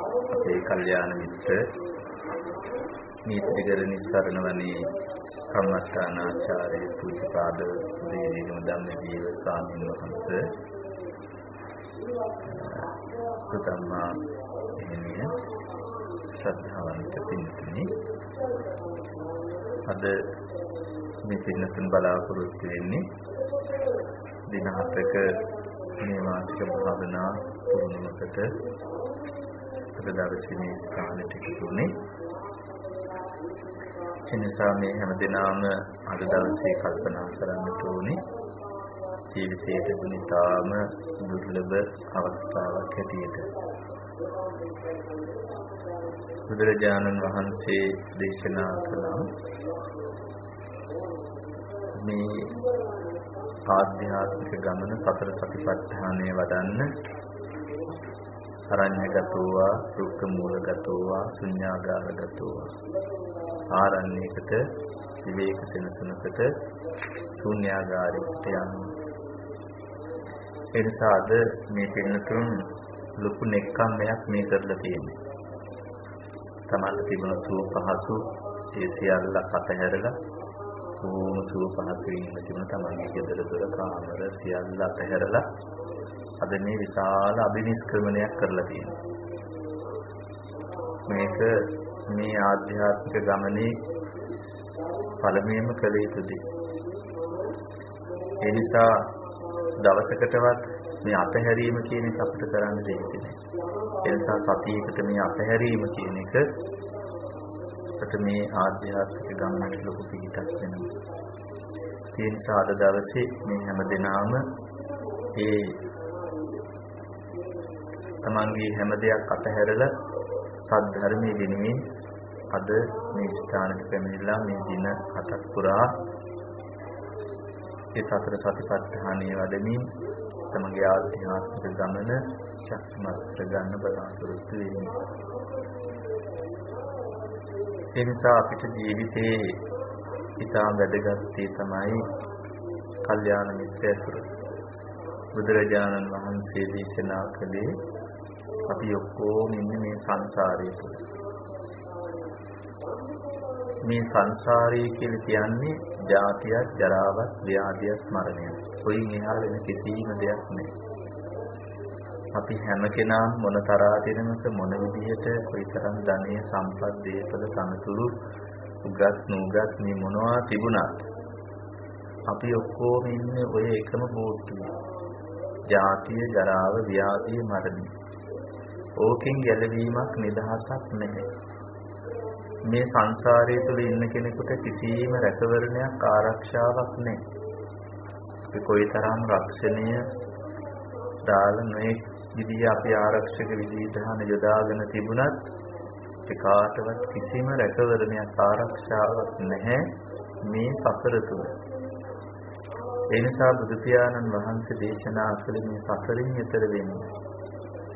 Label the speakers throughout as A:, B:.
A: අපේ කල්යාණ මිත්‍ර නීතිගර නිස්සරණ වනේ කම්මස්ථානාචාර්ය පූජ්‍යපාද දේවිගම ධම්මජීව ස්වාමීන් වහන්සේ. සුතම්මා එහෙමිය ශ්‍රද්ධාවන්ත පින්තුනි. අද මේ පින්නතුන් බලාපොරොත්තු වෙන්නේ දින හතක මේ මාසික භාවනා පුහුණුවකට අද දවසේ මේ ස්ථානෙට තිබුණේ එනිසා මේ හැම දිනම අද දවසේ කල්පනා කරන්නට ඕනේ ජීවිතයේ තිබුණ තාම දුර්ලභ අවස්ථාවක් හැටියට. බුදුරජාණන් වහන්සේ දේශනා කළා මේ ආධ්‍යාත්මික ගමන සතර සතිපට්ඨානය වඩන්න අරඤ්‍යගතෝවා රුක්ක මූලගතෝවා ශුඤ්ඤාගාරගතෝවා ආරණ්‍යයකට විවේක සෙනසුනකට ශුන්‍යාගාරයකට යනවා. ඒ නිසා අද මේ පින්නතුන් ලොකු නෙක්ඛම්මයක් මේ කරලා තියෙන්නේ. තමන්ට තිබුණ සුව පහසු ඒ සියල්ල අතහැරලා ඕම සුව පහසුවෙන් ඉන්න තිබුණ තමන්ගේ ගෙදර දොර කාමර සියල්ල අතහැරලා අද මේ විශාල අභිනිෂ්ක්‍රමණයක් කරලා තියෙනවා. මේක මේ ආධ්‍යාත්මික ගමනේ පළමුවෙන්ම කළ යුතු දෙයක්. ඒ නිසා දවසකටවත් මේ අතහැරීම කියන එක අපිට කරන්න දෙයක් නෑ. ඒ නිසා සතියකට මේ අතහැරීම කියන එක අපිට මේ ආධ්‍යාත්මික ගමනට ලොකු පිටක් වෙනවා. ඒ නිසා අද දවසේ මේ හැම දිනම ඒ තමන්ගේ හැම දෙයක් අතහැරලා සද්ධර්මයේ ගෙනෙමින් අද මේ ස්ථානට පැමිණිලා මේ දින හතක් පුරා ඒ සතර සතිපට්ඨානයේ වඩමින් තමගේ ආධ්‍යාත්මික ගමන ශක්තිමත් කරගන්න බලාපොරොත්තු වෙන්නේ. ඒ නිසා අපිට ජීවිතේ ඉතාම වැදගත් දේ තමයි කල්යාණ මිත්‍ර ඇසුර. බුදුරජාණන් වහන්සේ දේශනා කළේ අපි ඔක්කොම ඉන්නේ මේ සංසාරයේ තුල. මේ සංසාරය කියලා කියන්නේ ජාතියක්, ජරාවක්, ව්‍යාධියක්, මරණයක්. කොයින් එහා වෙන කිසිම දෙයක් නැහැ. අපි හැම කෙනාම මොන තරහටිනමක මොන විදිහට කොයිතරම් ධනය, සම්පත්, දේපල, තනතුරු, උගත් නුගත් මේ මොනවා තිබුණත් අපි ඔක්කොම ඉන්නේ ඔය එකම බෝට්ටුවේ. ජාතිය, ජරාව, ව්‍යාධිය, මරණය. ඕකෙන් ගැලවීමක් නිදහසක් නැහැ. මේ සංසාරය තුළ ඉන්න කෙනෙකුට කිසිම රැකවරණයක් ආරක්ෂාවක් නැහැ. අපි කොයිතරම් රක්ෂණය දාලා මේ විදිහ අපි ආරක්ෂක විධිවිධාන යොදාගෙන තිබුණත් ඒකාටවත් කිසිම රැකවරණයක් ආරක්ෂාවක් නැහැ මේ සසර තුළ. ඒ නිසා බුදු පියාණන් වහන්සේ දේශනා කළ මේ සසරින් එතර වෙන්න.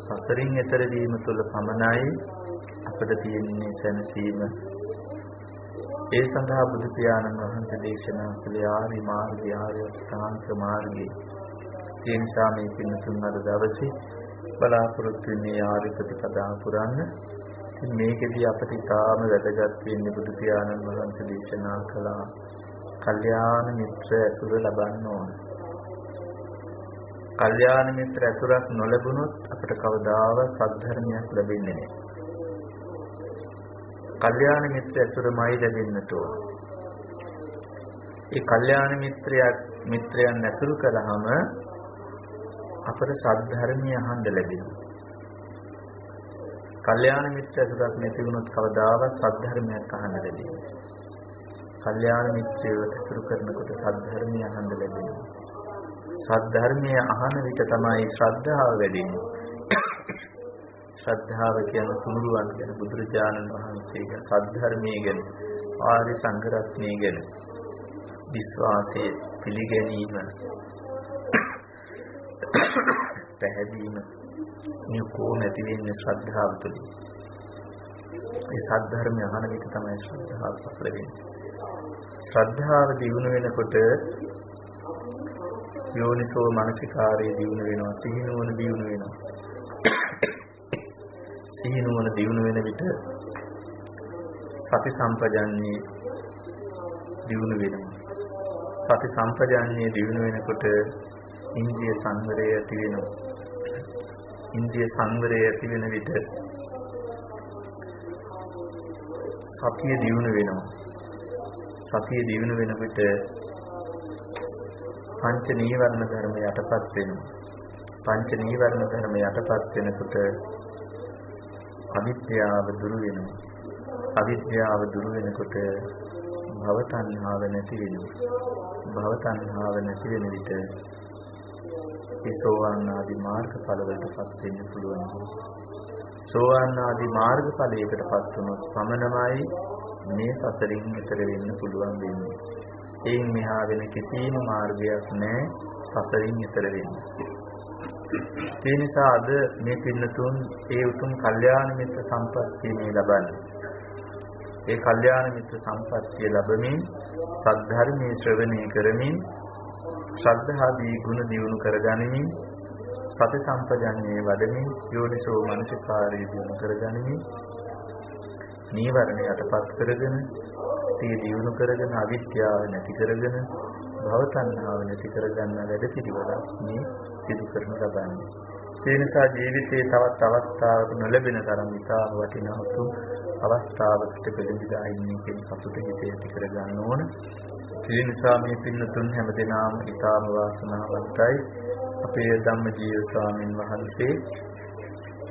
A: සසරින් එතර වීම තුළ පමණයි අපිට තියෙන්නේ සැනසීම. ඒ සඳහා බුදු පියාණන් වහන්සේ දේශනා කළේ ආරි මාර්ගය ආර්ය අෂ්ටාංග මාර්ගය. ඒ නිසා මේ පින්තුන් අද දවසේ බලාපොරොත්තු වෙන්නේ ආර්ය ප්‍රතිපදා පුරන්න. ඉතින් මේකෙදී අපිට ඉතාම වැදගත් වෙන්නේ බුදු පියාණන් වහන්සේ දේශනා කළා කල්යාණ මිත්‍ර ඇසුර ලබන්න ඕන. කල්යාණ මිත්‍ර ඇසුරක් නොලැබුණොත් අපිට කවදාවත් සද්ධර්මයක් ලැබෙන්නේ නැහැ. කල්යාණ මිත්‍ර ඇසුරමයි ලැබෙන්නට ඕන. ඒ කල්යාණ මිත්‍රයක් මිත්‍රයන් ඇසුරු කළාම අපට සද්ධර්මය අහන්න ලැබෙනවා. කල්යාණ මිත්‍ර ඇසුරක් නැති වුණොත් කවදාවත් සද්ධර්මයක් අහන්න ලැබෙන්නේ නැහැ. කල්යාණ මිත්‍රයව ඇසුරු කරනකොට සද්ධර්මය අහන්න ලැබෙනවා. සද්ධර්මය අහන විට තමයි ශ්‍රද්ධාව වැඩෙන්නේ. ශ්‍රද්ධාව කියන තුනුරුවන් ගැන බුදුරජාණන් වහන්සේගේ සද්ධර්මයේ ගැන ආර්ය සංඝ රත්නයේ ගැන විශ්වාසය පිළිගැනීම පැහැදීම මේ කොහොම ඇති වෙන්නේ ශ්‍රද්ධාව තුළින්. ඒ සද්ධර්මය අහන විට තමයි ශ්‍රද්ධාව පහළ වෙන්නේ. ශ්‍රද්ධාව දියුණු වෙනකොට යෝනිසෝ මනසිකාරයේ දියුණු වෙනවා සිහිනුවන දියුණු වෙනවා සිහිනුවන දියුණු වෙන විට සති සම්පජන්ණේ දියුණු වෙනවා. සති සම්පජන්ණේ දියුණු වෙනකොට ඉන්ද්‍රිය සංවරය ඇති වෙනවා. ඉන්ද්‍රිය සංවරය ඇති වෙන විට සතිය දියුණු වෙනවා. සතිය දියුණු වෙනකොට පංච නීවරණ ධර්ම යටපත් වෙනවා. පංච නීවරණ ධර්ම යටපත් වෙනකොට අවිද්‍යාව දුරු වෙනවා. අවිද්‍යාව දුරු වෙනකොට භව තණ්හාව නැති වෙනවා. භව තණ්හාව නැති වෙන විට ඒ සෝවාන් ආදී මාර්ගඵල වලටපත් වෙන්න පුළුවන්. සෝවාන් ආදී මාර්ගඵලයකටපත් වුණොත් පමණමයි මේ සසරින් ඈතර වෙන්න පුළුවන් වෙන්නේ. එයින් මෙහා වෙන කිසිම මාර්ගයක් නැහැ සසරින් ඈතර වෙන්න. ඒ නිසා අද මේ පින්නතුන් ඒ උතුම් කල්යාණ මිත්‍ර සම්පත්තිය මේ ලබන්නේ. ඒ කල්යාණ මිත්‍ර සම්පත්තිය ලැබමින් සද්ධර්මයේ ශ්‍රවණය කරමින් ශ්‍රද්ධාදී ගුණ දියුණු කරගනිමින් සති සම්පජන්ණයේ වඩමින් යෝනිසෝ මනසිකාරය දියුණු කරගනිමින් නීවරණ යටපත් කරගෙන සතිය දියුණු කරගෙන අවිද්‍යාව නැති කරගෙන භව තණ්හාව නැති කරගන්න වැඩ පිළිවෙලක් මේ සිදු කරන ලබන්නේ. ඒ නිසා ජීවිතයේ තවත් අවස්ථාවක නොලැබෙන තරම් ඉතා වටිනා උතුම් අවස්ථාවකට පෙළඹිලා ඉන්නේ කියන සතුට හිතේ ඇති කරගන්න ඕන. ඒ නිසා මේ පින්නතුන් හැමදෙනාම ඉතාම වාසනාවන්තයි. අපේ ධම්ම ජීව ස්වාමින් වහන්සේ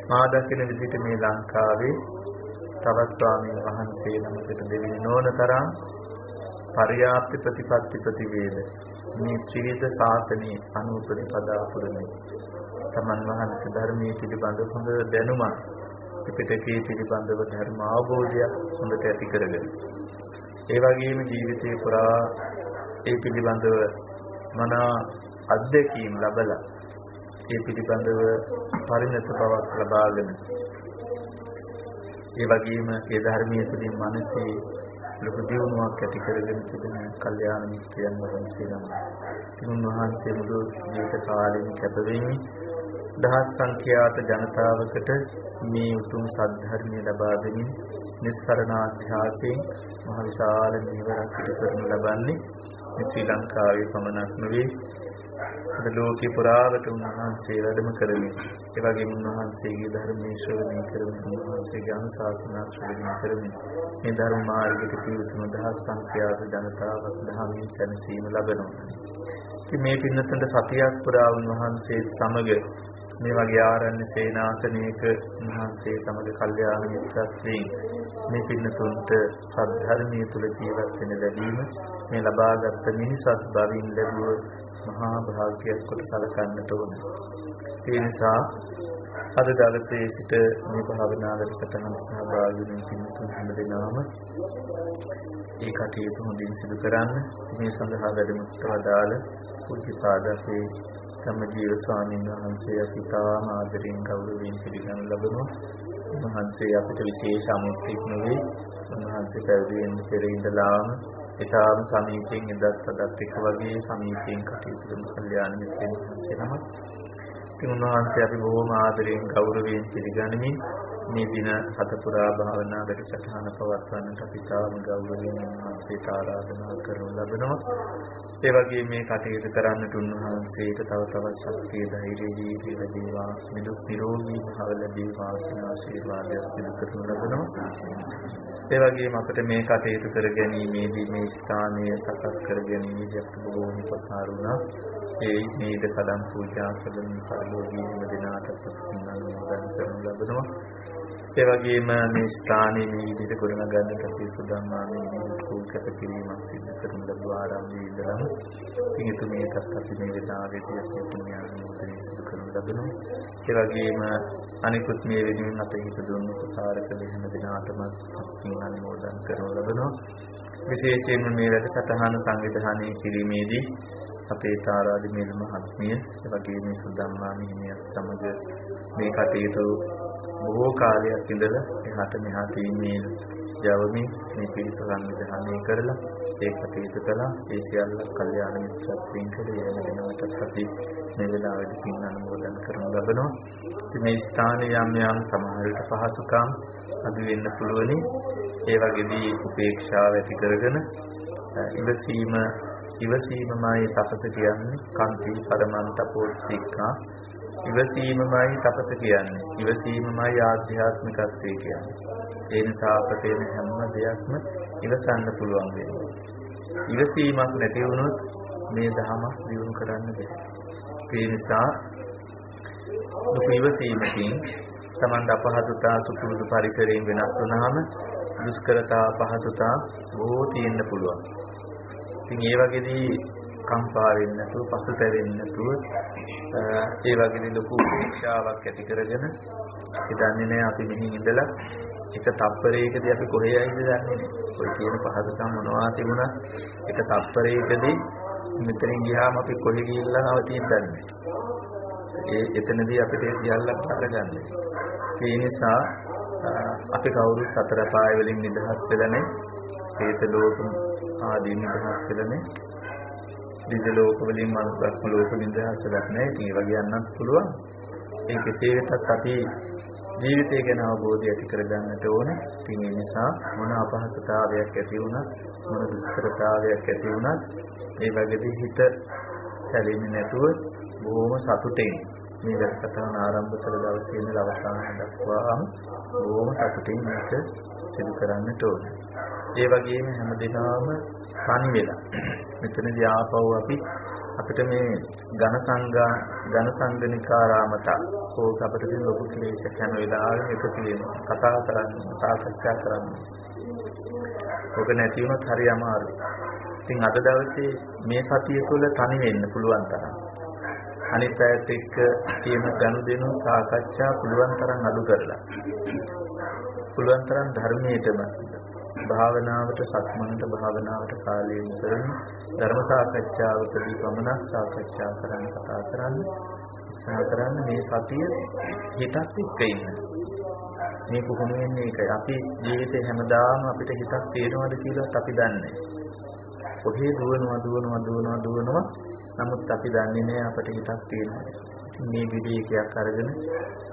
A: මා දකින විදිහට මේ ලංකාවේ තවත් ස්වාමීන් වහන්සේ නමකට දෙවෙනි නොවන තරම් පරියාප්ති ප්‍රතිපත්ති ප්‍රතිවේද මේ ත්‍රිවිධ ශාසනයේ අනුප්‍රතිපදා පුරමයි. තමන් වහන්සේ ධර්මයේ පිළිබඳ හොඳ දැනුමක් ත්‍රිපිටකයේ පිළිබඳව ධර්ම අවබෝධයක් හොඳට ඇති කරගෙන ඒ වගේම ජීවිතේ පුරා ඒ පිළිබඳව මනා අත්දැකීම් ලැබලා ඒ පිළිබඳව පරිණත බවක් ලබාගෙන ඒ වගේම ඒ ධර්මයේ තුලින් මනසේ ලොකු දියුණුවක් ඇති කරගෙන තිබෙන කල්යාණ මිත්‍රයන් වහන්සේ නම. උන්වහන්සේ මුළු ජීවිත කාලෙම කැපවෙමින් දහස් සංඛ්‍යාත ජනතාවකට මේ උතුම් සද්ධර්මය ලබා දෙමින් නිස්සරණාධ්‍යාසයෙන් මහ විශාල නිවරක් පිටු කරනු ලබන්නේ මේ ශ්‍රී ලංකාවේ පමණක් නෙවෙයි අද ලෝකේ පුරාවට උන්වහන්සේ වැඩම කරමින් ඒ වගේම උන්වහන්සේගේ ධර්මයේ ශ්‍රවණය කරමින් උන්වහන්සේගේ අනුශාසනා ශ්‍රවණය කරමින් මේ ධර්ම මාර්ගයට පිවිසුණු දහස් සංඛ්‍යාත ජනතාවක් ධර්මයෙන් දැනසීම ලබනවා. ඉතින් මේ පින්නතට සතියක් පුරා උන්වහන්සේ සමග මේ වගේ ආරණ්‍ය සේනාසනයක උන්වහන්සේ සමග කල්යාණ මිත්‍රත්වයෙන් මේ පින්නතුන්ට සද්ධර්මයේ තුල ජීවත් වෙන ලැබීම මේ ලබාගත් මිනිසත් බවින් ලැබුව මහා භාග්‍යයක් කොට සැලකන්නට ඕන. ඒ නිසා අද දවසේ සිට මේ භාවනා වැඩසටහන සහභාගී වෙන පින්තුන් හැමදෙනාම ඒ කටයුතු හොඳින් සිදු කරන්න මේ සඳහා වැඩමුළුවට වදාළ පූජ්‍යපාද අපේ ධම්මජීව ස්වාමීන් වහන්සේ අපිටාම ආදරෙන් ගෞරවයෙන් පිළිගනු ලබනවා. උන්වහන්සේ අපිට විශේෂ අමුත්‍යක් නෙවෙයි. උන්වහන්සේ පැවිදි වෙන්න පෙර ඉඳලාම ඊටාම සමීපයෙන් ඉඳත් සදත් එක වගේ සමීපයෙන් කටයුතු කරන කල්යාණ මිත්‍රයන් වහන්සේ නම. ඉතින් උන්වහන්සේ අපි බොහොම ආදරයෙන් ගෞරවයෙන් පිළිගනිමින් මේ දින හත පුරා භාවනා වැඩසටහන පවත්වන්නට අපි තාම ගෞරවයෙන් උන්වහන්සේට ආරාධනා කරනු ලබනවා. ඒ වගේ මේ කටයුතු කරන්නට උන්වහන්සේට තව තවත් ශක්තිය ධෛර්යය දීලා ලැබේවා. නිදුක් නිරෝගී භව ලැබේවා කියන ආශිර්වාදයක් සිදු කරනු ලබනවා. ඒ වගේම අපිට මේ කටයුතු කර ගැනීමේදී මේ ස්ථානය සකස් කර ගැනීමේදී අපට බොහෝම උපකාර වුණා. ඒ නේද කලම් පූජා කළමින් පරිලෝකීය දිනාට ප්‍රතිඥාන කරනු ලබනවා. ඒ වගේම මේ ස්ථානයේ මේ විදිහට ගොඩනගන්නට අපි සුදම්මා මේ කුල්කත කිරීමක් සිදු කරන ලැබුව ආරම්භයේ ඉඳලම පිහිටු මේකත් අපි මේ වෙලාවේදී අපි පුණ්‍යානුමෝදනය සිදු කරනු ලබනවා. ඒ වගේම අනිකුත් මේ වෙනුවෙන් අපේ හිත දුන්නු උපකාරක දෙන දිනාටම පුණ්‍යානුමෝදන් කරනු ලබනවා. විශේෂයෙන්ම මේ වැඩසටහන සංවිධානය කිරීමේදී අපේ තාරාදි මේල මහත්මිය ඒ වගේම සුදම්මා මිනිහත් සමග මේ කටයුතු බොහෝ කාලයක් ඉඳලා එහාට මෙහාට ඊමේල් යවමින් මේ පිරිස සංවිධානය කරලා ඒ කටයුතු කළා ඒ සියල්ල කල්යාණ මිත්‍රත්වයෙන් කළේ වෙනදනකට අපි මේ වෙලාවේදී පින් අනුමෝදන් කරනු ලබනවා මේ ස්ථානයේ යම් යම් සමහර විට පහසුකම් අඩු වෙන්න පුළුවනි. ඒ වගේදී උපේක්ෂාව ඇති කරගෙන ඉවසීම ඉවසීමමයි තපස කියන්නේ. කන්ති පරමන්ත පෝත්තික්ඛා ඉවසීමමයි තපස කියන්නේ. ඉවසීමමයි ආධ්‍යාත්මිකත්වය කියන්නේ. ඒ නිසා අපට එන හැම දෙයක්ම ඉවසන්න පුළුවන් වෙනවා. ඉවසීමක් නැති වුණොත් මේ ධහම දියුණු කරන්න බැහැ. ඒ නිසා දුක ඉවසීමකින් තමන්ට අපහසුතා සුපුරුදු පරිසරයෙන් වෙනස් වුනහම දුෂ්කරතා පහසුතා බොහෝ තියෙන්න පුළුවන්. ඉතින් ඒ වගේදී කම්පා වෙන්නේ නැතුව පසුතැවෙන්නේ නැතුව ඒ වගේදී ලොකු උපේක්ෂාවක් ඇති කරගෙන හිතන්නේ නැහැ අපි මෙහි ඉඳලා එක තප්පරයකදී අපි කොහේ යයිද දන්නේ නැහැ. ඔය කියන පහසුකම් මොනවා තිබුණා එක තප්පරයකදී මෙතනින් ගියාම අපි කොහේ ගිහිල්ලා නවතින්නේ ඒ එතනදී අපිට සියල්ලක් අරගන්නේ. ඒ නිසා අපි කවුරු සතර පාය වලින් නිදහස් වෙලනේ හේත ලෝක ආදී නිදහස් වෙලනේ දිව්‍ය ලෝක වලින් මනුස්ස ලෝක නිදහස් වෙලක් නැහැ. ඉතින් ඒ වගේ යන්නත් පුළුවන්. ඒ කෙසේ වෙතත් අපි ජීවිතය ගැන අවබෝධය ඇති කරගන්නට ඕනේ. ඉතින් ඒ නිසා මොන අපහසුතාවයක් ඇති වුණත් මොන දුෂ්කරතාවයක් ඇති වුණත් ඒ වගේදී හිත සැලෙන්නේ නැතුව බොහොම සතුටින් මේ වැඩසටහන ආරම්භ කළ දවසේ ඉඳලා අවසාන දක්වාම බොහොම සතුටින් මේක සිදු කරන්නට ඕනේ. ඒ වගේම හැමදෙනාම තනි වෙලා මෙතනදී ආපහු අපි අපිට මේ ඝන සංඝා ඝන සංගනිකාරාමත ඕක අපිට තියෙන ලොකු ක්ලේශ හැම වෙලාවෙම එකතු වෙනවා. කතා කරන්නේ සාකච්ඡා කරන්නේ. ඕක නැති වුණොත් හරි අමාරුයි. ඉතින් අද දවසේ මේ සතිය තුළ තනි වෙන්න පුළුවන් තරම් අනිත් අයත් එක්ක තියෙන ගනුදෙනු සාකච්ඡා පුළුවන් තරම් අඩු කරලා. පුළුවන් තරම් ධර්මයේටම භාවනාවට සක්මනට භාවනාවට කාලය යොමුකරන ධර්ම සාකච්ඡාවකදී පමණක් සාකච්ඡා කරන්න කතා කරන්න උත්සාහ කරන්න මේ සතිය හිතත් එක්ක ඉන්න. මේ පුහුණු වෙන්නේ ඒකයි අපි ජීවිතේ හැමදාම අපිට හිතක් තේරෙනවද කියලා අපි දන්නේ. කොහේ දුවනවා දුවනවා දුවනවා දුවනවා නමුත් අපි දන්නේ නැහැ අපිට හිතක් තියෙනවා. මේ විවේකයක් අරගෙන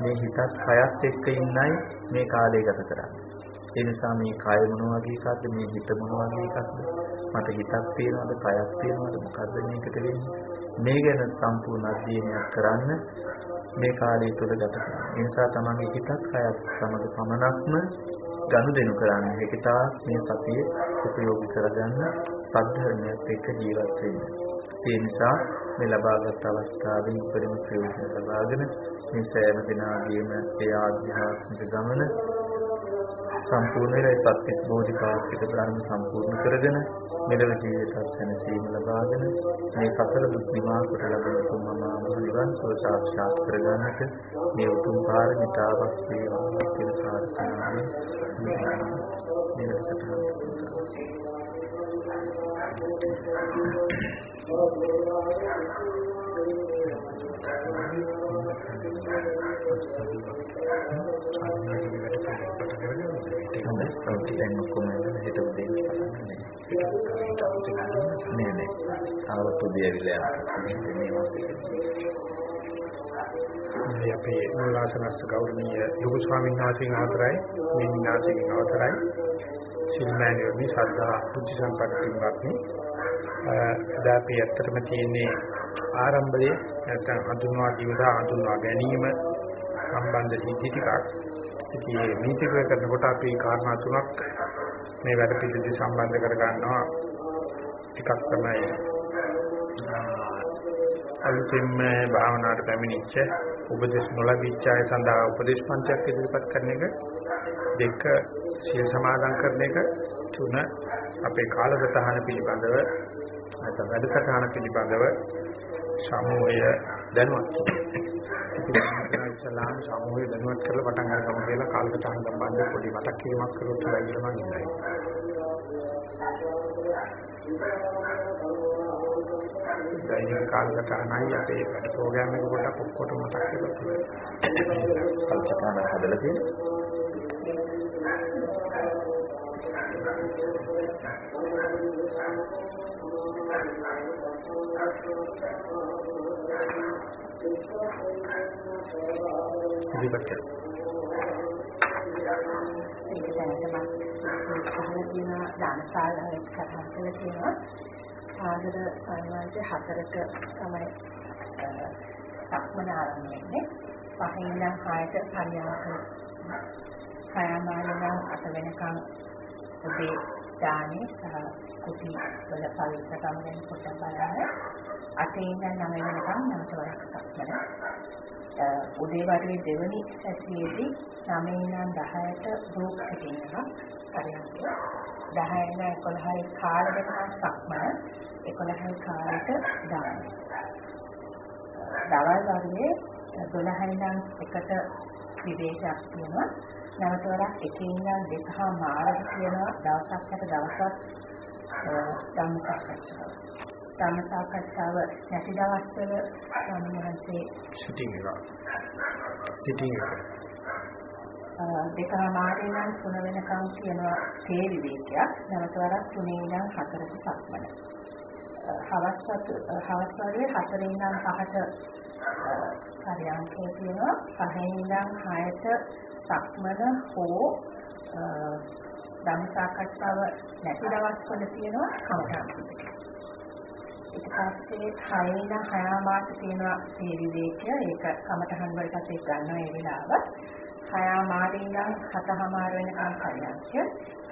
A: මේ හිතත් කයත් එක්ක ඉන්නයි මේ කාලය ගත කරන්නේ. ඒ නිසා මේ කය මොන වගේ එකක්ද මේ හිත මොන වගේ එකක්ද මට හිතක් තියෙනවද කයක් තියෙනවද මොකද්ද මේකට වෙන්නේ මේ ගැන සම්පූර්ණ අධ්‍යයනයක් කරන්න මේ කාලය තුළ ගත කරන්න. ඒ නිසා තමන්ගේ හිතත් කයත් සමග පමණක්ම ගනුදෙනු කරන්න හැකිතා මේ සතිය උපයෝගී කරගන්න සද්ධර්මයක් එක්ක ජීවත් වෙන්න. ඒ නිසා මේ ලබාගත් අවස්ථාවෙන් උපරිම ප්‍රයෝජන ලබාගෙන මේ සෑම දිනාගේම ඒ ආධ්‍යාත්මික ගමන සම්පූර්ණ වෙලා සත්‍විස් බෝධිපාක්ෂික ධර්ම සම්පූර්ණ කරගෙන මෙලව ජීවිතත් වෙනසීම ලබාගෙන මේ සසල දුක් නිවා කොට ලබන තුම්මම නිවන් සුව සාක්ෂාත් කරගන්නට මේ උතුම් පාරමිතාවක් වේවා කියලා ප්‍රාර්ථනා කරනවා. මේ මාසේ
B: මේ අපේ මූලාසනස්ස ගෞරවනීය ලොකු ස්වාමීන් වහන්සේගෙන් අවතරයි මේ විනාශයෙන් අවතරයි. සිල්මෑණියෝනි ශ්‍රද්ධා බුද්ධ සම්පන්න පින්වත්නි අද අපි ඇත්තටම තියෙන්නේ ආරම්භයේ නැත්නම් හඳුන්වා දීම සහ හඳුන්වා ගැනීම සම්බන්ධ සිද්ධි ටිකක්. ඉතින් මේ මීටික කරනකොට අපි කාරණා තුනක් මේ වැඩ පිළිවිලි සම්බන්ධ කර ගන්නවා ටිකක් තමයි අලුතින්ම භාවනාවට පැමිණිච්ච උපදේශ නොලැබිච්ච අය සඳහා උපදේශ පන්තියක් ඉදිරිපත් කරන එක දෙක සිය සමාදන් කරන එක තුන අපේ කාලසටහන පිළිබඳව නැත්නම් වැඩසටහන පිළිබඳව සමූහය දැනුවත් ඉතින් සමූහය දැනුවත් කරලා පටන් ගන්නකම කියලා කාලසටහන සම්බන්ධ පොඩි මතක් කිරීමක් කරොත් කියලා කියලා මම ඉන්නයි. දෛනික කාලසටහනයි අපේ වැඩ ප්‍රෝග්‍රෑම් එක පොඩ්ඩක් ඔක්කොට මතක් කරලා
A: කාලසටහන හදලා තියෙනවා.
B: ඉදිරිපත් කරනවා.
C: ඒක දැනටමත් අහලා තියෙන දානශාලාවේ කතා කරලා තියෙනවා. ආදර සංවාදයේ හතරට තමයි සක්මන ආරම්භ වෙන්නේ. පහෙන් ඉඳන් හයට පරියන්ක කයමානනම් අත වෙනකන් ඔබේ දානේ සහ කුටි වල පවිත්‍රකම් ගැන පොඩ්ඩක් බලන්න. අතේ ඉඳන් නම වෙනකන් නැවත වරක් සක්මන. උදේ වරුවේ දෙවනි සැසියේදී 9 ඉඳන් 10ට රූප සිටිනවා. පරියන්ක 10 ඉඳන් 11යි කාල දෙකක් සක්මන 11යි කාලයට දාන. දවල් වරුවේ 12 ඉඳන් 1ට විවේචයක් තියෙනවා. නැවත වරක් එකේ ඉඳන් දෙකහා මාරක කියනවා දවසක්කට දවසක් ධම්ම සාකච්ඡාව. ධම්ම සාකච්ඡාව නැති දවස්වල ස්වාමීන් වහන්සේ
B: සිටින් එක. සිටින් එක.
C: දෙකහා මාරේ නම් තුන වෙනකම් කියනවා තේ විවේකයක්. නැවත වරක් තුනේ ඉඳන් හතරට සක්මන. හවස් හවස් වරුවේ හතරේ ඉඳන් පහට පරියන්කේ තියෙනවා. පහෙන් ඉඳන් හයට සක්මන හෝ ධම්ම සාකච්ඡාව නැති දවස්වල තියෙනවා කමඨාන් සුද්ධ. ඊට පස්සේ හයින හයාමාට තියෙනවා මේ විවේකය. ඒක කමඨහන් වලටත් ඒක ගන්නවා ඒ වෙලාව. හයාමාරින් ඉඳන් හතහමාර වෙනකම් පරියන්කය.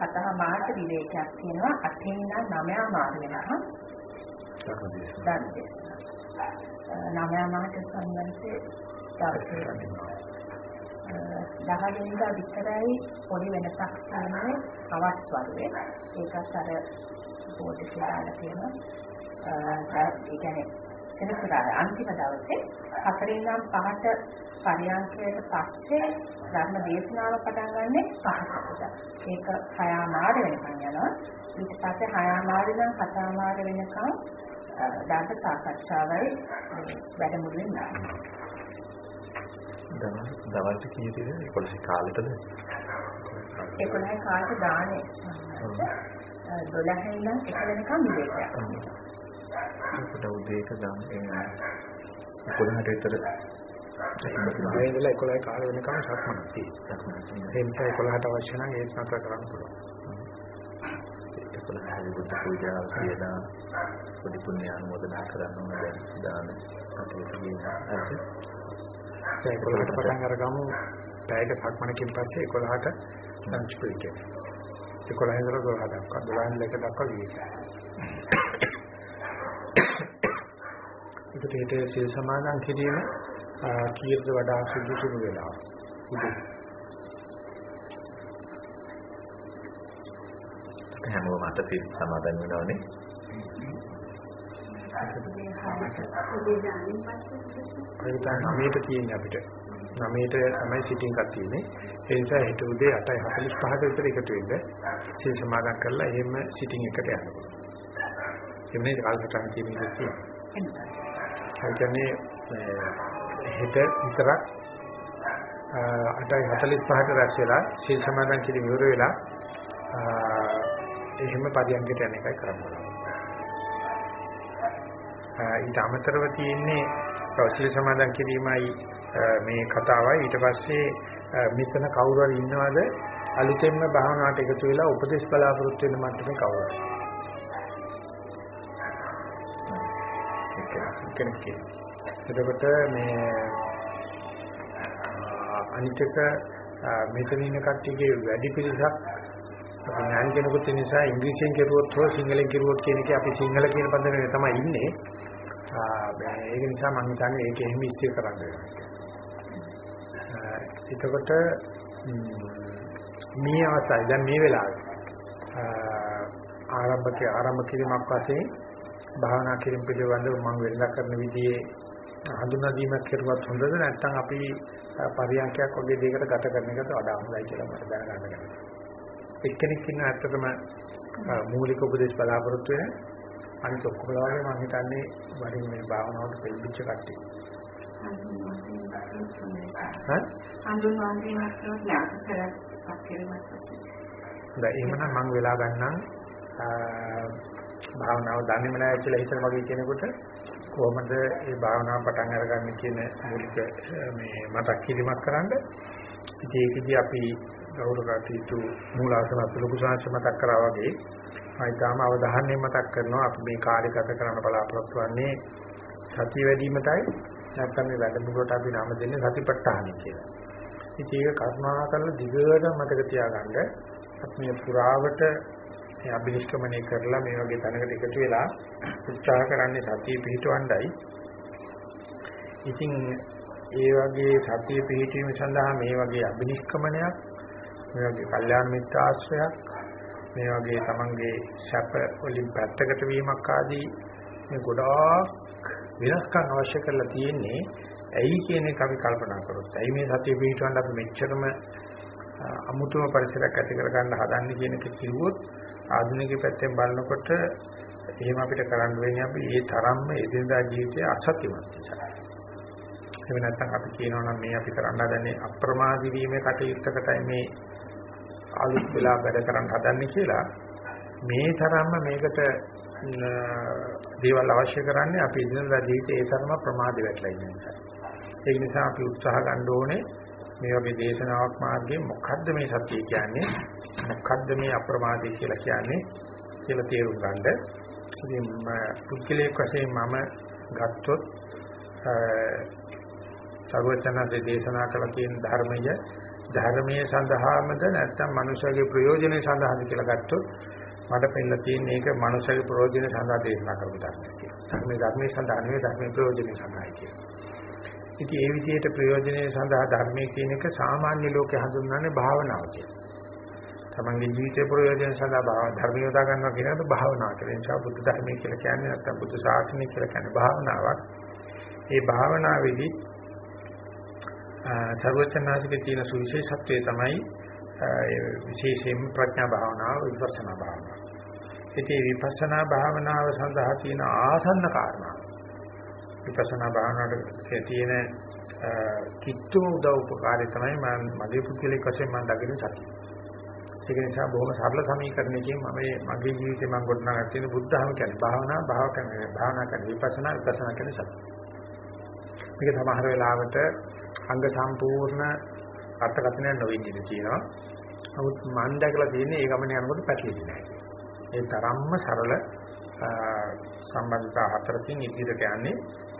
C: හතහමාරට විවේකයක් තියෙනවා. අටින් ඉඳන් නවයාමාර වෙනකම් ධර්ම දේශනා. නවයාමාරට සම්බන්ධයේ දවසේ දහවෙනිදා විතරයි පොඩි වෙනසක් තියෙන්නේ අවස් වරුවේ. ඒකත් අර බෝඩ් එකේ දාලා තියෙනවා. ඒ කියන්නේ සෙනසුරාදා අන්තිම දවසේ හතරෙන් නම් පහට පරියන්කයට පස්සේ ධර්ම දේශනාව පටන් ගන්නෙ පහකට. ඒක හයාමාර වෙනකන් යනවා. ඊට පස්සේ හයාමාර ඉඳන් හතමාර වෙනකන් ධර්ම සාකච්ඡාවයි. වැඩමුළුවෙන් යනවා.
A: දවල්ට කීයටද 11 කාලෙටද?
C: 11 කාලට දානේ 12 ඉඳන් 1 වෙනකම් විවේකයක්.
A: ඒකට උදේට දාන 11ට විතර
B: ඉඳලා 11 කාලෙ වෙනකම් සක්මන්. තියෙනවා. ඒ නිසා 11ට අවශ්‍ය නම් ඒක නතර කරන්න පුළුවන්.
A: ඒකවල හරි බුද්ධ පූජාව කියලා පොඩි පුණ්‍ය අනුමෝදනා කරන්න ඕන දැන් දාන කටයුතු
B: දැන් 11ට පටන් අරගමු. පැයක සක්මනකින් පස්සේ 11ට ලන්ච් බ්‍රේක් එක. 11 ඉඳලා 12 දක්වා 12 ඉඳලා 1 දක්වා විවේකයි. ඒකට ඒ සිල් සමාදන් කිරීම කීයද වඩා සුදුසුම වෙලාව.
A: හැමෝම අට සිල් සමාදන් වෙනවනේ.
B: ඒක තමයි තියෙන්නේ අපිට. 9ට තමයි සිටින් එකක් තියෙන්නේ. ඒ නිසා හෙට උදේ 8:45ට විතර එකතු වෙන්න සීල් සමාදන් කරලා එහෙම සිටින් එකට යන්න පුළුවන්. එන්නේ කාලසටහන කියන එක තියෙනවා. ඒ කියන්නේ හෙට විතරක් 8:45ට රැස් වෙලා සීල් සමාදන් කිරීම ඉවර වෙලා එහෙම පරියන්කට යන එකයි කරන්න ඕනේ. ඊට අමතරව තියෙන්නේ සීල සමාදන් කිරීමයි මේ කතාවයි. ඊට පස්සේ මෙතන කවුරු හරි ඉන්නවද? අලුතෙන්ම භාවනාවට එකතු වෙලා උපදේශ බලාපොරොත්තු වෙන මට්ටමේ කවුරු කෙනෙක් එතකොට මේ අනිත්‍යක මෙතන ඉන්න කට්ටියගේ වැඩි පිරිසක් අපි ඥාන කෙනෙකුට නිසා ඉංග්‍රීසියෙන් කෙරුවොත් හෝ සිංහලෙන් කෙරුවොත් කියන එක අපි සිංහල කියන පදනමේ තමයි ඉන්නේ. ඒක නිසා මම හිතන්නේ ඒක එහෙම ඉස්තිර කරන්න වෙනවා. එතකොට මේ අවස්ථාවේ දැන් මේ වෙලාවේ ආරම්භක ආරම්භ කිරීමක් වශයෙන් භාවනා කිරීම පිළිබඳව මම වෙනදා කරන විදිහේ හඳුනා දීමක් කරුවත් හොඳද නැත්නම් අපි පරියන්කයක් වගේ දෙයකට ගත කරන එකද වඩා හොඳයි කියලා මට දැනගන්න ගන්නවා. එක්කෙනෙක් ඉන්න ඇත්තටම මූලික උපදේශ බලාපොරොත්තු වෙන අනිත් ඔක්කොම වගේ මම හිතන්නේ වරින් මේ භාවනාවට දෙල්ලිච්ච කට්ටිය. හරි? එහෙමනම් මම වෙලා ගන්නම් භාවනාව දන්නේම නැහැ කියලා හිතන වගේ කෙනෙකුට කොහොමද මේ භාවනාව පටන් අරගන්නේ කියන මූලික මේ මතක් කිරීමක් කරන්න. ඉතින් ඒකදී අපි ගෞරවකටයුතු මූලාසන අතුලුක සංශ මතක් කරා වගේ මම තාම අවධානයෙන් මතක් කරනවා අපි මේ කාර්ය ගත කරන්න බලාපොරොත්තු වෙන්නේ සතිය වැඩිමටයි නැත්නම් මේ වැඩමුළුවට අපි නම දෙන්නේ සතිපට්ඨාන කියලා. ඉතින් ඒක කරුණාකරලා දිගට මතක තියාගන්න අපි මේ පුරාවට මේ අභිනිෂ්ක්‍මණය කරලා මේ වගේ තැනකට එකතු වෙලා උත්සාහ කරන්නේ සතිය පිහිටවන්නයි. ඉතින් ඒ වගේ සතිය පිහිටීම සඳහා මේ වගේ අභිනිෂ්ක්‍මණයක් මේ වගේ කල්යාණ මිත්‍ර ආශ්‍රයයක් මේ වගේ තමන්ගේ සැප වලින් පැත්තකට වීමක් ආදී මේ ගොඩාක් වෙනස්කම් අවශ්‍ය කරලා තියෙන්නේ ඇයි කියන එක අපි කල්පනා කරොත් ඇයි මේ සතිය පිහිටවන්න අපි මෙච්චරම අමුතුම පරිසරයක් ඇති කර ගන්න හදන්නේ කියන එක කිව්වොත් ආධුනික පැත්තෙන් බලනකොට එහෙම අපිට කරන්න වෙන්නේ අපි ඒ තරම්ම එදිනදා ජීවිතයේ අසත්‍යමත් නිසා. එහෙම නැත්නම් අපි කියනවා නම් මේ අපි කරන්න හදන්නේ අප්‍රමාදී වීමේ කටයුත්තකටයි මේ අලුත් වෙලා වැඩ කරන්න හදන්නේ කියලා මේ තරම්ම මේකට දේවල් අවශ්‍ය කරන්නේ අපි ඉදිරියට ජීවිතේ ඒ තරම ප්‍රමාද වෙట్లా ඉන්න නිසා. ඒක නිසා අපි උත්සාහ ගන්න ඕනේ මේ වගේ දේශනාවක් මාර්ගයේ මොකද්ද මේ සත්‍ය කියන්නේ මොකද්ද මේ අප්‍රමාදී කියලා කියන්නේ කියලා තේරුම් ගන්න. ඉතින් පුද්ගලයෙක් වශයෙන් මම ගත්තොත් සර්වචනසේ දේශනා කළ තියෙන ධර්මය ධර්මයේ සඳහාමද නැත්නම් මනුෂ්‍යගේ ප්‍රයෝජනෙ සඳහාද කියලා ගත්තොත් මට පෙන්නලා තියෙන එක මනුෂ්‍යගේ ප්‍රයෝජනෙ සඳහා දේශනා කරපු ධර්මයක් කියලා. ධර්මයේ ධර්මයේ සඳහා නෙවෙයි ධර්මයේ ප්‍රයෝජනෙ සඳහායි කියලා. ඉතින් ඒ විදිහට ප්‍රයෝජනෙ සඳහා ධර්මයේ කියන එක සාමාන්‍ය ලෝකේ හඳුන්වන්නේ භාවනාව කියලා. තමන්ගේ ජීවිතේ ප්‍රයෝජන සඳහා භාව ධර්ම යොදා ගන්නවා කියන එක භාවනාව කියලා. ඒ නිසා බුද්ධ ධර්මය කියලා කියන්නේ නැත්නම් බුද්ධ ශාසනය කියලා කියන්නේ භාවනාවක්. ඒ භාවනාවේදී සර්වචනාසිකේ තියෙන සුවිශේෂත්වය තමයි විශේෂයෙන් ප්‍රඥා භාවනාව විපස්සනා භාවනාව. ඉතින් විපස්සනා භාවනාව සඳහා තියෙන ආසන්න කාරණා විපස්සනා භාවනාවට තියෙන කිට්ටු උදව් උපකාරය තමයි මම මගේ පුද්ගලික වශයෙන් මම දකින සතිය. ඒක නිසා බොහොම සරල සමීකරණයකින් මම මගේ ජීවිතේ මම ගොඩනගා තියෙන බුද්ධ ධර්ම කියන්නේ භාවනා භාව කියන්නේ භාවනා කියන්නේ විපස්සනා විපස්සනා කියන්නේ සතිය. මේක සමහර වෙලාවට අංග සම්පූර්ණ අර්ථකථනයක් නොවෙන්න ඉඩ තියෙනවා. නමුත් මම දැකලා තියෙන්නේ ඒ ගමන යනකොට පැටලෙන්නේ නැහැ. ඒ තරම්ම සරල සම්බන්ධතා හතරකින් ඉදිරියට යන්නේ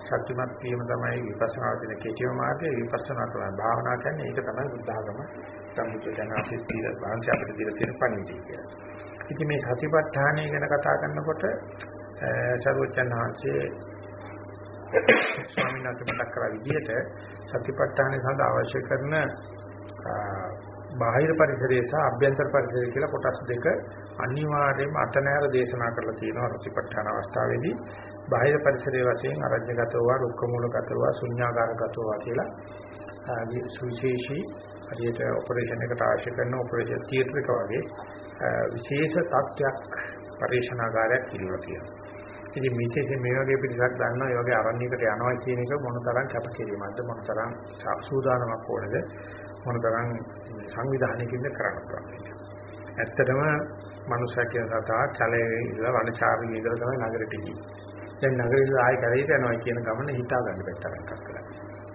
B: සත්‍යමත් වීම තමයි විපස්සනා දින කෙටිම මාර්ගය විපස්සනා තමයි භාවනා කියන්නේ ඒක තමයි බුද්ධ ආගම සම්මුත ජනසිත දීලා භාන්ති අපිට දීලා තියෙන පණිවිඩය කියලා. ඉතින් මේ සතිපට්ඨානය ගැන කතා කරනකොට සරුවචන් වහන්සේ ස්වාමීන් වහන්සේ මතක් කරා විදිහට සතිපට්ඨානය සඳහා අවශ්‍ය කරන බාහිර පරිසරය සහ අභ්‍යන්තර පරිසරය කියලා කොටස් දෙක අනිවාර්යයෙන්ම අතනෑර දේශනා කරලා තියෙනවා සතිපට්ඨාන අවස්ථාවේදී බාහිර පරිසරයේ වශයෙන් අරඤ්‍යගතව රුක්කමූලගතව ශුන්‍යාකාරගතව කියලා සුවිශේෂී හරියට ඔපරේෂන් එකට අවශ්‍ය කරන ඔපරේෂන් තියටර් එක වගේ විශේෂ තත්ත්වයක් පරිශනාගාරයක් කියලා කියනවා. ඉතින් විශේෂයෙන් මේ වගේ පිටසක් ගන්නවා, ඒ වගේ අරණ්‍යයකට යනවා කියන එක මොනතරම් කැපකිරීමක්ද, මොනතරම් සූදානමක් ඕනද, මොනතරම් සංවිධානයකින්ද කරන්න පුළුවන්. ඇත්තටම මනුෂ්‍ය කියන සතා කැලේ ඉඳලා වනචාරී ඉඳලා තමයි නගරෙට ගියේ. දැන් නගරේ ඉඳලා ආයෙ කැලේට යනවා කියන ගමන හිතා ගන්න බැතරක් කරලා.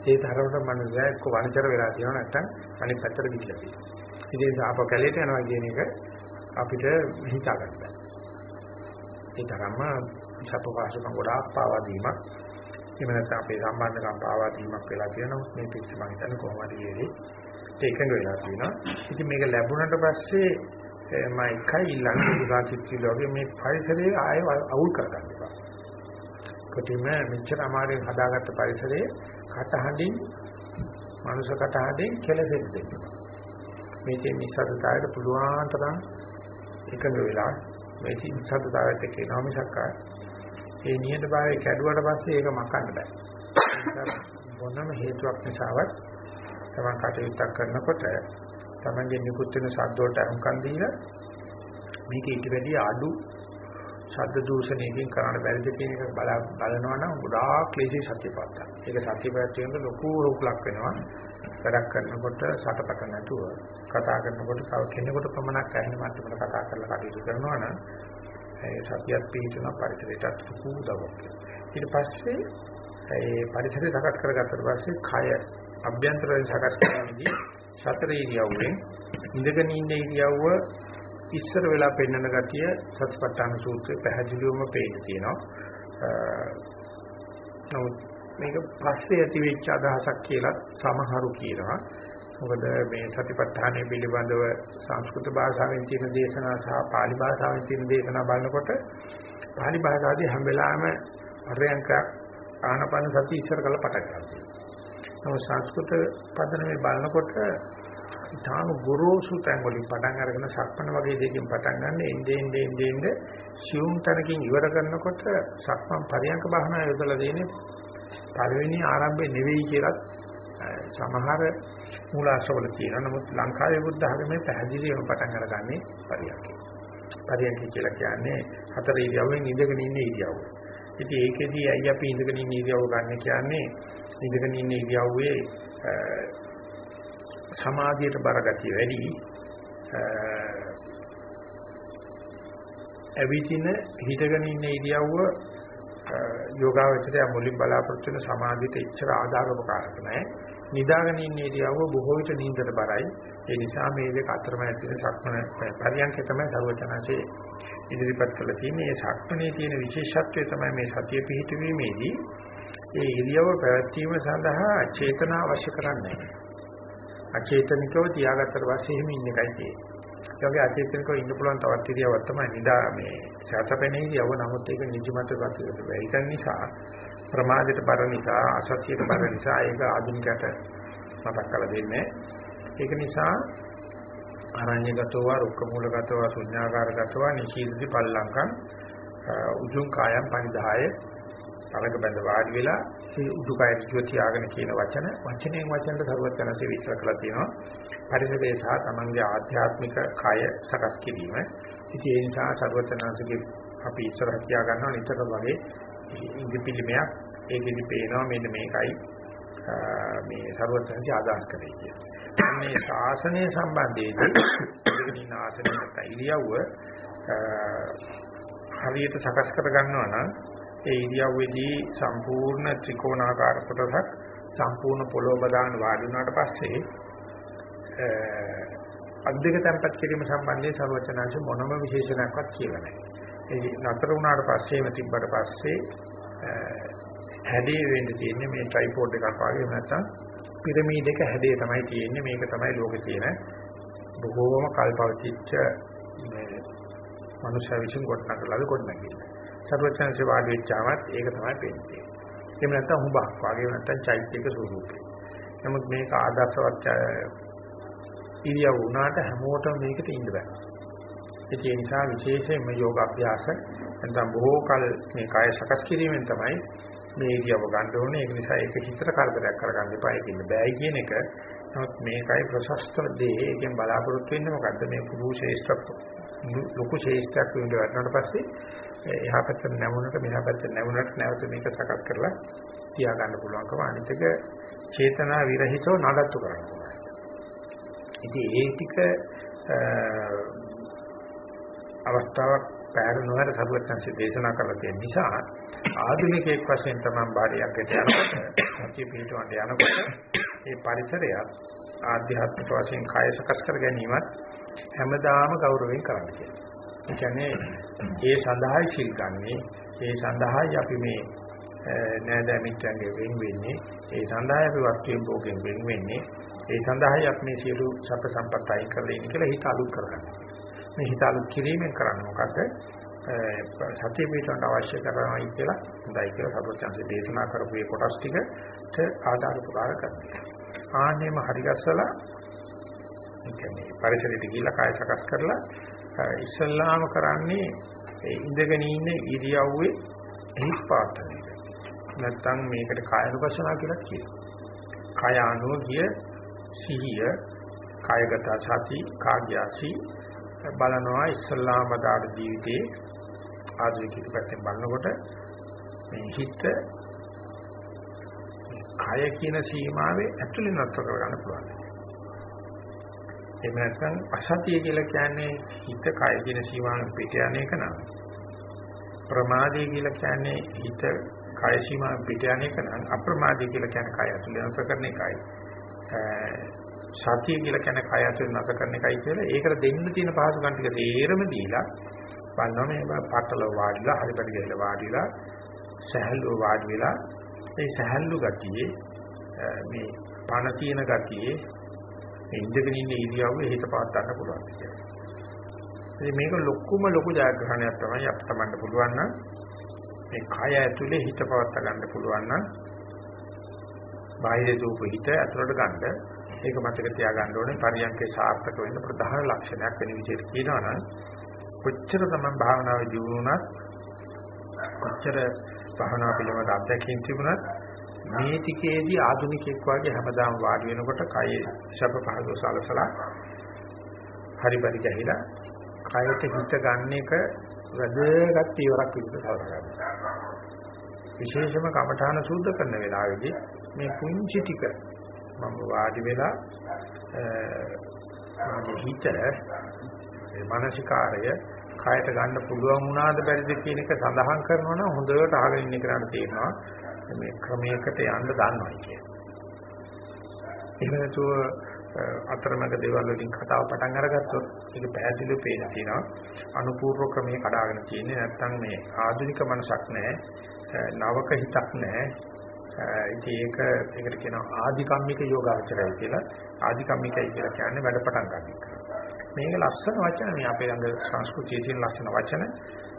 B: ඒ තරමට මනුස්සයා එක්ක වනචර වෙලා තියෙනවා නැත්නම් අනිත් පැත්තට ගිහිල්ලා තියෙනවා. ඉතින් ආප කැලේට යනවා කියන එක අපිට හිතා ගන්න බෑ. ඒ තරම්ම සපවාසකම් ගොඩාක් පාවා දීමක්. එහෙම නැත්නම් අපේ සම්බන්ධකම් පාවා දීමක් වෙලා තියෙනවා. මේ පිටි මම හිතන්නේ කොහොමද ඉන්නේ. ඒකඟ වෙලා තියෙනවා. ඉතින් මේක ලැබුණට පස්සේ මම එකයි ඊළඟ උදාසිතිල වගේ මේ පරිසරයේ ආය අවුල් කරගන්න එපා. කොටිම මෙච්චර අමාරුවෙන් හදාගත්ත පරිසරයේ කටහඬින් මනුෂ්‍ය කටහඬින් කෙලෙසෙන්න දෙන්න. මේකේ නිසද්දතාවයට පුළුවන් තරම් එකඟ වෙලා මේ නිසද්දතාවයට කියනවා මිසක් ඒ නියත භාවයේ කැඩුවට පස්සේ ඒක මකන්න බෑ. මොනම හේතුවක් නිසාවත් තමන් කටයුත්තක් කරනකොට තමන්ගේ නිකුත් වෙන ශබ්ද වලට අනුකම් දීලා මේක ඊට වැඩිය අඩු ශබ්ද දූෂණයකින් කරන්න බැරිද කියන එක බල බලනවා නම් ගොඩාක් ක්ලේශී සත්‍යපත්ත. ඒක සත්‍යපත්ත කියන ලොකු රෝගලක් වෙනවා. වැඩක් කරනකොට සටපට නැතුව කතා කරනකොට තව කෙනෙකුට පමණක් ඇහෙන මට්ටමට කතා කරලා කටයුතු කරනවා නම් ඒ සතියක් පිළිතුන පරිසරයට ලොකු උදව්වක්. ඊට පස්සේ ඒ පරිසරය සකස් කරගත්තට පස්සේ කය අභ්‍යන්තරයෙන් සකස් කරගන්නදී සතර ඉරියව්වෙන් ඉඳගෙන ඉන්න ඉරියව්ව ඉස්සර වෙලා පෙන්වන ගතිය සතිපට්ඨාන සූත්‍රයේ පැහැදිලිවම පේන්න තියෙනවා. නමුත් මේක පස්සේ ඇති වෙච්ච අදහසක් කියලා සමහරු කියනවා. මොකද මේ සතිපට්ඨානය පිළිබඳව සංස්කෘත භාෂාවෙන් තියෙන දේශනා සහ pāli භාෂාවෙන් තියෙන දේශනා බලනකොට pāli භාෂාවේ හැම වෙලාවෙම අරයන්ක ආනපන සති ඉස්සර කරලා පටන් ගන්නවා. නමුත් සංස්කෘත පදනමේ බලනකොට ඊටාම ගොරෝසු තැන් වලින් පටන් අරගෙන සක්මන වගේ දෙයකින් පටන් ගන්න එන්නේ එන්නේ එන්නේ සියුම් තැනකින් ඉවර කරනකොට සක්මන් පරියන්ක බහනා යොදලා දෙන්නේ පළවෙනි ආරම්භය නෙවෙයි කියලා සමහර මූලාශ්‍රවල තියෙනවා. නමුත් ලංකාවේ බුද්ධ ධර්මයේ පැහැදිලිවම පටන් අරගන්නේ පරියන්කේ. පරියන්කේ කියලා කියන්නේ හතර ඉරියව්වෙන් ඉඳගෙන ඉන්න ඉරියව්ව. ඉතින් ඒකෙදී අයි අපි ඉඳගෙන ඉන්න ඉරියව්ව ගන්න කියන්නේ ඉඳගෙන ඉන්න ඉරියව්වේ සමාධියට බරගතිය වැඩි ඇවිදින හිටගෙන ඉන්න ඉරියව්ව යෝගාවචරය මුලින් බලාපොරොත්තු වෙන සමාධියට ඉච්ඡර ආධාරවකාරක නැහැ. නිදාගෙන ඉන්න ඉරියව්ව බොහෝ විට නිින්දට බරයි. ඒ නිසා මේ දෙක අතරමැද තියෙන සක්මන පරියන්කේ තමයි සර්වචනසේ ඉදිරිපත් කළ තියෙන්නේ. මේ සක්මනේ තියෙන විශේෂත්වය තමයි මේ සතිය පිහිටීමේදී ඒ ඉරියව්ව පැවැත්වීම සඳහා චේතනා අවශ්‍ය කරන්නේ නැහැ. අචේතනිකව තියාගත්තට පස්සේ එහෙම ඉන්න එකයි තියෙන්නේ. ඒ වගේ අචේතනිකව ඉන්න පුළුවන් තවත් ඉරියව්වක් තමයි නිදා මේ සතපෙනේ ඉරියව්ව නමුත් ඒක නිදිමත ගතියට බැරි කරන නිසා ප්‍රමාදයට බර නිසා අසත්‍යයට බර නිසා ඒක ආධුනිකයට මතක් කරලා දෙන්නේ. ඒක නිසා අරඤ්‍යගතව රුක්ක මූලගතව ශුඤ්ඤාකාරගතව නිශීදති පල්ලංකම් උජුං කායම් පනිදාය පළක බඳ වාඩි වෙලා ඒ උඩුකය ඍජුව තියාගෙන කියන වචන වචනයෙන් වචනට සරුවත් යනසේ විස්තර කරලා තියෙනවා පරිසරය සහ තමන්ගේ ආධ්‍යාත්මික කය සකස් කිරීම ඉතින් ඒ නිසා සරුවත් යනසේගේ අපි ඉස්සරහ තියා ගන්නවා නිතර වගේ ඉදිපිලිමයක් ඒකෙදි පේනවා මෙන්න මේකයි මේ සරුවත් යනසේ අදහස් කරේ කියන්නේ මේ ශාසනය සම්බන්ධයේදී ඉන්න ආසනය නැත්නම් ඉරියව්ව හරියට සකස් කර ගන්නවා නම් ඒ ඉරියව්වේදී සම්පූර්ණ ත්‍රිකෝණාකාර කොටසක් සම්පූර්ණ පොළොව බදාන වාඩි වුණාට පස්සේ අද්දක tempat කිරීම සම්බන්ධයෙන් සර්වචනාංශ මොනම විශේෂණයක්වත් කියලා නැහැ. ඒ නතර වුණාට පස්සේම තිබ්බට පස්සේ හැඩේ වෙන්න තියෙන්නේ මේ ට්‍රයිපෝඩ් එකක් වගේ නැත්නම් පිරමීඩ් එක හැඩේ තමයි තියෙන්නේ මේක තමයි ලෝකේ තියෙන බොහෝම කල්පවතිච්ච මේ මනුෂ්‍ය විසින් ගොඩනගලා ගොඩනගන්නේ. සර්වචන්සේ වාඩි වෙච්චාමත් ඒක තමයි පේන්නේ. එහෙම නැත්නම් හුඹක් වගේ නැත්නම් චෛත්‍යක ස්වරූපේ. නමුත් මේක ආදර්ශවත් ඉරියව් වුණාට හැමෝටම මේකට ඉන්න බෑ. ඒ නිසා විශේෂයෙන්ම යෝග අභ්‍යාස නැත්නම් බොහෝ කල මේ කාය සකස් කිරීමෙන් තමයි මේ ඉරියව් ගන්න ඕනේ. ඒක නිසා ඒක හිතට කරදරයක් කරගන්න එපා. ඒක ඉන්න බෑයි කියන එක. නමුත් මේකයි ප්‍රශස්ත දේ. ඒකෙන් බලාපොරොත්තු වෙන්නේ මොකද්ද? මේ පුරු ශේෂ්ඨ ලොකු ශේෂ්ඨයක් වෙන්න වටනට පස්සේ එහා පැත්තට නැමුණට මෙහා පැත්තට නැමුණට නැවත මේක සකස් කරලා තියා ගන්න පුළුවන්කම අනිත් එක චේතනා විරහිතව නඩත්තු කරන්න පුළුවන්. ඉතින් ඒ ටික අවස්ථාවක් පැහැර නොහැර සරුවත්ංශ දේශනා කරලා තියෙන නිසා ආධුනිකයෙක් වශයෙන් තමයි බාහිරයකට යනකොට සත්‍ය පිටවන්ට යනකොට මේ පරිසරය ආධ්‍යාත්මික වශයෙන් කාය සකස් කර ගැනීමත් හැමදාම ගෞරවයෙන් කරන්න කියලා. ඒ කියන්නේ ඒ සඳහායි සිල් ගන්නේ ඒ සඳහායි අපි මේ නෑදෑ මිත්‍රයන්ගේ වෙන් වෙන්නේ ඒ සඳහායි අපි වස්තුවෙන් භෝගෙන් වෙන් වෙන්නේ ඒ සඳහායි අපි මේ සියලු සැප සම්පත් අයින් කරලා ඉන්න කියලා හිත අලුත් කරගන්න. මේ හිත අලුත් කිරීමෙන් කරන්නේ මොකද? සත්‍ය පිටවට අවශ්‍ය කරනවායි කියලා හොඳයි කියලා සබෝචන්සේ දේශනා කරපු මේ කොටස් ටිකට ආධාර උපකාර කරනවා. ආන්නේම හරිගස්සලා ඒ කියන්නේ පරිසරයට ගිහිල්ලා කාය සකස් කරලා ඉස්සල්ලාම කරන්නේ ඉඳගෙන ඉන්න ඉරියව්වේ හිස් පාත්තන එක. නැත්තම් මේකට කායනුපස්සනා කියලා කියනවා. කාය අනුව ගිය සිහිය කායගත සති කාග්‍යාසි බලනවා ඉස්සල්ලාම බදාට ජීවිතේ ආධුනික පැත්තෙන් බලනකොට මේ හිත කය කියන සීමාවේ ඇතුළේ නතර කරගන්න පුළුවන්. එහෙම නැත්නම් අසතිය කියලා කියන්නේ හිත කය කියන සීමාවෙන් පිට යන එක නම. ප්‍රමාදය කියලා කියන්නේ හිත කය සීමා පිට යන එක නම් අප්‍රමාදී කියලා කියන්නේ කය ඇතුළේ නැස කරන එකයි. සතිය කියලා කියන්නේ කය ඇතුළේ නැස කරන එකයි කියලා ඒකට දෙන්න තියෙන පහසුකම් ටික තේරම දීලා බලනවා මේ පටල වාඩිලා හරිපට ගිහලා වාඩිලා සහැල්ලුව වාඩි වෙලා ඒ සහැල්ලු ගතියේ මේ පණ තියෙන ගතියේ ඉඳගෙන ඉන්න ඉරියව්වේ හිත පාත් ගන්න පුළුවන් කියලා. ඉතින් මේක ලොකුම ලොකු ජයග්‍රහණයක් තමයි අපිට තමන්ට පුළුවන් නම් මේ කය ඇතුලේ හිත පවත් ගන්න පුළුවන් නම් බාහිර දූප හිත ඇතුලට ගන්න ඒක මතක තියාගන්න ඕනේ පරියන්කේ සාර්ථක වෙන්න ප්‍රධාන ලක්ෂණයක් වෙන විදිහට කියනවා නම් කොච්චර තමයි භාවනාවේ දියුණුණත් කොච්චර භාවනා පිළිබඳ අත්දැකීම් තිබුණත් මේ ටිකේදී ආධුනිකෙක් වගේ හැමදාම වාඩි වෙනකොට කයේ ශබ්ද පහළ සලසලා හරි පරි ගහිලා කයට හිත ගන්න එක වැදගත් පියවරක් විදිහට සලකනවා. විශේෂම කමඨාන සූද්ධ කරන වෙලාවේදී මේ කුංචි ටික මම වාඩි වෙලා මගේ හිත මේ මානසිකාරය කයට ගන්න පුළුවන් වුණාද බැරිද කියන එක සඳහන් කරනවා නම් හොඳට අහගෙන ඉන්න කෙනාට තේරෙනවා මේ ක්‍රමයකට යන්න දන්නවා කියන්නේ. එහෙම නැතුව අතරමැද දේවල් වලින් කතාව පටන් අරගත්තොත් ඒක පැහැදිලිව පේන තියෙනවා අනුපූර්ව ක්‍රමයේ කඩාගෙන තියෙන්නේ නැත්නම් මේ ආධුනික මනසක් නැහැ නවක හිතක් නැහැ ඉතින් ඒක ඒකට කියනවා ආධිකම්මික යෝගාචරය කියලා ආධිකම්මිකයි කියලා කියන්නේ වැඩ පටන් ගන්න එක. මේක ලස්සන වචන මේ අපේ ළඟ සංස්කෘතියේ තියෙන ලස්සන වචන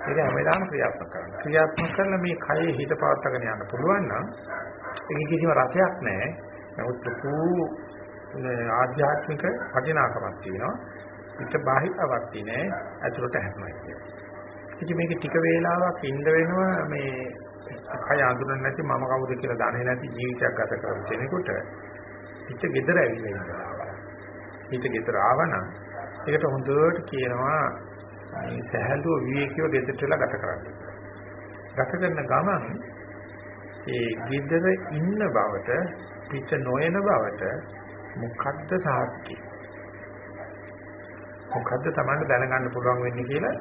B: ඒක හැමදාම ක්‍රියාත්මක කරනවා. ක්‍රියාත්මක කරලා මේ කයේ හිත පවත්වාගෙන යන්න පුළුවන් නම් ඒක කිසිම රසයක් නැහැ. නමුත් ලොකු ආධ්‍යාත්මික වටිනාකමක් තියෙනවා. පිට බාහිරවක් තියෙන්නේ ඇතුළට හැමයි කියන්නේ. ඉතින් මේක ටික වේලාවක් ඉඳ වෙනවා මේ කය අඳුරන්නේ නැති මම කවුද කියලා දන්නේ නැති ජීවිතයක් ගත කරන කෙනෙකුට හිත gedara ඇවිල්ලා ඉන්නවා. හිත gedara ආවනම් ඒකට හොඳට කියනවා මේ සහැල්ලුව විවේකීව ගෙදරට වෙලා ගත කරන්න. ගත කරන ගමන් ඒ ගෙදර ඉන්න බවට පිට නොයන බවට මොකද්ද සාධකේ? මොකද්ද Tamanට දැනගන්න පුළුවන් වෙන්නේ කියලා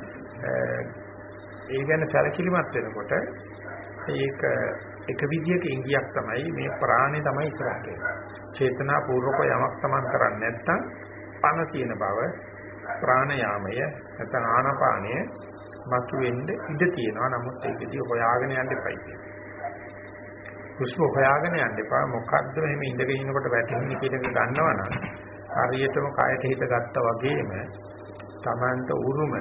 B: ඒ ගැන සැලකිලිමත් වෙනකොට ඒක එක විදියක ඉංගියක් තමයි මේ ප්‍රාණය තමයි ඉස්සරහට එන්නේ. චේතනා පූර්වක යමක් Taman කරන්නේ නැත්නම් පණ තියෙන බව ප්‍රාණයාමය නැත්නම් ආනාපානය මතුවෙන්න ඉඩ තියෙනවා. නමුත් ඒකදී හොයාගෙන යන්න එපයි කියන්නේ. හුස්ම හොයාගෙන යන්න එපා. මොකද්ද මෙහෙම ඉඳගෙන ඉන්නකොට වැටෙන්නේ කියන එක ගන්නවනම් හරියටම කයට හිත ගත්තා වගේම Tamanට උරුම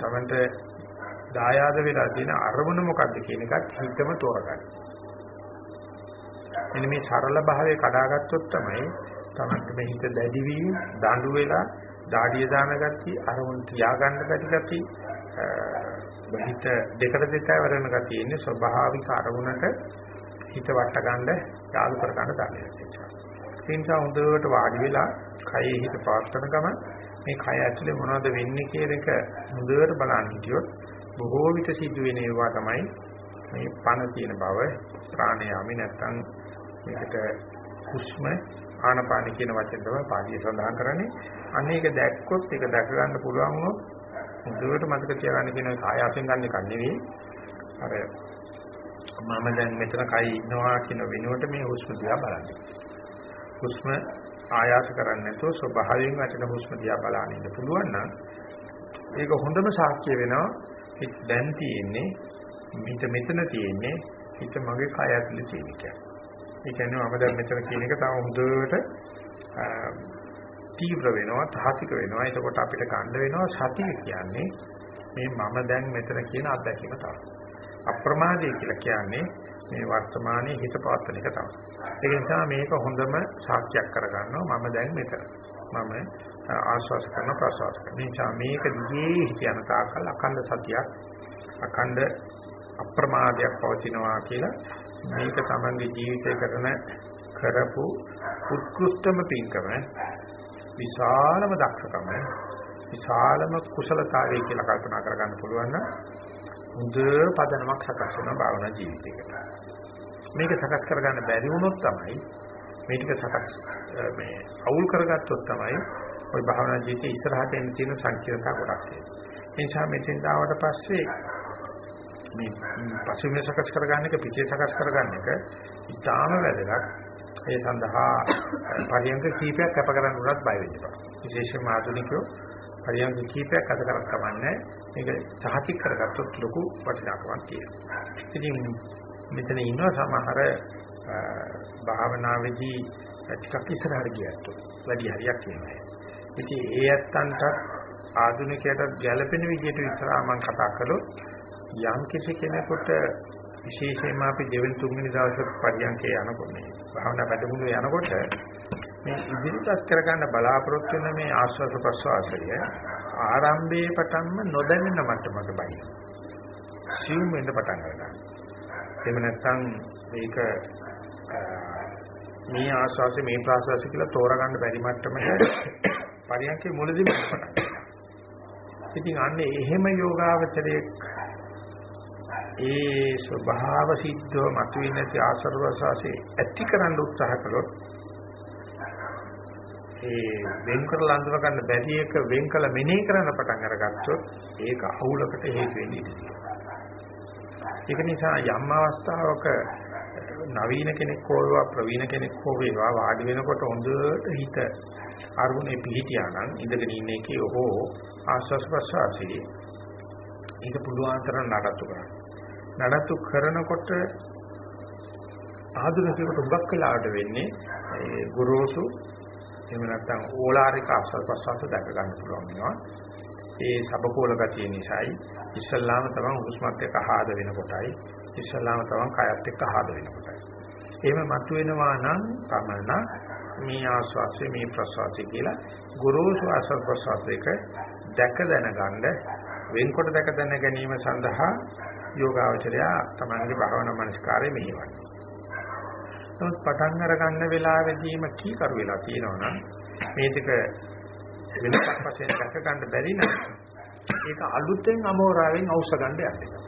B: Tamanට දායාද වෙලා තියෙන අරමුණ මොකද්ද කියන එකත් හිතම තෝරගන්න. මෙන්න මේ සරල භාවයේ කඩාගත්තොත් තමයි Tamanට මේ හිත දැඩි වී දඬු වෙලා දාඩිය දාන ගතිය අරමුණ තියාගන්න ගති ගතිය හිත දෙකට දෙකවරන ගතිය ඉන්නේ ස්වභාවික අරමුණට හිත වට ගන්න යාලු කර ගන්න දන්නේ නැහැ. ඒ නිසා හොඳට වාඩි වෙලා කයේ හිත පවත්වන ගම මේ කය ඇතුලේ මොනවද වෙන්නේ කියන එක හොඳට බලන්න හිටියොත් බොහෝ විට සිද්ධ වෙන ඒවා තමයි මේ පණ තියෙන බව ප්‍රාණයාමි නැත්තම් මේකට හුස්ම ආනපාන කියන වචෙන් තමයි පාළිය සඳහන් කරන්නේ. අන්න ඒක දැක්කොත් ඒක දැක ගන්න පුළුවන් වුණොත් හොඳට මතක තියාගන්න කියන ආයාසෙන් ගන්න එක නෙවෙයි. අර මම දැන් මෙතන කයි ඉන්නවා කියන වෙනුවට මේ හුස්ම දිහා බලන්න. හුස්ම ආයාස කරන්නේ නැතුව ස්වභාවයෙන් වැටෙන හුස්ම දිහා බලන්න ඉන්න පුළුවන් නම් ඒක හොඳම සාක්ෂිය වෙනවා හිත දැන් තියෙන්නේ හිත මෙතන තියෙන්නේ හිත මගේ කය ඇතුලේ තියෙන එක. ඒ කියන්නේ මම දැන් මෙතන කියන එක තව හොඳට තීව්‍ර වෙනවා, තාතික වෙනවා. එතකොට අපිට ගන්න වෙනවා සතිය කියන්නේ මේ මම දැන් මෙතන කියන අත්දැකීම තමයි. අප්‍රමාදය කියලා කියන්නේ මේ වර්තමානයේ හිත පවත්වන එක තමයි. ඒ නිසා මේක හොඳම සාක්ෂියක් කරගන්නවා මම දැන් මෙතන. මම ආශ්වාස කරන ප්‍රශ්වාස කරන නිසා මේක දිගේ හිත යන තාකල් අඛණ්ඩ සතියක් අඛණ්ඩ අප්‍රමාදයක් පවතිනවා කියලා මේක තමන්ගේ ජීවිතය කරන කරපු උත්කෘෂ්ඨම පින්කම විශාලම දක්ෂකම විශාලම කුසලතාවය කියලා කල්පනා කරගන්න පුළුවන් නම් හොඳ පදනමක් සකස් වෙන භාවනා ජීවිතයකට. මේක සකස් කරගන්න බැරි වුණොත් තමයි මේ ටික සකස් මේ අවුල් කරගත්තොත් තමයි ওই භාවනා ජීවිතේ ඉස්සරහට එන්න තියෙන සංකීර්ණතා ගොඩක් තියෙනවා. ඒ නිසා මෙතෙන් ආවට පස්සේ මේ පසුබිම සකස් කරගන්න එක පිටේ සකස් කරගන්න එක ඉතාම වැදගත්. ඒ සඳහා පරියන්ක කීපයක් කැප කරන්න උනත් බය වෙන්න එපා. විශේෂයෙන්ම ආධුනිකයෝ පරියන්ක කීපයක් අද කරක් කමන්නේ මේක සහතික කරගත්තොත් ලොකු වටිනාකමක් තියෙනවා. ඉතින් මෙතන ඉන්න සමහර භාවනාවේදී ටිකක් ඉස්සරහට ගියත් වැඩි හරියක් වෙනවා. ඉතින් ඒ ඇත්තන්ට ආධුනිකයට ගැළපෙන විදිහට ඉස්සරහා මම කතා කළොත් යම් කිසි කෙනෙකුට විශේෂයෙන්ම අපි දෙවෙනි තුන්වෙනි දවසේ පරියන්කේ යනකොට මේ භාවනා වැඩමුළු යනකොට මේ ඉදිරිපත් කරගන්න බලාපොරොත්තු වෙන මේ ආස්වාද ප්‍රසවාසය ආරම්භයේ පටන්ම නොදැනෙන මට්ටමක බයි. සිව් වෙන්න පටන් ගන්නවා. එහෙම නැත්නම් මේක මේ ආස්වාසය මේ ප්‍රාස්වාසය කියලා තෝරගන්න බැරි මට්ටමක පරියන්කේ මුලදීම පටන් ගන්නවා. ඉතින් අන්නේ එහෙම යෝගාවචරයේ ඒ ස්වභාව සිද්ධව මතුවෙන නැති ආසර්වසාසේ ඇති කරන්න උත්සාහ කළොත් ඒ වෙන් කරලා අඳුර ගන්න බැරි එක වෙන් කළ මෙනෙහි කරන්න පටන් අරගත්තොත් ඒක අහුලකට හේතු වෙන්නේ. ඒක නිසා යම් අවස්ථාවක නවීන කෙනෙක් හෝ ප්‍රවීණ කෙනෙක් හෝ වේවා වාඩි වෙනකොට හොඳට හිත අරුණේ පිහිටියා නම් ඉඳගෙන ඉන්න එකේ ඔහෝ ආස්වාස් ප්‍රසවාසී ඒක පුළුවන් තරම් නඩත්තු කරන්න. නඩත්තු කරනකොට ආධුනිකයෙකුට උගක් වෙලාවට වෙන්නේ ඒ ගුරුසු එහෙම නැත්නම් ඕලාරික ආස්වාස් ප්‍රසවාස දැක ගන්න පුළුවන් වෙනවා. ඒ සබකෝල ගතිය නිසායි ඉස්සල්ලාම තමයි හුස්මත් එක්ක ආහාර වෙන කොටයි ඉස්සල්ලාම තමයි කයත් එක්ක ආහාර වෙන කොටයි. එහෙම මතුවෙනවා නම් තමයි මේ ආස්වාස්ය මේ ප්‍රසවාසය කියලා ගුරුසු ආස්වාස් ප්‍රසවාසයක දැක දැනගන්න වෙන්කොට දැක දැන ගැනීම සඳහා යෝගාවචරය තමන්ගේ භාවනා මනස්කාරය මෙහෙවන්නේ. නමුත් පටන් අර ගන්න වෙලාවෙදීම කී කරු වෙලා තියෙනවනම් මේ දෙක වෙනසක් වශයෙන් දැක ගන්න බැරි නම් ඒක අලුතෙන් අමෝරාවෙන් අවශ්‍ය ගන්න යන්නේ.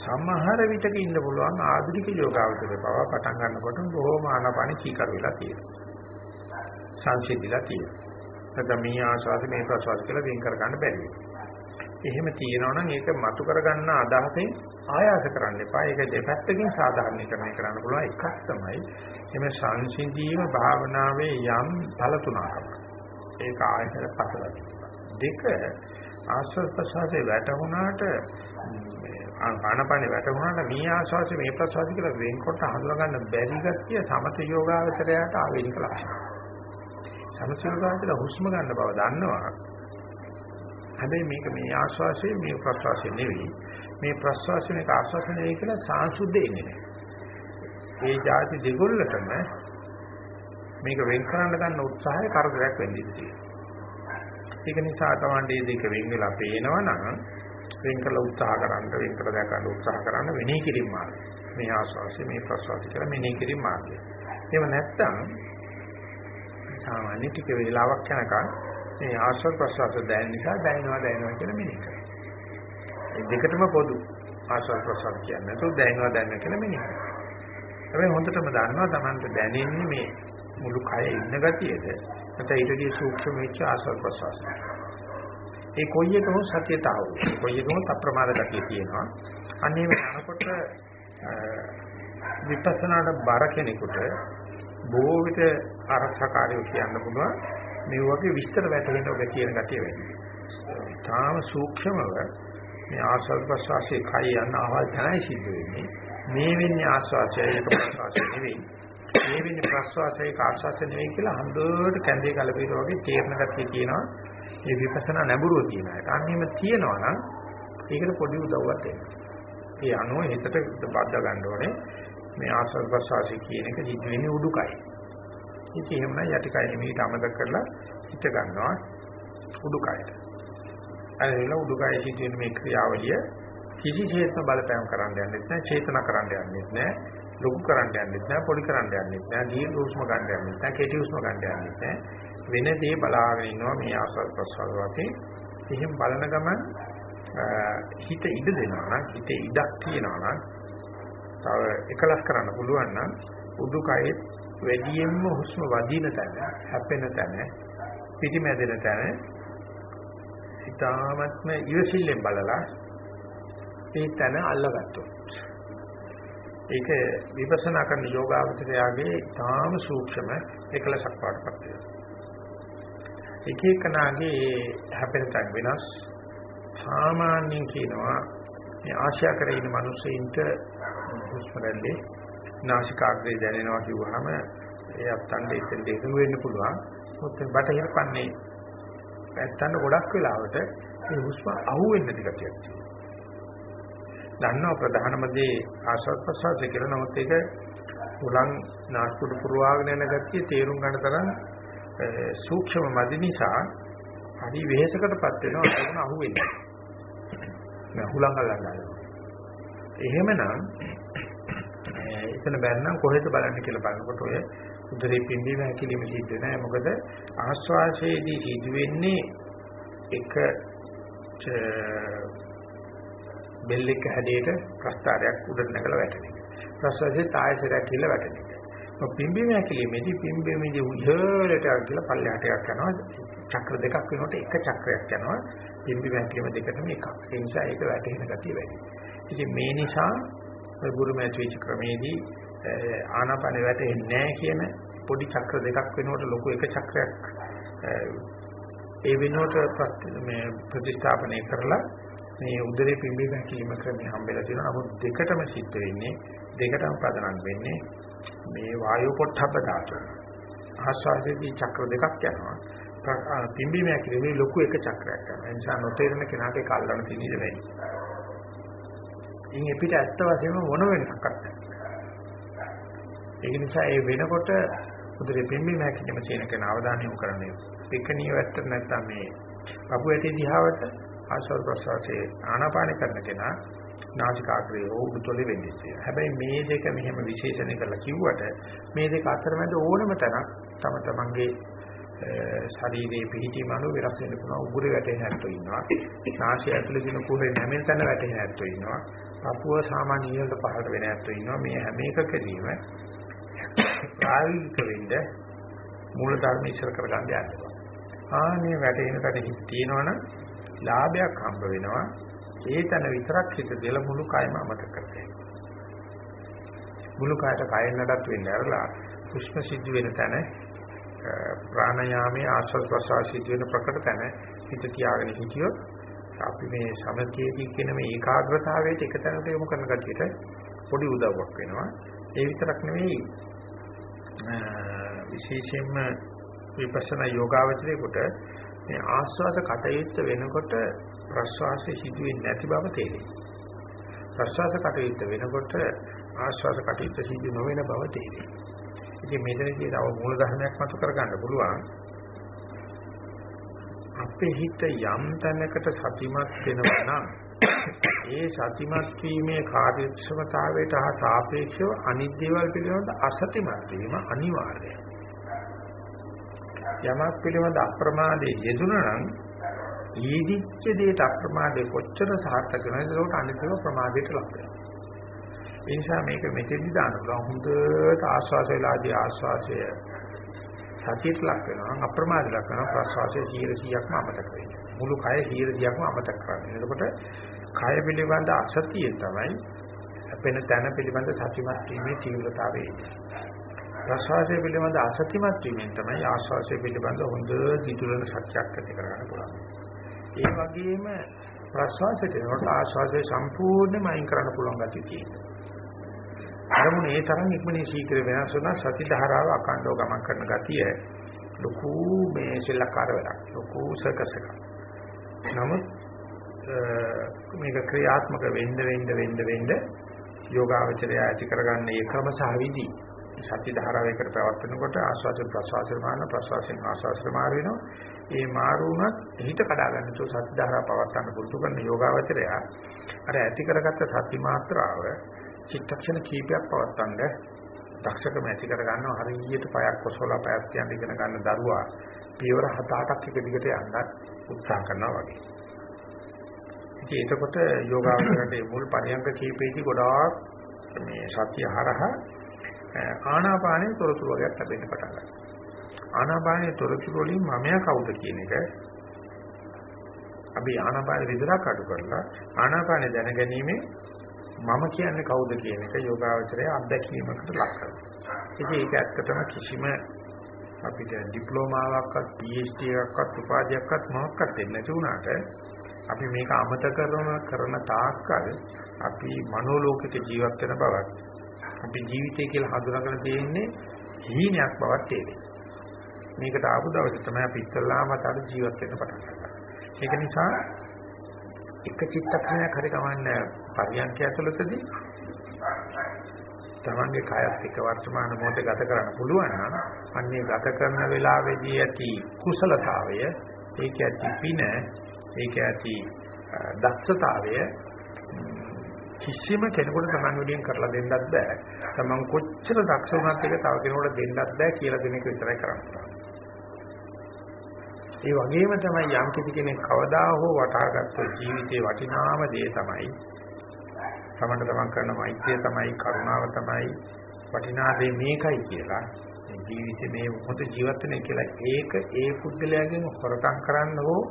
B: සමහර විටක ඉන්න පුළුවන් ආධුනික යෝගාවචරය පවා පටන් ගන්නකොට බොහෝම ආනාපාන කීකර වෙලා තියෙනවා. සංසිද්ධිලා තියෙනවා. නැත්නම් මේ ආස්වාද මේ ප්‍රසවාස කියලා වෙන් කර ගන්න බැරි එහෙම තියෙනවා නම් ඒක මතු කර ගන්න අදහසෙන් ආයාස කරන්න එපා. ඒක දෙපැත්තකින් සාධාරණීකරණය කරන්න පුළුවන් එකක් තමයි එමෙ සංසිද්ධීම භාවනාවේ යම් තල තුනක්. ඒක ආයතන පසලයි. දෙක ආස්වාද ප්‍රසවාසයේ වැටුණාට ආනපානෙ වැටුණාට මේ ආස්වාසිය මේ ප්‍රසවාසිය කියලා වෙන්කොට හඳුනා ගන්න බැරි ගැතිය සමත යෝගාවචරයට ආවේනික ලක්ෂණ. සමත යෝගාවචර හුස්ම ගන්න බව දන්නවා. හැබැයි මේක මේ ආස්වාසිය මේ ප්‍රසවාසිය නෙවෙයි. මේ ප්‍රසවාසිය මේක ආස්වාසිය නෙවෙයි කියලා සාංශුද්ධ එන්නේ නැහැ. ඒ જાති දෙගොල්ලටම මේක වෙන් කරන්න ගන්න උත්සාහය කරදරයක් වෙන්න ඉඩ තියෙනවා. ඒක නිසා තමයි මේ දෙක වෙන් වෙලා පේනවා නම් වෙන් කළ උත්සාහ කරන්න වෙන් කළ දැකන්න උත්සාහ කරන්න වෙණී කිරීම මාර්ගය. මේ ආස්වාසිය මේ ප්‍රසවාසය කියලා මෙනෙහි කිරීම මාර්ගය. එහෙම නැත්නම් සාමාන්‍ය ටික වේලාවක් යනකම් මේ ආස්වාද ප්‍රසවාස දැනෙන නිසා දැනෙනවා දැනෙනවා කියලා මෙනෙහි කරනවා. ඒ දෙකටම පොදු ආස්වාද ප්‍රසවාස කියන්නේ නැතුව දැනෙනවා දැනෙනවා කියලා මෙනෙහි කරනවා. හැබැයි හොඳටම දන්නවා Tamanට දැනෙන්නේ මේ මුළු කය ඉන්න ගතියද නැත්නම් ඊටදී සූක්ෂම වෙච්ච ආස්වාද ප්‍රසවාසය. ඒ කොයි එකම සත්‍යතාවය. කොයි එකම අප්‍රමාද ගතිය තියෙනවා. අන්නේ යනකොට විපස්සනාට බර කෙනෙකුට බොහෝ විට ආරක්ෂාකාරයෝ කියන්න පුළුවන් මේ වගේ විස්තර වැටහෙන ඔබ කියන ගතිය වැඩි. තාම සූක්ෂමව මේ ආස්වාද ප්‍රසවාසයේ කය යන අවල් තමයි සිද්ධ වෙන්නේ. මේ වෙන්නේ ආස්වාසයයි ඒක ප්‍රසවාසය නෙවෙයි. මේ වෙන්නේ ප්‍රසවාසයයි ආස්වාසය නෙවෙයි කියලා හඳුට කැඳේ කලපිර වගේ තේරණ ගතිය කියනවා. මේ විපස්සනා නැඹුරුව කියන එක. අන්නේම තියෙනවා නම් ඒකට පොඩි උදව්වක් දෙන්න. ඒ අනුව හිතට බද්ද ගන්න ඕනේ. මේ ආස්වාද ප්‍රසවාසය කියන එක සිද්ධ වෙන්නේ උඩුකය. ඉතින් එහෙමනම් යටිකය මේකට අමතක කරලා හිත ගන්නවා උඩුකයට. අරේල උඩුකය සිද්ධ වෙන මේ ක්‍රියාවලිය කිසිසේත්ම බලපෑම් කරන්න යන්නෙත් නැහැ, චේතනා කරන්න යන්නෙත් නැහැ, ලොකු කරන්න යන්නෙත් නැහැ, පොඩි කරන්න යන්නෙත් නැහැ, දීර්ඝ උස්ම ගන්න යන්නෙත් නැහැ, කෙටි උස්ම ගන්න යන්නෙත් නැහැ. වෙන දේ බලාගෙන ඉන්නවා මේ ආස්වාද ප්‍රසවාස වශයෙන්. එහෙන් බලන ගමන් හිත ඉඩ දෙනවා නම් හිතේ ඉඩක් තියෙනවා නම් තව එකලස් කරන්න පුළුවන් නම් උඩුකයේ වැඩියෙන්ම හුස්ම වදින තැන, හැපෙන තැන, පිටිමැදෙන තැන ඊටාත්ම ඉවසිල්ලෙන් බලලා ඒ තැන අල්ලගත්තොත් ඒක විපස්සනා කරන යෝගාවචරයාගේ තාම සූක්ෂම එකලසක් පාඩපත් වෙනවා. එක එකනාගේ හැපෙන තැන් වෙනස්. සාමාන්‍යයෙන් කියනවා මේ ආශා කරේ ඉන්න මිනිස්සුන්ට හුස්ම රැල්ලේ නාසිකාග්‍රේ දැනෙනවා කිව්වහම ඒ අත්තන්ට ඉතින් දෙකම වෙන්න පුළුවන්. මොකද බටහිර පන්නේ ඇත්තන්න ගොඩක් වෙලාවට මේ හුස්ම අහුවෙන්න ටිකක් තියෙනවා. දන්නවා ප්‍රධානම දේ ආශ්වාස ප්‍රශ්වාසය කියලා නමුත් ඒක උලන් නාස්පුඩු පුරවාගෙන යන ගතිය තේරුම් ගන්න තරම් සූක්ෂම මදි නිසා හරි වෙහෙසකටපත් වෙනවා ඒක අහුවෙන්නේ. මම හුලං අල්ලන්න එහෙමනම් එතන බැන්නම් කොහෙද බලන්න කියලා බලනකොට ඔය උදරේ පිම්බීම හැකිලිම සිද්ධ වෙනවා. මොකද ආශ්වාසයේදී සිදු වෙන්නේ එක බෙල් එක හැඩයට ප්‍රස්තාරයක් උඩට නැගලා වැටෙන එක. ප්‍රස්වාසයේ තායසරයක් කියලා වැටෙන එක. ඔය පිම්බීම හැකිලිමේදී පිම්බීමේදී උයරට කියලා පල්ලෙහාට එකක් යනවා. චක්‍ර දෙකක් වෙනකොට එක චක්‍රයක් යනවා. පිම්බීම හැකිලිම දෙකටම එකක්. ඒ නිසා ඒක වැටෙන ගතිය වැඩි. ඉතින් මේ නිසා ඔය ගුරුමැතිච ක්‍රමේදී ආනාපාන වැටෙන්නේ නැහැ කියන පොඩි චක්‍ර දෙකක් වෙනකොට ලොකු එක චක්‍රයක් ඒ වෙනුවට මේ ප්‍රතිස්ථාපනය කරලා මේ උදරේ පිම්බීම හැකිලිම ක්‍රමය හම්බෙලා තියෙනවා. නමුත් දෙකටම සිද්ධ වෙන්නේ දෙකටම ප්‍රධානම් වෙන්නේ මේ වායු පොට්ටබ්බ ධාතුව. ආශ්වාසයේදී චක්‍ර දෙකක් යනවා. පිම්බීම හැකිලිමේ ලොකු එක චක්‍රයක් යනවා. ඒ නිසා නොතේරෙන කෙනාට ඒක අල්ලන්න තියෙන්නේ වැඩි. ඉන් එපිට ඇත්ත වශයෙන්ම මොන වෙනසක් නැහැ. ඒක නිසා ඒ වෙනකොට උදේ පිම්බීම හැකිලිම තියෙන කෙනා අවධානය යොමු කරන්නේ පිකණිය වැටට නැත්නම් මේ පපු ඇටි දිහාවට ආශ්වාස ප්‍රශ්වාසයේ ආනාපාන කරන කෙනා නාසිකාග්‍රේ හෝ උඩුතොලේ වෙන්නේ කියලා. හැබැයි මේ දෙක මෙහෙම විශේෂණය කරලා කිව්වට මේ දෙක අතරමැද ඕනම තැනක් තම තමන්ගේ ශරීරයේ පිහිටීම අනුව වෙනස් වෙන්න පුළුවන්. උගුරේ වැටෙන හැටෝ ඉන්නවා. නාසය ඇතුලේ දින කුහරේ නැමෙන තැන වැටෙන හැටෝ ඉන්නවා. පපුව සාමාන්‍ය ඉහළට පහළට වෙන හැටෝ ඉන්නවා. මේ හැම එකකදීම ප්‍රායෝගික වෙන්න මූල ධර්ම ඉස්සර කරගන්න යනවා. ආනේ වැටෙන තැන හිත තියෙනවනම් ලාභයක් හම්බ වෙනවා. ඒ තැන විතරක් හිත දෙල මුළු කයම අමතක කරගන්න. මුළු කයට කයෙන් නඩත් වෙන්න ඇරලා පුෂ්ප සිද්ධ වෙන තැන ප්‍රාණයාමයේ ආශ්වාස ප්‍රශ්වාස සිද්ධ වෙන ප්‍රකට තැන හිත තියාගෙන හිටියොත් අපි මේ සමථයේදී කියන මේ ඒකාග්‍රතාවයට එක තැනට යොමු කරන කටියට පොඩි උදව්වක් වෙනවා. ඒ විතරක් නෙවෙයි විශේෂයෙන්ම විපස්සනා යෝගාවචරයේකට මේ ආස්වාද කටයුත්ත වෙනකොට ප්‍රස්වාසයේ සිදුවෙන්නේ නැති බව තේරෙනවා. ප්‍රස්වාස කටයුත්ත වෙනකොට ආස්වාද කටයුත්ත සිදු නොවන බව තේරෙනවා. ඉතින් මෙතනදී තව මූල ධර්මයක් මතු කරගන්න පුළුවන්. අපේ හිත යම් තැනකට සතිමත් වෙනවා නම් ඒ සතිමත් වීමේ කාර්යක්ෂමතාවයට හා සාපේක්ෂව අනිත් දේවල් පිළිබඳ අසතිමත් වීම අනිවාර්යයි. යමක් පිළිබඳ අප්‍රමාදයේ යෙදුණා නම් ඊදිච්ච දේට අප්‍රමාදයේ කොච්චර සාර්ථක වෙනවද ඒකට අනිත් ඒවා ප්‍රමාදයට ලක් වෙනවා. ඒ නිසා මේක මෙතෙදි දාන්න පුළුවන් හොඳට ආස්වාස වෙලාදී ආස්වාසය සතියට ලක් වෙනවා අප්‍රමාදයට ලක් වෙනවා ප්‍රස්වාසයේ 100%ක්ම අමතක වෙනවා. මුළු කය 100%ක්ම අමතක කරනවා. එතකොට කය පිළිබඳ අසතිය තමයි අපෙන තන පිළිබඳ සතිමත් වීමේ තීව්‍රතාවය එන්නේ. ප්‍රසවාසය පිළිබඳ අසතිමත් වීමෙන් තමයි ආශ්වාසය පිළිබඳ හොඳ දිතුලන සත්‍යයක් ඇති කරගන්න පුළුවන්. ඒ වගේම ප්‍රසවාසයට යනකොට ආශ්වාසය සම්පූර්ණයෙන්ම අයින් කරන්න පුළුවන් ගැතිය තියෙනවා. අරමුණ ඒ තරම් ඉක්මනින් ශීක්‍ර වෙනස් වෙන සති ධාරාව අකණ්ඩව ගමන් කරන ගතිය ලොකු මේ සෙල්ලක්කාර වැඩක්. ලොකු සර්කස් එකක්. නමුත් මේක ක්‍රියාත්මක වෙන්න වෙන්න වෙන්න වෙන්න යෝගාවචරය ඇති කරගන්න ඒ ක්‍රම සහ විදි සති ධාරාවයකට පැවැත්වෙනකොට ආස්වාද ප්‍රසවාසය මාන ප්‍රසවාසයෙන් ආස්වාද මාර වෙනවා ඒ මාරු වුණත් හිත කඩා ගන්න තෝ සති ධාරාව පවත්වන්න පුරුදු කරන යෝගාවචරය අර ඇති කරගත්ත සති මාත්‍රාව චිත්තක්ෂණ කීපයක් පවත්වන්න දක්ෂකම ඇති කර ගන්නවා හරියට පයක් කොසවලා පයක් තියන්න ඉගෙන ගන්න දරුවා පියවර 7-8ක් එක දිගට යන්න උත්සාහ කරනවා වගේ. ඉතින් එතකොට යෝගාවචරයේ මුල් පරියන්ක කීපෙදී ගොඩාක් මේ සත්‍ය හරහා ආනාපානයේ තොරතුරු වර්ගයක් ලැබෙන්න පටන් ගන්නවා. ආනාපානයේ තොරතුරු වලින් මමයා කවුද කියන එක අපි ආනාපාන විතරක් අඩු කරලා ආනාපාන දැනගැනීමේ මම කියන්නේ කවුද කියන එක යෝගාවචරය අත්දැකීමකට ලක් කරනවා. ඉතින් ඒක ඇත්තටම කිසිම අපිට ඩිප්ලෝමාවක්වත් PhD එකක්වත් උපාධියක්වත් මොකක්වත් දෙන්නේ නැති වුණාට අපි මේක අමතක කරන කරන තාක්කල් අපි මනෝලෝකික ජීවත් වෙන බවක් අපි ජීවිතය කියලා හඳුනාගෙන තියෙන්නේ හීනයක් බවක් තේරෙනවා. මේකට ආපු දවසේ තමයි අපි ඉස්සල්ලාම අතර ජීවත් වෙන්න පටන් ගන්නේ. ඒක නිසා එක චිත්තක්ෂණයක් හරි කමන්නේ පරියන්ක ඇතුළතදී තමන්ගේ කායත් එක්ක වර්තමාන මොහොතේ ගත කරන්න පුළුවන් නම් අන්නේ ගත කරන වෙලාවේදී ඇති කුසලතාවය ඒක ඇති පින ඒක ඇති දක්ෂතාවය කිසිම කෙනෙකුට තමන් වලින් කරලා දෙන්නත් බෑ තමන් කොච්චර දක්ෂ වුණත් ඒක තව කෙනෙකුට දෙන්නත් බෑ කියලා දෙන එක විතරයි කරන්නේ ඒ වගේම තමයි යම් කිසි කෙනෙක් කවදා හෝ වටහාගත්ත ජීවිතේ වටිනාම දේ තමයි තමන්ට තමන් කරන මෛත්‍රිය තමයි කරුණාව තමයි වටිනා දේ මේකයි කියලා මේ ජීවිතේ මේ මොහොත ජීවත් වෙන කියලා ඒක ඒ පුද්ගලයාගෙන් හොරකම් කරන්න හෝ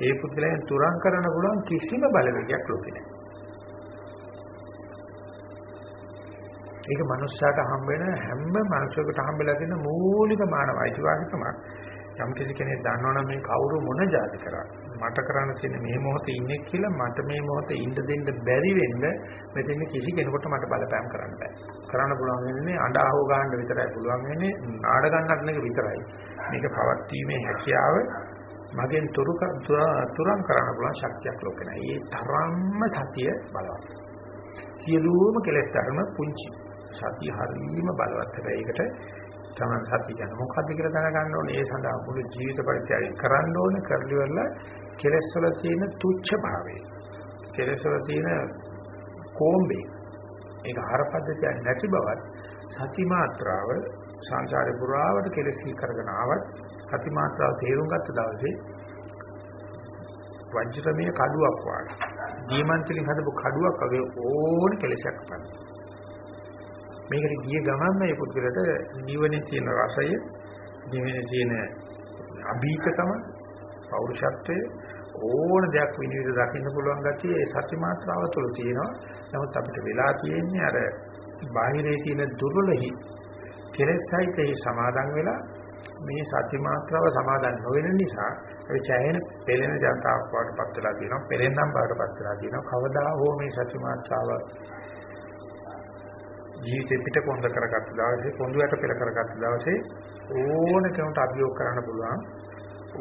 B: ඒ පුද්ගලයන් තුරන් කරන්න පුළුවන් කිසිම බලවේගයක් ලෝකේ නැහැ. ඒක මනුස්සයාට හම්බ වෙන හැම මනුස්සයෙකුට හම්බෙලා තියෙන මූලික මානව අයිතිවාසිකමක්. යම් කිසි කෙනෙක් දන්නවනම් මේ කවුරු මොන જાති කරා මට කරන්න තියෙන මේ මොහොතේ ඉන්නේ කියලා මට මේ මොහොතේ ඉන්න දෙන්න බැරි වෙන්න මෙතන කිසි කෙනෙකුට මට බලපෑම් කරන්න බෑ. කරන්න පුළුවන් වෙන්නේ අඬ අහව ගන්න විතරයි පුළුවන් වෙන්නේ නාඩ ගන්නත් නෙක විතරයි. මේක පවත්වීමේ හැකියාව මගෙන් තුරු තුරන් කරන්න පුළුවන් ශක්තියක් ලෝකේ නැහැ ඒ තරම්ම සතිය බලවත්. සියලුම කෙලෙස් ධර්ම පුංචි. සතිය හරීම බලවත්. හැබැයි ඒකට තමන් සත්‍ය කියන්නේ මොකද්ද කියලා දැනගන්න ඕනේ. ඒ සඳහා මුළු ජීවිත පරිත්‍යාගය කරන්න ඕනේ. කරලිවල කෙලෙස් වල තියෙන තුච්ඡ භාවය. කෙලෙස් වල තියෙන කොම්බේ. ඒක ආහාරපද්ධතිය නැති බවත් සති මාත්‍රාව සංසාරේ පුරාවට කෙලෙස් කරගෙන ආවත් සති මාත්‍රාව තේරුම් ගත්ත දවසේ වජ්‍රමය කඩුවක් වගේ. දීමන්තලින් හදපු කඩුවක් වගේ ඕන කෙලෙසක් පන්නේ. මේකට ගිය ගමන් මේ පුද්ගලට නිවනේ තියෙන රසය, නිවනේ තියෙන අභීතකම, පෞරුෂත්වය ඕන දෙයක් විනිවිද දකින්න පුළුවන් ගැතිය ඒ සත්‍ය මාත්‍රාව තුළ තියෙනවා. නමුත් අපිට වෙලා තියෙන්නේ අර බාහිරේ තියෙන දුර්වලහි කෙලෙසයිතේ සමාදන් වෙලා මේ සත්‍ය මාත්‍රාව සමාදන් නොවන නිසා ඒ චයන පෙළෙන ජනතාවක් වඩපත් වෙලා තියෙනවා. පෙළෙන්නම් බාටපත් වෙලා තියෙනවා. කවදා හෝ මේ සත්‍ය මාත්‍රාව ජීවිතේ පිට කොන්ද කරගත්ත දවසේ කොඳුයට පෙර කරගත්ත දවසේ ඕන කෙනෙකුට අභියෝග කරන්න පුළුවන්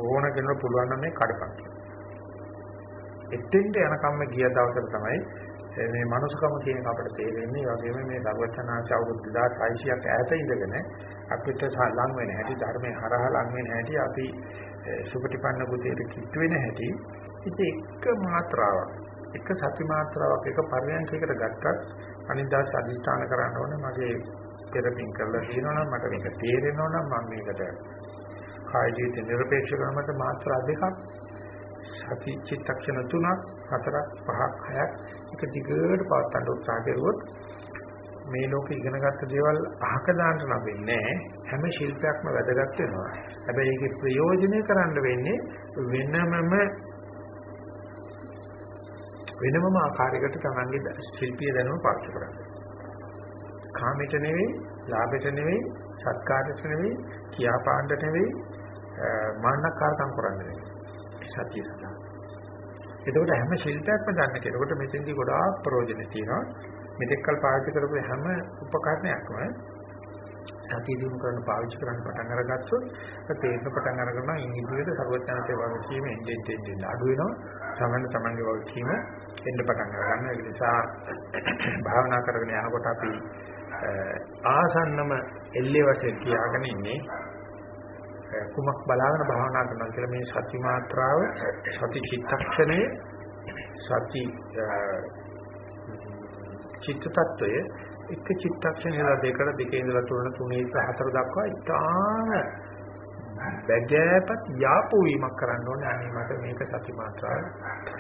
B: ඕන කෙනෙකුට පුළුවන් නම් මේ කඩපන්. එතෙන්ට යනකම්ම ගිය දවසට තමයි මේ මනුස්සකම කියන අපිට තේරෙන්නේ වගේම මේ සර්වචනාච අවුරුදු 2600ක් ඈත ඉඳගෙන අපිට ලං වෙන හැටි ධර්මයේ හරහා ලං වෙන හැටි අපි සුපටිපන්න බුද්ධියට කිට් වෙන හැටි ඉතින් එක මාත්‍රාවක් එක සති මාත්‍රාවක් එක පරියන්කයකට ගත්තත් අනිදාස් අධිෂ්ඨාන කරන්න ඕනේ මගේ පෙරපින් කරලා තියෙනවා නම් මට මේක තේරෙනවා නම් මම මේකට කාය ජීවිත නිර්පේක්ෂ කරනකට මාත්‍රා දෙකක් සති චිත්තක්ෂණ තුනක් හතරක් පහක් හයක් එක දිගට පවත්වන්න උත්සාහ කරුවොත් මේ ලෝකේ ඉගෙනගත්ත දේවල් අහක දාන්න නම් වෙන්නේ හැම ශිල්පයක්ම වැදගත් වෙනවා. හැබැයි ඒකේ ප්‍රයෝජනය කරන්න වෙන්නේ වෙනමම වෙනමම ආකාරයකට තමන්ගේ ශිල්පීය දැනුම පාවිච්චි කරන්න. කාමයට නෙවෙයි, ලාභයට නෙවෙයි, සත්කාරයට නෙවෙයි, කියාපාණ්ඩට නෙවෙයි, මාන්නකාරකම් කරන්න නෙවෙයි. සතිය සඳහා. එතකොට හැම ශිල්පයක්ම දන්න කෙනෙකුට මෙතෙන්දී ගොඩාක් ප්‍රයෝජන තියෙනවා. මෙතෙක්කල් පාවිච්චි කරපු හැම උපකරණයක්ම සතිය දිනු කරන පාවිච්චි කරන්න පටන් අරගත්තොත් තේරෙන පටන් අරගෙන ඉංග්‍රීසියට සර්වඥාන්සේ වගකීම එන්නේ එන්නේ අඩු වෙනවා. තමන්න තමන්ගේ වගකීම එන්න පටන් ගන්නවා. ඒ නිසා භාවනා කරගෙන යනකොට අපි ආසන්නම එල්ලේ වශයෙන් තියාගෙන ඉන්නේ කුමක් බලාගෙන භාවනා කරනවා කියලා මේ සති මාත්‍රාව සති චිත්තක්ෂණයේ සති චිත්ත tattවය එක චිත්තක්ෂණයලා දෙකට දෙකේ ඉඳලා තුන තුනේ ඉඳලා හතර දක්වා ඉතාම බැගෑපත් යාපු වීමක් කරන්න ඕනේ. අනේ මට මේක සති මාත්‍රාව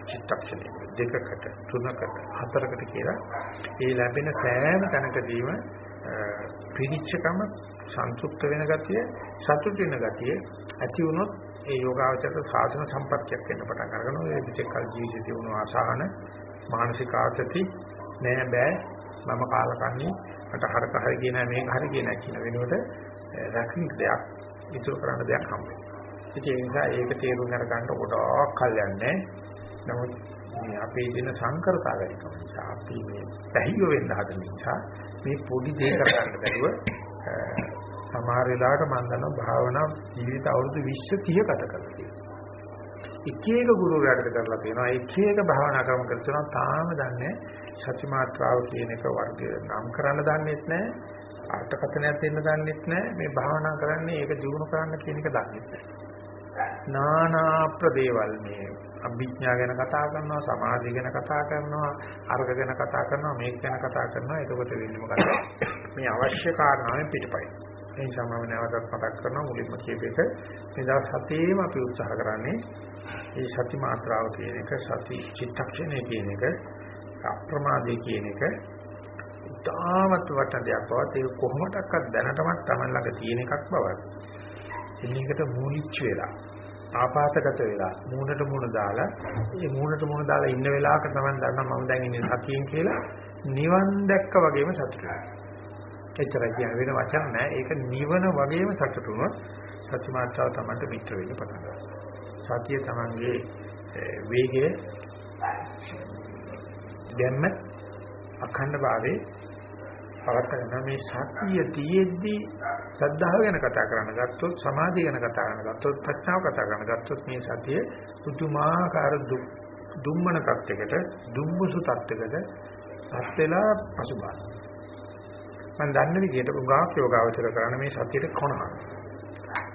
B: චිත්තක්ෂණය. දෙකකට තුනකට හතරකට කියලා ඒ ලැබෙන සෑම තැනකදීම පිරිච්චකම සන්තුෂ්ත වෙන ගතිය සතුට වෙන ගතිය ඇති වුණොත් ඒ යෝගාවචරයට සාසන සම්පත්තියක් වෙන්න පටන් ගන්නවා. ඒ විචකල් ජීවිතේ තියුණු ආසහන මානසික ආතති නෑ බෑ. මම කාලකන්ණි. මට හරක හරි කියන මේක හරි කියන කියන වෙනුවට රැකින් දෙයක් ඉතුරු කරන්න දෙයක් හම්බ වෙනවා. ඒ නිසා ඒක තේරුම් අරගන්න ගොඩාක් කල් යන්නේ. නමුත් මේ අපේ දින සංකරතා වැඩිකම නිසා අපි මේ පැහිය වෙන්න හදන නිසා මේ පොඩි දේ කරගන්න බැරුව සමහර වෙලාවට මම දන්නවා භාවනා ජීවිත අවුරුදු 20 30 ගත කරලා තියෙනවා. එක එක ගුරුවරයාට කරලා තියෙනවා. එක එක භාවනා ක්‍රම කරලා තියෙනවා. තාම දන්නේ සත්‍ය මාත්‍රාව කියන එක වර්ගය නම් කරන්න දන්නේත් නැහැ. අර්ථකථනයක් දෙන්න දන්නේත් නැහැ. මේ භාවනා කරන්නේ ඒක දිනු කරන්න කියන එක දන්නේත් නැහැ. නානා ප්‍රදේවල් මේ අභිඥා ගැන කතා කරනවා, සමාධිය ගැන කතා කරනවා, අර්ග ගැන කතා කරනවා, මේක ගැන කතා කරනවා. එතකොට වෙන්නේ මොකද? මේ අවශ්‍ය කාරණාවෙන් පිටපයි. ඒ නිසා මම නැවතත් මතක් කරනවා මුලින්ම කියපේක මේ දවස් හතේම අපි උත්සාහ කරන්නේ මේ සති මාත්‍රාව කියන එක සති චිත්තක්ෂණය කියන එක අප්‍රමාදේ කියන එක ඉතාමත් වටන දෙයක් බවත් ඒක කොහොමඩක්වත් දැනටමත් Taman ළඟ තියෙන එකක් බවත් එන්නේකට මූලිච්ච වෙලා ආපාතගත වෙලා මූණට මූණ දාලා මේ මූණට මූණ දාලා ඉන්න වෙලාවක Taman දන්නා මම දැන් ඉන්නේ සතියෙන් කියලා නිවන් දැක්ක වගේම සතුටුයි. එච්චරයි කියන වෙන වචන නෑ ඒක නිවන වගේම සතුටුනොත් සත්‍ය මාත්‍රාව Tamanට මිත්‍ර වෙන්න පටන් ගන්නවා. සතිය Tamanගේ වේගය ගැම්ම අඛණ්ඩ භාවයේ පවත්තන මේ සතිය තියෙද්දි සද්ධාව ගැන කතා කරන්න ගත්තොත් සමාධිය ගැන කතා කරන්න ගත්තොත් ප්‍රඥාව කතා කරන්න ගත්තොත් මේ සතිය පුදුමාකාර දුම්මන තත්යකට දුම්බුසු තත්යකට පත් වෙලා පසුබාන මම දන්න විදිහට උගාක් යෝගාවචර කරන මේ සතියේ කොනහන.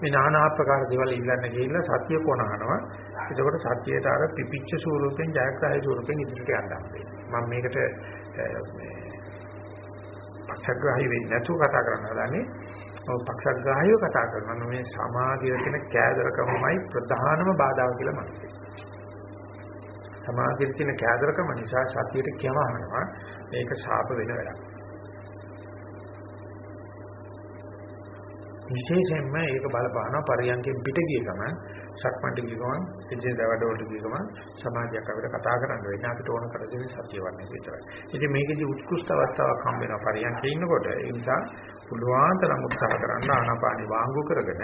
B: මේ নানা ආකාර දේවල් ඉල්ලන්න ගිහිල්ලා සතිය කොනහනවා. එතකොට සතියට අර පිපිච්ච ස්වරූපෙන් ජයග්‍රහී ස්වරූපෙන් ඉදිරියට යන්න හම්බෙන්නේ මම මේකට මේ පක්ෂග්‍රාහී වෙන්නේ නැතුව කතා කරන්න හදන්නේ. ඔව් පක්ෂග්‍රාහීව කතා කරනවා මේ සමාධිය කියන කෑදරකමයි ප්‍රධානම බාධාව කියලා මම කියනවා. සමාධියේ තියෙන කෑදරකම නිසා සතියට කියවහනවා මේක ශාප වෙන වැඩක්. විශේෂයෙන්ම ඒක බලපානවා පරියන්කෙන් පිට ගිය ගමන් සක්මන්ට ගිය ගමන් එදින දවඩවලට ගිය ගමන් සමාජයක් අපිට කතා කරන්න වෙන්නේ අපිට ඕන කරගෙන සත්‍ය වන්නේ විතරයි. ඉතින් මේකෙදි උත්කෘෂ්ඨ අවස්ථාවක් හම්බ වෙනවා පරියන්කේ ඉන්නකොට. ඒ නිසා පුළුවන් තරම් උත්සාහ කරන්න ආනාපානි වාංගු කරගෙන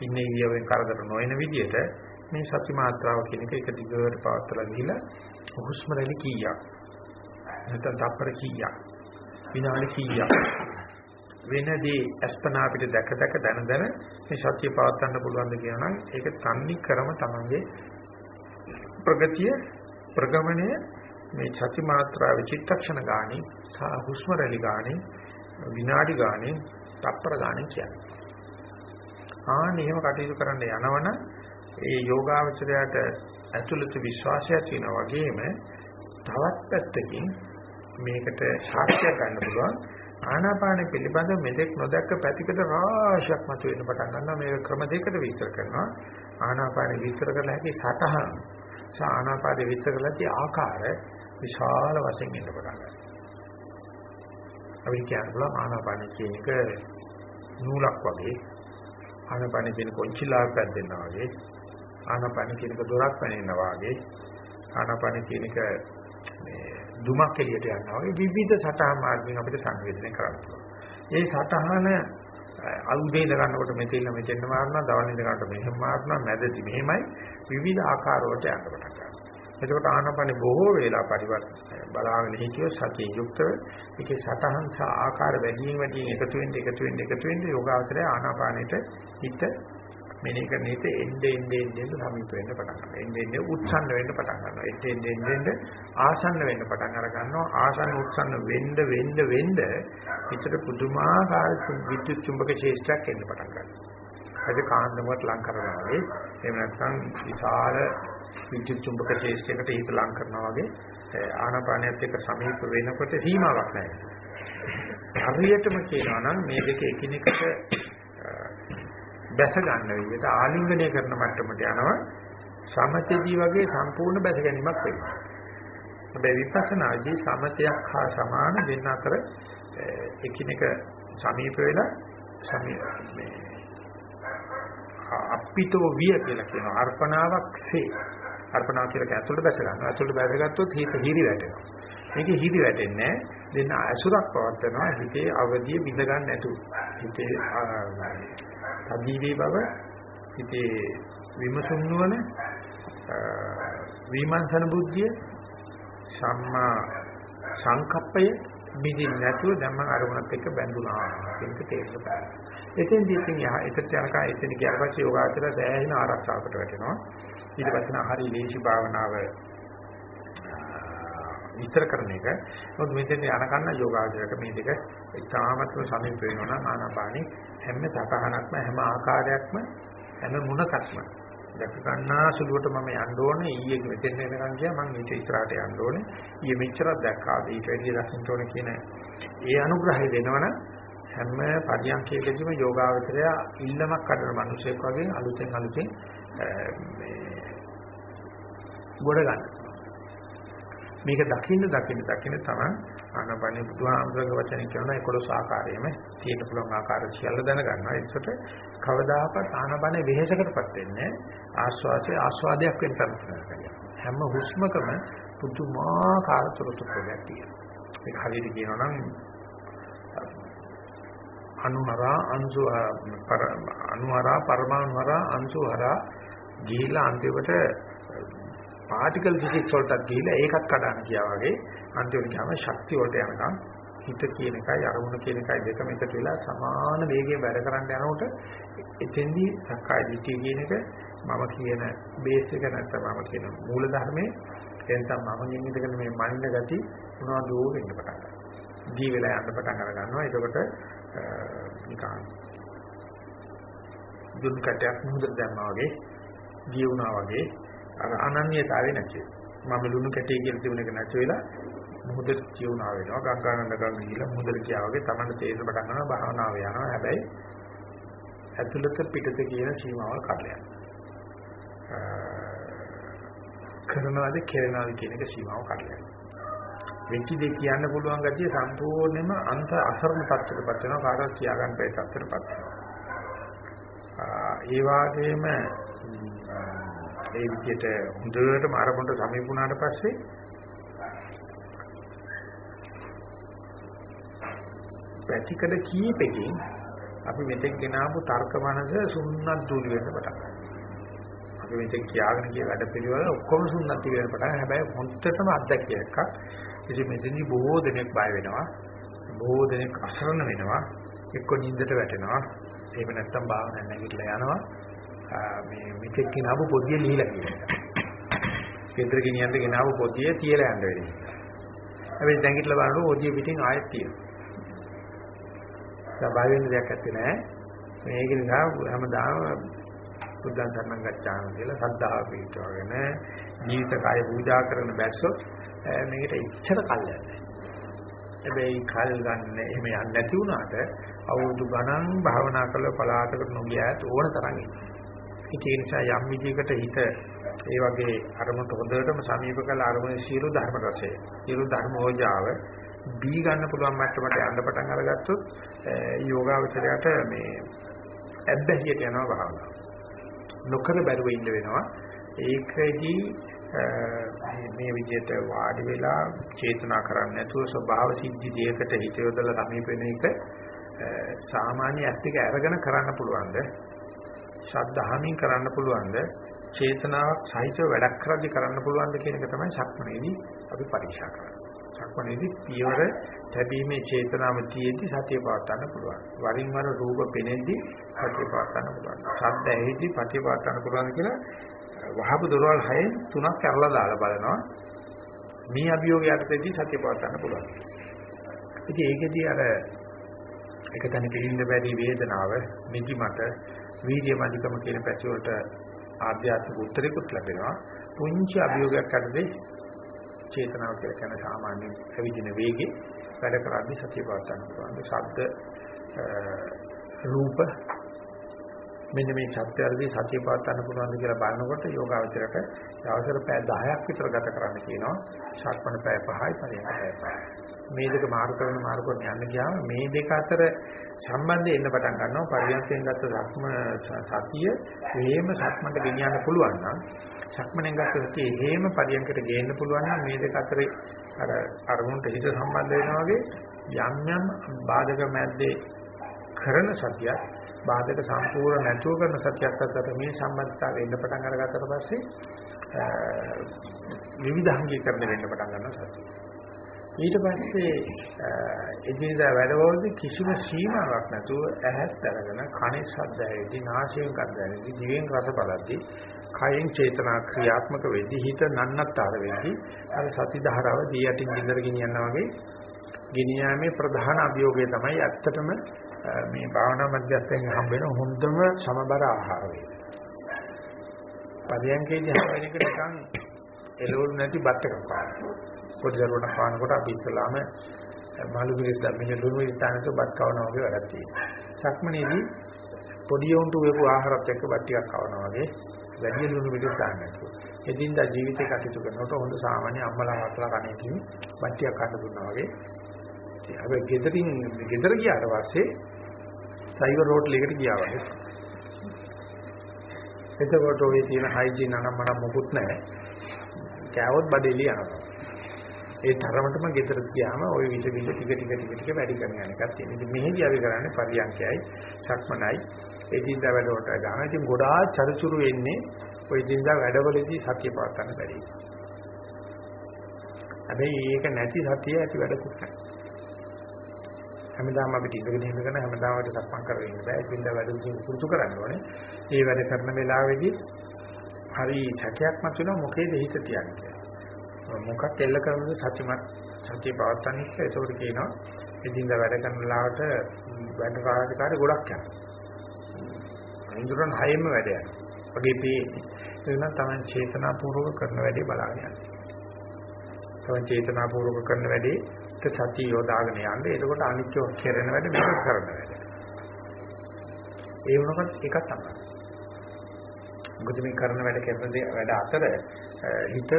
B: ඉන්නේ ඊයෙන් කරදර නොවන විදිහට මේ සත්‍ය මාත්‍රාව කියන එක එක දිගට පවත්ලා ගිහිලා හුස්ම රැලි කීයක්. නැත්නම් තප්පර කීයක්. විනාඩි කීයක්. වෙනදී අස්පනා අපිට දැක දැක දන දන මේ සත්‍ය පවත්වන්න පුළුවන් ද කියනනම් ඒක තන්නේ කරම තමන්ගේ ප්‍රගතිය ප්‍රගමණය මේ සති මාත්‍රා විචිත්තක්ෂණ ගානේ සහ හුස්ම රැලි ගානේ විනාඩි ගානේ තප්පර ගානේ කියන්නේ. ආන එහෙම කටයුතු කරන්න යනවනම් ඒ යෝගාවචරයට ඇතුළත විශ්වාසයක් තියෙනා වගේම තවත් පැත්තකින් මේකට සාක්ෂියක් ගන්න පුළුවන් ආනාපාන පිළිබඳව මෙතෙක් නොදැක්ක පැතිකඩ රාශියක් මතුවෙන්න පටන් ගන්නවා. මේක ක්‍රම දෙකකට විස්තර කරනවා. ආනාපාන විස්තර කරලා හැකි සටහන්. සහ ආනාපාන විස්තර කරලාදී ආකාර විශාල වශයෙන් එන්න පටන් ගන්නවා. අපි කියනවා ආනාපාන කියන එක නූලක් වගේ ආනාපාන කියන කොච්චිලාක් පැද්දෙනවා වගේ ආනාපාන කියන එක දොරක් පැනෙනවා වගේ ආනාපාන කියන එක දුමක් එළියට යනවා වගේ විවිධ සටහන් මාර්ගයෙන් අපිට සංවේදනය කරන්න පුළුවන්. ඒ සටහන අලුදේ ඉඳ ගන්නකොට මෙතෙල්ල මෙතෙන්න මාරනවා, දවල් ඉඳ ගන්නකොට මෙහෙම මාරනවා, මැදදී මෙහෙමයි විවිධ ආකාරවලට යන්න පටන් ගන්නවා. එතකොට ආනපනේ බොහෝ වේලා පරිවර්තන බලාගෙන හිටියොත් සතිය යුක්තව ඒකේ සටහන් සහ ආකාර වැඩියෙන් වැඩියෙන් එකතු වෙන්න එකතු වෙන්න එකතු වෙන්න යෝගාවචරය ආනාපානෙට හිත මෙනෙහි කරන හිත එන්නේ එන්නේ එන්නේ සමීප වෙන්න පටන් ගන්නවා. එන්නේ එන්නේ උත්සන්න වෙන්න පටන් ගන්නවා. එන්නේ එන්නේ එන්නේ ආසන්න වෙන්න පටන් අර ගන්නවා. ආසන්න උත්සන්න වෙන්න වෙන්න වෙන්න හිතට පුදුමාකාර විද්‍යුත් චුම්බක ශේෂ්ත්‍රයක් එන්න පටන් ගන්නවා. ඒක කාන්දමකට ලං කරනවා වගේ එහෙම නැත්නම් විශාල විද්‍යුත් චුම්බක ශේෂ්ත්‍රයකට හිත ලං කරනවා වගේ ආනාපානයත් එක්ක සමීප වෙනකොට සීමාවක් නැහැ. හරියටම කියනවා නම් මේ දෙක එකිනෙකට බැස ගන්න විදිහට ආලිංගනය කරන මට්ටමට යනවා සමතේදී වගේ සම්පූර්ණ බැස ගැනීමක් වෙනවා. හැබැයි විපස්සනාදී සමතයක් හා සමාන දෙන්න අතර එකිනෙක සමීප වෙලා සමීප මේ අප්පිතෝ විය කියලා කියනවා. අර්පණාවක්සේ. අර්පණාව කියලා ඇතුළට බැස ගන්නවා. ඇතුළට බැසගත්තොත් හිත හිරි වැටෙනවා. මේක හිරි වැටෙන්නේ දෙන්න අසුරක් පවත්නවා හිතේ අවදිය බිඳ ගන්න නැතුව. හිතේ අදීවි බව හිතේ විමසුම් නුවණ විමර්ශන බුද්ධිය සම්මා සංකප්පය මිදින් නැතුව දැන් මම අරමුණත් එක්ක බැඳුනා කියන එක තේරුම් ගන්න. එතෙන්දී ඉතින් යහ එතට යනකම් එතන ගියාට පස්සේ යෝගාචර සෑහෙන ආරක්ෂාවකට වැටෙනවා. ඊට පස්සේ නම් හරි ලේසි භාවනාව විතර කරන එක. මොකද මෙතෙන් යනකන්න යෝගාචරයට මේ දෙක ඉතාමත්ම සමීප වෙනවා නම් ආනාපානෙ හැම සතහනක්ම හැම ආකාරයක්ම හැම මුණකක්ම. දැක ගන්නා සුළුවට මම යන්න ඕනේ. ඊයේ මෙතෙන් එනකන් ගියා. මම ඊට ඉස්සරහට යන්න ඕනේ. ඊයේ මෙච්චරක් දැක්කා. ඊට වැඩිය දකින්න ඕනේ කියන ඒ අනුග්‍රහය දෙනවනම් හැම පරියන්කයකදීම යෝගාවචරය ඉල්ලමක් අඩන මිනිසෙක් වගේ අලුතෙන් අලුතෙන් මේ ගොඩ ගන්න. මේක දකින්න දකින්න දකින්න තමයි ආනපනේ බුදුහාමුදුරගේ වචනේ කියන 11 ආකාරයෙම තියෙන පුළුවන් ආකාර සියල්ල දැනගන්නවා. ඒකට කවදාකවත් ආනපනේ වෙහෙසකටපත් වෙන්නේ ආස්වාසේ ආස්වාදයක් වෙන්න තමයි හැම හුස්මකම පුදුමාකාර තොරතුරුයක් තියෙනවා. ඒක හරියට කියනවා නම් අනුහරා අංශු අනුහරා පරමාණුහරා අංශුහරා ගිහිලා අන්තිමට පාටිකල් ෆිසික්ස් වලටත් ගිහිලා ඒකත් කඩන්න ගියා වගේ අන්තිමට ගියාම ශක්තිය වලට යනකම් හිත කියන එකයි අරමුණ කියන එකයි දෙකම එකතු වෙලා සමාන වේගයෙන් වැඩ කරන්න යනකොට එතෙන්දී සක්කාය දිට්ඨිය කියන එක මම කියන බේස් එක නැත්නම් මම කියන මූල ධර්මයේ එතන මම නිමිතකන මේ මනින්න ගති මොනවද ඕ වෙන්න පටන් ගන්නවා. දී වෙලා යන්න පටන් අර ගන්නවා. එතකොට නිකන් දුන් කටයක් මුහුදට දැම්මා වගේ දී වුණා වගේ අර අනන්‍යතාවය නැති වෙනවා. මම ලුණු කැටේ කියලා තිබුණ එක නැති වෙලා මුහුදට කියුණා වෙනවා. ගංගානන්ද ගඟ ගිහිල්ලා මුහුදට ගියා වගේ Tamanට තේරෙන්න පටන් ගන්නවා භාවනාව යනවා. හැබැයි ඇතුළත පිටත කියන සීමාවල් කඩලා කරනවාද කෙරෙනවාද කියන එක සීමාව කඩලා වෙච්ච දේ කියන්න පුළුවන් ගැතිය සම්පූර්ණයෙන්ම අන්ත අසරණ තත්ත්වයකටපත් වෙනවා කාටවත් කියාගන්න බැරි තත්ත්වයකටපත් වෙනවා ඒ වගේම ඒ විදිහට හොඳටම අරමුණට සමීප වුණාට පස්සේ පැතිකඩ කීපකින් අපි මෙතෙක් ගෙනාවු තර්ක මනස සුන්නත් දුලි වෙන්න පටන් ගන්නවා. අපි මෙතෙක් කියාගෙන ගිය වැඩ පිළිවෙල ඔක්කොම සුන්නත් වෙන්න පටන් හැබැයි හොන්දටම අත්දැකිය එකක්. ඉතින් මෙතනදී බොහෝ දෙනෙක් බය වෙනවා. බොහෝ දෙනෙක් අසරණ වෙනවා. එක්ක නිින්දට වැටෙනවා. එහෙම නැත්නම් භාවනා නැගිටලා යනවා. මේ මෙතෙක් ගෙනාවු පොදිය ලිහිලා කියනවා. කේන්ද්‍ර ගෙනියන්න ගෙනාවු පොදිය තියලා යන්න වෙන්නේ. හැබැයි දැන් හිටලා බලනකොට පොදිය පිටින් ආයෙත් තියෙනවා. සබය වෙන්න දෙයක් නැත්තේ නෑ. මේක නිසා හැමදාම බුද්ධං සරණං ගච්ඡාම කියලා සද්ධාව පිටවගෙන ජීවිත කාය පූජා කරන බැස්සොත් මේකට ඉච්ඡර කල් යන්නේ. හැබැයි කල් ගන්න එහෙම යන්නේ නැති වුණාට අවුරුදු ගණන් භාවනා කරලා පලාතකට නොගියාත් ඕන තරම් ඉන්නවා. ඒ නිසා යම් විදිහකට හිත ඒ වගේ අරමුණට හොඳටම සමීප කළ අරමුණේ සියලු ධර්ම රසය, සියලු ධර්ම ඕජාව බී ගන්න පුළුවන් මට්ටමට යන්න පටන් අරගත්තොත් යෝගාවචරයට මේ ඇබ්බැහියට යනවා භාවනාව. නොකර බැරුව ඉන්න වෙනවා. ඒකෙදී මේ විදිහට වාඩි වෙලා චේතනා කරන්නේ නැතුව ස්වභාව සිද්ධි දෙයකට හිත යොදලා සමීප වෙන එක සාමාන්‍ය ඇත්තික අරගෙන කරන්න පුළුවන්ද? ශබ්දහමින් කරන්න පුළුවන්ද? චේතනාවක් සහිතව වැඩක් කරද්දී කරන්න පුළුවන්ද කියන එක තමයි ශක්මනේදී අපි පරීක්ෂා කරන්නේ. ශක්මනේදී පියවර ලැබීමේ චේතනාව තියෙද්දි සතිය පවත්වන්න පුළුවන්. වරින් වර රූප පෙනෙද්දි සතිය පවත්වන්න පුළුවන්. ශබ්ද ඇහෙද්දි සතිය පවත්වන්න පුළුවන් කියලා වහපු දොරවල් හයෙන් තුනක් කරලා දාලා බලනවා. මේ අභියෝගය යටතේදී සතිය පවත්වන්න පුළුවන්. ඉතින් ඒකෙදී අර එක තැනක ඉන්න බැරි වේදනාව, නිදිමත, වීර්ය මධිකම කියන පැති වලට ආධ්‍යාත්මික උත්තරයක්ත් ලැබෙනවා. පුංචි අභියෝගයක් අතරදී චේතනාව කියලා කියන සාමාන්‍ය ඇවිදින වේගේ වැඩ කරද්දී සතිය පවත්වන්න පුළුවන්. ශබ්ද රූප මෙන්න මේ සත්‍යයල්දී සතිය පවත්වන්න පුළුවන්ද කියලා බලනකොට යෝගාවචරක දවසට පැය 10ක් විතර ගත කරන්න කියනවා. ශාක්මණ පැය 5යි පරිණත පැය 5යි. මේ දෙක මාරු කරන මාරු කරන යන්න ගියාම මේ දෙක අතර සම්බන්ධය එන්න පටන් ගන්නවා පරියන්තෙන් ගත්ත සක්ම සතිය හේම සක්මන්ට ගෙනියන්න පුළුවන් නම් සක්මණෙන් ගත්ත සතිය හේම පරියන්කට ගේන්න පුළුවන් නම් මේ දෙක අතරේ අර අරමුණට හිත සම්බන්ධ වෙනවා වගේ යම් යම් බාධක මැද්දේ කරන සතියක් බාධක සම්පූර්ණ නැතුව කරන සතියක් අතර මේ සම්බන්ධතාවය එන්න පටන් අරගත්තට පස්සේ විවිධාංගීකරණය වෙන්න පටන් ගන්නවා සතිය. ඊට පස්සේ එදිනදා වැඩවලදී කිසිම සීමාවක් නැතුව ඇහත් අරගෙන කනේ ශබ්ද ඇවිදී නාසයෙන් ගඳ ඇවිදී දිවෙන් රස බලද්දී කයෙන් චේතනා ක්‍රියාත්මක වෙද්දී හිත නන්නත්තර වෙද්දී අර සති ධාරාව දී යටින් ගින්දර ගෙනියනවා වගේ ගෙනියාමේ ප්‍රධාන අභියෝගය තමයි ඇත්තටම මේ භාවනා මධ්‍යස්ථයෙන් හම්බ වෙන හොඳම සමබර ආහාර වේ. පරියන්කේදී හම්බ වෙන එක නිකන් එළවලු නැති බත් එකක් වගේ. පොඩි දරුවන්ට පානකොට අපි ඉස්සලාම මාළු මිරිස් දැම්මේ ලුණු මිරිස් තානට බත් කවනවා වගේ වැඩක් තියෙනවා. සක්මනේදී පොඩි උන්ට වේපු ආහාරات එක්ක බත් ටිකක් කවනවා වගේ වැඩි ලුණු මිරිස් දාන්න නැතුව. එදින්දා ජීවිතේ කටයුතු කරනකොට හොඳ සාමාන්‍ය අම්මලා අක්කලා කණේකින් බත් ටිකක් කන්න දුන්නා වගේ. අපි ගෙදරින් ගෙදර ගියාට පස්සේ සයිවර් හෝටලයකට ගියා වගේ. එතකොට ඔය තියෙන හයිජීන් නම් මනම් මොකුත් නැහැ. කෑවොත් බඩේලිය යනවා. ඒ තරමටම ගෙදර ගියාම ওই විස විස ටික ටික ටික ටික වැඩි කරන යන එකක් තියෙනවා. ඉතින් මෙහෙදි අපි කරන්නේ පරියන්කයයි සක්මනයි එදින්දා වැඩවලට ගන්න. ඉතින් ගොඩාක් චරිචුරු වෙන්නේ ওই එදින්දා වැඩවලදී සතිය පවත්වන්න බැරි. හැබැයි ඒක නැති සතිය ඇති වැඩකුත් නැහැ. හැමදාම අපි ටිකගෙන ඉඳගෙන හැමදාම අපිට සක්මන් කරගෙන ඉන්න බෑ. එදින්දා වැඩවලදී පුරුදු කරන්න ඕනේ. මේ වැඩ කරන වෙලාවේදී හරි සැකයක් මතුවෙනවා මොකේද හිත තියන්නේ. මොකක් එල්ල කරනද සත්‍යමත් සත්‍ය පවත්තන්නේ කියලා ඒකට කියනවා එදින්දා වැඩ කරන ලාවට වැඩ කාර්යකාරී ගොඩක් යනවා. ඉන්ද්‍රයන් හයෙම වැඩ යනවා. වගේ පේන්නේ. ඒක නම් තමයි චේතනාපූර්වක කරන වැඩේ බලාගෙන යන්නේ. තමයි චේතනාපූර්වක කරන වැඩේ සතිය යොදාගෙන යන්නේ. එතකොට අනිත්‍ය කෙරෙන වැඩ මේක කරන වැඩ. ඒ වුණොත් එකක් තමයි. මොකද මේ කරන වැඩ කරන වැඩ අතර හිත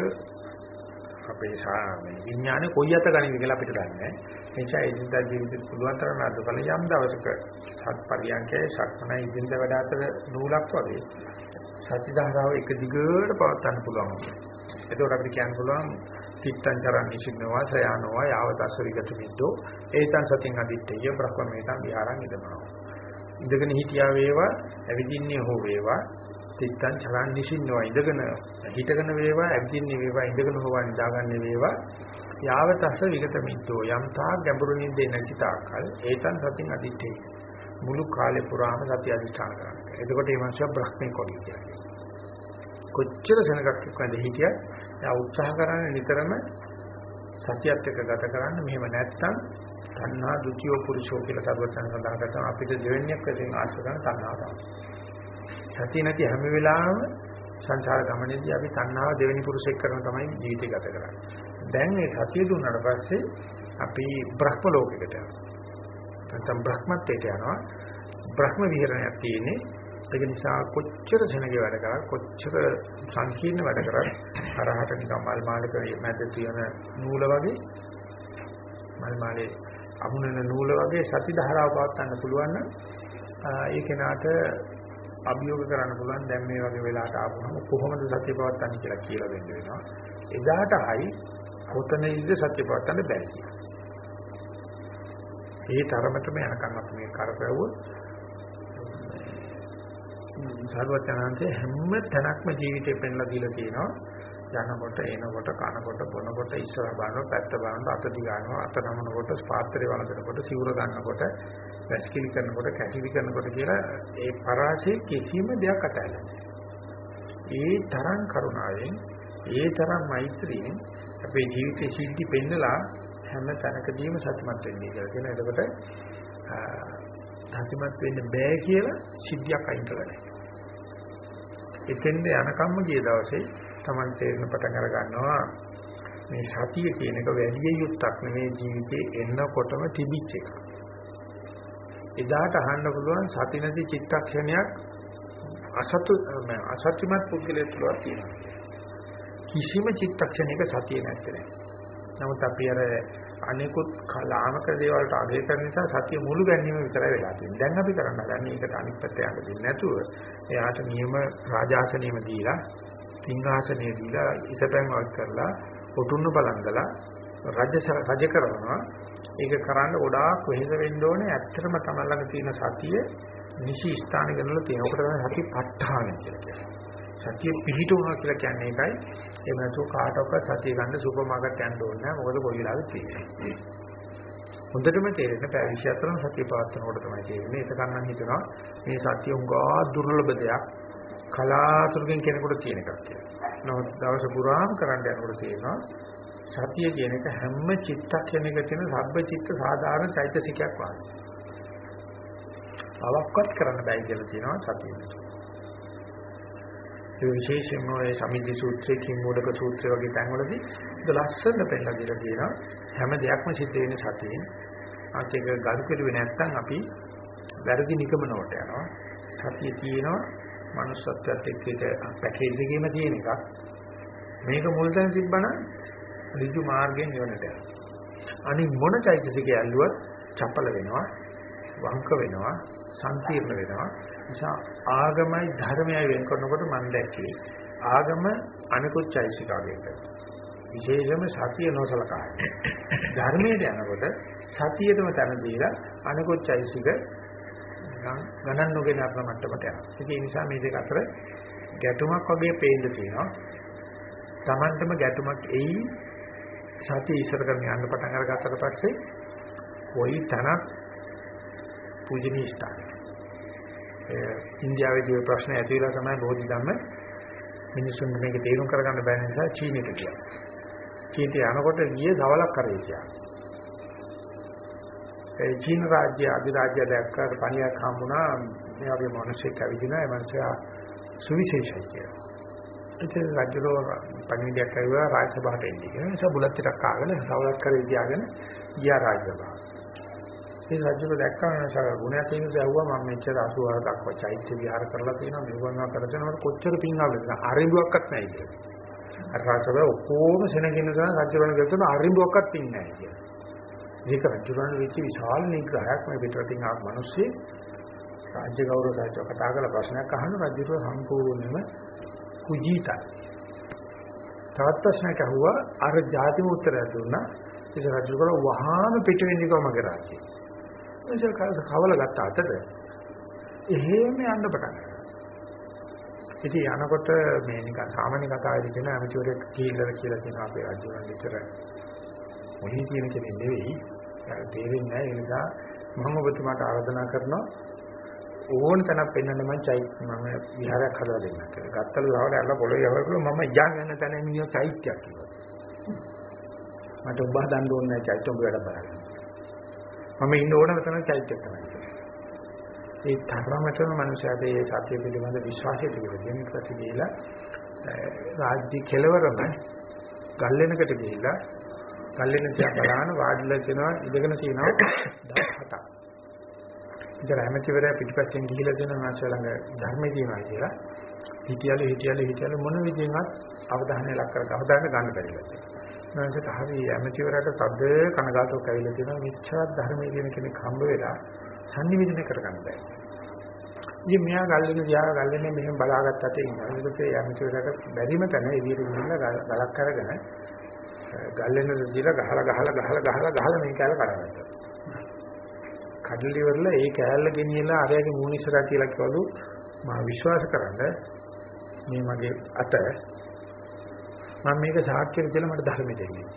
B: අපේ මේ විඥානේ කොයි අත ගනින්ද කියලා අපිට දන්නේ නැහැ. ඒ නිසා ඉදින්දා ජීවිතේ පුළුවන් තරම් අද කල යම් දවසක සත් පරියන්කේ සක්මන ඉදින්දා වැඩ අතර නූලක් වගේ සත්‍ය ධාරාව එක දිගට පවත්වන්න පුළුවන්. එතකොට අපිට කියන්න පුළුවන් තිත්තං චරණ නිසින්නවා සයානවා යාවතස්සරිගත මිද්දෝ ඒතං සතින් අදිත්තේය බ්‍රහ්මමේතං විහාරං ඉදමනවා. ඉඳගෙන හිටියා වේවා ඇවිදින්නේ හෝ වේවා තිත්තං චරණ නිසින්නවා ඉඳගෙන හිටගෙන වේවා ඇවිදින්නේ වේවා ඉඳගෙන හොවා නිදාගන්නේ වේවා යාවතස්ස විගත මිද්දෝ යම් තා ගැඹුරු නිදේ නැති තාක්කල් ඒතන් සතින් අදිත්තේ මුළු කාලේ පුරාම සතිය අදිස්ථාන කරනවා එතකොට මේ මාංශය බ්‍රහ්මේ කොටි කියන්නේ. කොච්චර සෙනගක් එක්කද හිටියත් එයා උත්සාහ කරන්නේ නිතරම සතියත් එක්ක ගත කරන්න. මෙහෙම නැත්තම් තණ්හා දුතියෝ පුරුෂෝ කියලා සර්වචන් සඳහන් කරනවා. අපිට දෙවෙනියක් වශයෙන් ආශ්‍රය කරන තණ්හාව තමයි. සතිය නැති හැම වෙලාවෙම සංසාර ගමනේදී අපි තණ්හාව දෙවෙනි පුරුෂයෙක් කරන තමයි ජීවිතය ගත කරන්නේ. දැන් මේ සතිය දුන්නාට පස්සේ අපි බ්‍රහ්ම ලෝකයකට යනවා. නැත්නම් බ්‍රහ්මත්වයට යනවා. බ්‍රහ්ම විහරණයක් තියෙන්නේ. ඒක නිසා කොච්චර සෙනගේ වැඩ කරා කොච්චර සංකීර්ණ වැඩ කරා අරහට නිකම් මල් මාලක මැද තියෙන නූල වගේ මල් මාලේ අමුණන නූල වගේ සති ධාරාව පවත්වන්න පුළුවන් නම් ඒ කෙනාට අභියෝග කරන්න පුළුවන් දැන් මේ වගේ වෙලාවට ආවම කොහොමද සත්‍ය පවත්තන්නේ කියලා කියලා දෙන්න වෙනවා. එදාට හයි කොතනින්ද සත්‍ය පවත්තන්න බැරි කියලා. ඒ තරමටම යනකම් අපි මේ කරපැවුවොත් සර්වඥාන්සේ හැම තැනක්ම ජීවිතේ පෙන්ලා දීලා තියෙනවා. යනකොට එනකොට කනකොට බොනකොට ඉස්සර බලනකොට පැත්ත බලනකොට අත දිගානවා අත නමනකොට පාත්‍රය වළඳනකොට සිවුර ගන්නකොට වැස්කිලි කරනකොට කැටිලි කරනකොට කියලා ඒ පරාසයේ කිසිම දෙයක් අතහැරලා ඒ තරම් කරුණාවෙන් ඒ තරම් මෛත්‍රියෙන් අපේ ජීවිතේ සිද්ධි පෙන්නලා හැම තැනකදීම සතුටුමත් වෙන්නේ කියලා කියන. එතකොට සතුටුමත් වෙන්න බෑ කියලා සිද්ධියක් අයින් කරලා. එතෙන්ද යනකම්ම ගිය දවසේ Taman තේරෙන පටන් අර ගන්නවා මේ සතිය කියන එක වැඩි යුක්තක් නෙමේ ජීවිතේ එන්නකොටම තිබිච්ච එක. එදාට අහන්න පුළුවන් සති නැති චිත්තක්ෂණයක් අසතු අසත්‍යමත් පුද්ගලයෙක් තුළ තියෙනවා. කිසිම චිත්තක්ෂණයක සතිය නැත්තේ. නමුත් අපි අර අනිකුත් ලාමක දේවල්ට අගය කරන නිසා සතිය මුළු ගැනීම විතරයි වෙලා තියෙන්නේ. දැන් අපි කරන්න ගන්නේ ඒකට අනිත් පැත්ත යන්න දෙන්නේ නැතුව එයාට නියම රාජාසනියම දීලා සිංහාසනය දීලා ඉසපැන් වත් කරලා ඔටුන්න බලන්දලා රජ රජ කරනවා. ඒක කරන්න ගොඩාක් වෙහෙස වෙන්න ඕනේ. ඇත්තටම තමයි ළඟ තියෙන සතිය නිසි ස්ථාන ගන්නලා තියෙන. ඔකට තමයි සතිය ප ဋ ාණය කියලා කියන්නේ. සතිය පිහිටුණා කියලා කියන්නේ ඒකයි. එහෙම නැතුව කාටවත් සතිය ගන්න සුපර් මාකට් යන්න ඕනේ නැහැ. මොකද කොයි වෙලාවෙත් තියෙන්නේ. හොඳටම තේරෙන පැය 24න් සතිය පවත්වනකොට තමයි තේරෙන්නේ. ඒක ගන්න හිතනවා මේ සතිය උඟා දුර්ලභ දෙයක්. කලාතුරකින් කෙනෙකුට තියෙන එකක් කියලා. නමුත් දවස පුරාම කරන්න යනකොට තේරෙනවා සතිය කියන එක හැම චිත්තක්ෂණයක තියෙන සබ්බ චිත්ත සාධාරණ චෛතසිකයක් වගේ. අවක්වත් කරන්න බෑ කියලා කියනවා සතියේ. ඒ විශේෂයෙන්ම ඒ සමිද්ධි සූත්‍රයේ කිංගෝඩක සූත්‍රය වගේ තැන්වලදී ඒක ලස්සන පෙන්නලා දීලා තියෙනවා. හැම දෙයක්ම සිද්ධ වෙන සතියෙන් අන්තික ගරු කෙරුවේ නැත්නම් අපි වැරදි නිගමනකට යනවා. සතිය තියෙනවා. manussත්වයට එක්ක පැකේජ් එකේම තියෙන එකක්. මේක මුල් තැන තිබ්බනම් ඍජු මාර්ගයෙන් නිවනට යනවා. අනිත් මොන චෛතසිකය ඇල්ලුවත් චපල වෙනවා වංක වෙනවා සංකීර්ණ වෙනවා. නිසා ආගමයි ධර්මයයි වෙන් කරනකොට මම දැක්කේ ආගම අනිකුත් චෛසිකාවෙන් කරනවා. විශේෂයෙන්ම සතිය නොසලකා. ධර්මයේ යනකොට සතියටම තන දීලා අනිකුත් චෛසික ගණන් නොගෙන අර මට්ටමට යනවා. ඒ නිසා මේ දෙක අතර ගැටුමක් වගේ පේන්න තියෙනවා. Tamanටම ගැටුමක් එයි සතිය ඉස්සර කරගෙන යන්න පටන් අරගත්තට පස්සේ කොයි තනක් පූජනීය ස්ථානයක් ඉන්දියාවේදී ඔය ප්‍රශ්න ඇති වෙලා තමයි බෝධි ධම්ම මිනිසුන් මේක තේරුම් කරගන්න බැරි නිසා චීනෙට ගියා. චීනට යනකොට ගියේ සවලක් කරේ කියලා. ඒ චීන රාජ්‍ය අධිරාජ්‍ය දැක්කට පණියක් හම්බුණා මේ වගේ මිනිස්සෙක් ඇවිදිනා ඒ මිනිසා සුවිශේෂයි කියලා. ඉතින් රජුරෝ පණිවිඩයක් ඇවිල්ලා රාජසභාවට එන්නේ. ඒ නිසා බුලත් ටිකක් ආගෙන සවලක් කරේ ගියාගෙන ගියා රාජසභාවට. ඒ රජුක දැක්කම සාර ගුණයක් තියෙනද ඇහුවා මම මෙච්චර 80 දක්වා චෛත්‍ය විහාර කරලා තියෙනවා මෙවන්වා කරගෙනවට කොච්චර පින් ආවද අරිඹුවක්වත් නැහැ කියලා. අර රාජසභාව ඔක්කොම සෙනගින්න ගන්න රජවණ ගෙතුන අරිඹුවක්වත් පින් නැහැ කියලා. මේක රජුරණ වෙච්ච විශාල නිග්‍රහයක් මේ පිටරටින් ආව මිනිස්සේ රාජ්‍ය ගෞරව සහිතව කතා කරලා ප්‍රශ්නයක් අහන රජුව සම්පූර්ණයෙන්ම කුජීතයි. තවත් ප්‍රශ්නයක් අහුවා අර ජාතිම උත්තරය දුන්නා. ඒක රජුගල වහාම පිට වෙන්නේ කොහමද රාජ්‍යය. ඒක කවල ගත්ත අතට එහෙම යන්න පටන් ගන්නවා. ඉතින් යනකොට මේ නිකන් සාමාන්‍ය කතාවේදී කියන ඇමතිවරයෙක් කීලර කියලා කියන අපේ රජුන් විතර මොහි කියන කෙනෙක් නෙවෙයි. ඒක තේරෙන්නේ නැහැ. ඒ නිසා මම ඔබතුමාට ආරාධනා කරනවා ඕන තැනක් පෙන්වන්න මම චෛත්‍ය මම විහාරයක් හදලා දෙන්න කියලා. ගත්තලු රවල ඇල්ල පොළොවේ යවලා මම ඉජාන් යන තැන මිනිහ චෛත්‍යයක් කිව්වා. මට ඔබ හදන්න ඕනේ නැහැ චෛත්‍ය ඔබ වැඩ බලන්න. මම ඉන්න ඕනම තමයි චෛත්‍ය තමයි. ඒ තරමටම මනුෂයාට මේ සත්‍ය පිළිබඳ විශ්වාසය තිබුණා. දෙන ඊපස්සේ ගිහිලා රාජ්‍ය කෙලවරම ගල්ලෙනකට ගිහිලා ගල්ලෙන තියා බලන වාඩිලා කියනවා ඉඳගෙන තියෙනවා 17ක්. ඉතින් ඇමතිවරයා පිටිපස්සෙන් ගිහිලා දෙන මාෂ ළඟ ධර්මයේ තියෙනවා කියලා. හිටියලු හිටියලු හිටියලු මොන විදිහෙන්වත් අවධානය ලක් කර අවධානය ගන්න බැරිලා. නැන්සට හරි ඇමතිවරට සද්ද කනගාටුවක් ඇවිල්ලා තියෙනවා මිච්ඡා ධර්මයේ කියන කෙනෙක් හම්බ වෙලා sannivedana කරගන්න බෑ. ඉතින් මෙයා ගල්ලෙන දිහා ගල්ලෙන්නේ මෙහෙම බලාගත්තට ඉන්නවා. ඊට පස්සේ ඇමතිවරට බැරිම තැන එළියට ගිහිල්ලා ගලක් අරගෙන ගල්ලෙන දිහා ගහලා ගහලා ගහලා ගහලා ගහලා මේ කැල කඩගත්තා. කඩලි වල ඒ කෑල්ල ගෙනියලා අරයාගේ මූණ ඉස්සරහ කියලා කිව්වලු මම විශ්වාස කරන්න මේ මගේ අත මම මේක සාක්ෂියට කියලා මට ධර්මෙ දෙන්නේ.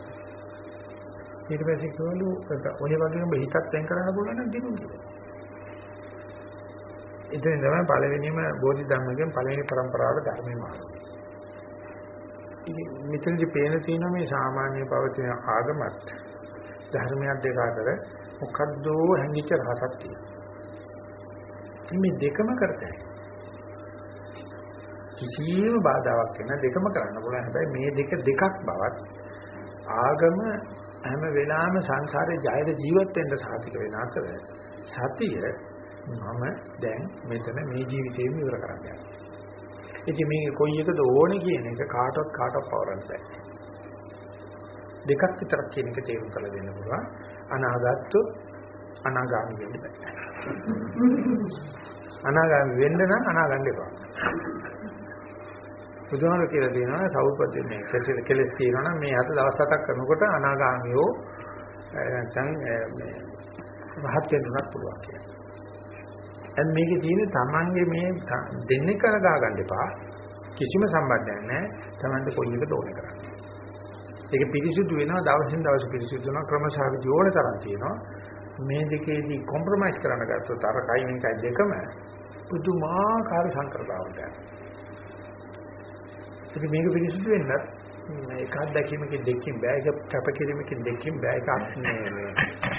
B: ඊට පස්සේ කිව්වලු ඔය වගේම හිතක් දැන් කරන්න පුළුවන් නම් දෙනු කියලා. ඉතින් තමයි පළවෙනිම බෝධි ධර්මයෙන් පළවෙනි પરම්පරාව ධර්මෙ මාරුනේ. ඉතින් මෙතනදි පේන තියෙන මේ සාමාන්‍ය පවතින ආගමත් ධර්මයක් දෙක අතර මොකද්ද හැංගිච්ච රහසක් තියෙනවා. මේ දෙකම කරතයි. කිසියම් බාධාවක් වෙන දෙකම කරන්න පුළුවන්. හැබැයි මේ දෙක දෙකක් බවත් ආගම හැම වෙලාවෙම සංසාරේ ජයද ජීවත් වෙන්න සාතික වෙන අතර සතිය මම දැන් මෙතන මේ ජීවිතේම ඉවර කරන්න යනවා. ඉතින් මේ කොයි එකද ඕනේ කියන එක කාටවත් කාටවත් පවරන්න බෑ. දෙකක් විතරක් කියන එක තේරුම් කරලා දෙන්න පුළුවන්. අනාගතතු අනාගාමී වෙන්න බෑ. අනාගාමී වෙන්න නම් අනාගන්න එපා. බුදුහාම කියලා තියෙනවා සෞපදී මේ කෙලෙස් කෙලෙස් තියෙනවා නම් මේ හත දවස් හතක් කරනකොට අනාගාමීව නැත්නම් මේ රහත් වෙන්නත් පුළුවන් කියලා. දැන් මේකේ තියෙන තමන්ගේ මේ දෙන්නේ කර ගා ගන්න එපා. කිසිම සම්බන්ධයක් නැහැ. තමන්ට කොයි එකද ඕනේ කරන්නේ. ඒක පිරිසිදු වෙනවා දවසින් දවස පිරිසිදු වෙනවා ක්‍රමශාවිදි ඕන තරම් තියෙනවා. මේ දෙකේදී කොම්ප්‍රොමයිස් කරන්න ගත්තොත් අර කයි මේකයි දෙකම පුදුමාකාර සංකල්පතාවකට යනවා. ඉතින් මේක පිළිසුදු වෙන්නත් මේක අත්දැකීමකින් දෙකකින් බෑ ඒක කැපකිරීමකින් දෙකකින් බෑ ඒක මේ මේ.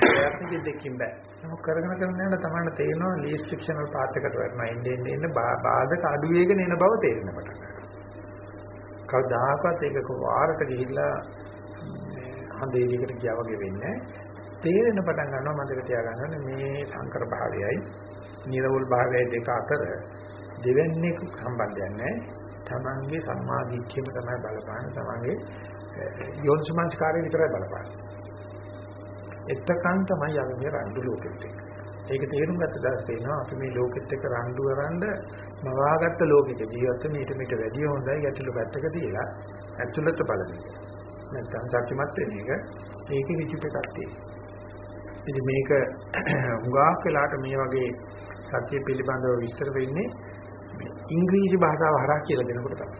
B: ප්‍රයත්නකින් දෙකකින් බෑ. නමුත් කරගෙන කරගෙන යන තමයි තේරෙනවා ලීස් ෆික්ෂනල් පාත් එකට වටනවා. ඉන්නේ ඉන්නේ ඉන්න බාධක අඩු වේගෙන එන බව තේරෙන පටන් ගන්නවා. කවදාකවත් ඒක වාරට ගිහිල්ලා හඳේලියකට ගියා වගේ වෙන්නේ තේරෙන පටන් ගන්නවා මතක තියාගන්න මේ සංකර භාවයයි නිරවුල් භාවයයි දෙක අතර දෙවන්නේ සම්බන්ධයක් නැහැ තමන්ගේ සම්මාදිට්ඨියම තමයි බලපාන්නේ තමන්ගේ යෝනිසමංස්කාරය විතරයි බලපාන්නේ. එතකන් තමයි අපි මේ රණ්ඩු ලෝකෙත් එක්ක. ඒක තේරුම් ගත්ත දවස් තේනවා අපි මේ ලෝකෙත් එක්ක රණ්ඩු කරන්ඩ මවාගත්ත ලෝකෙක ජීවත් වෙන ඊට මිට වැඩිය හොඳයි ගැටලු පැත්තක තියලා ඇතුළත බලන එක. නැත්නම් සත්‍යමත් වෙන එක ඒකේ විචිත කට්ටිය. ඉතින් මේක හුඟක් වෙලාට මේ වගේ සත්‍ය පිළිබඳව විස්තර වෙන්නේ ඉංග්‍රීසි භාෂාව හරහා කියලා දෙනකොට තමයි.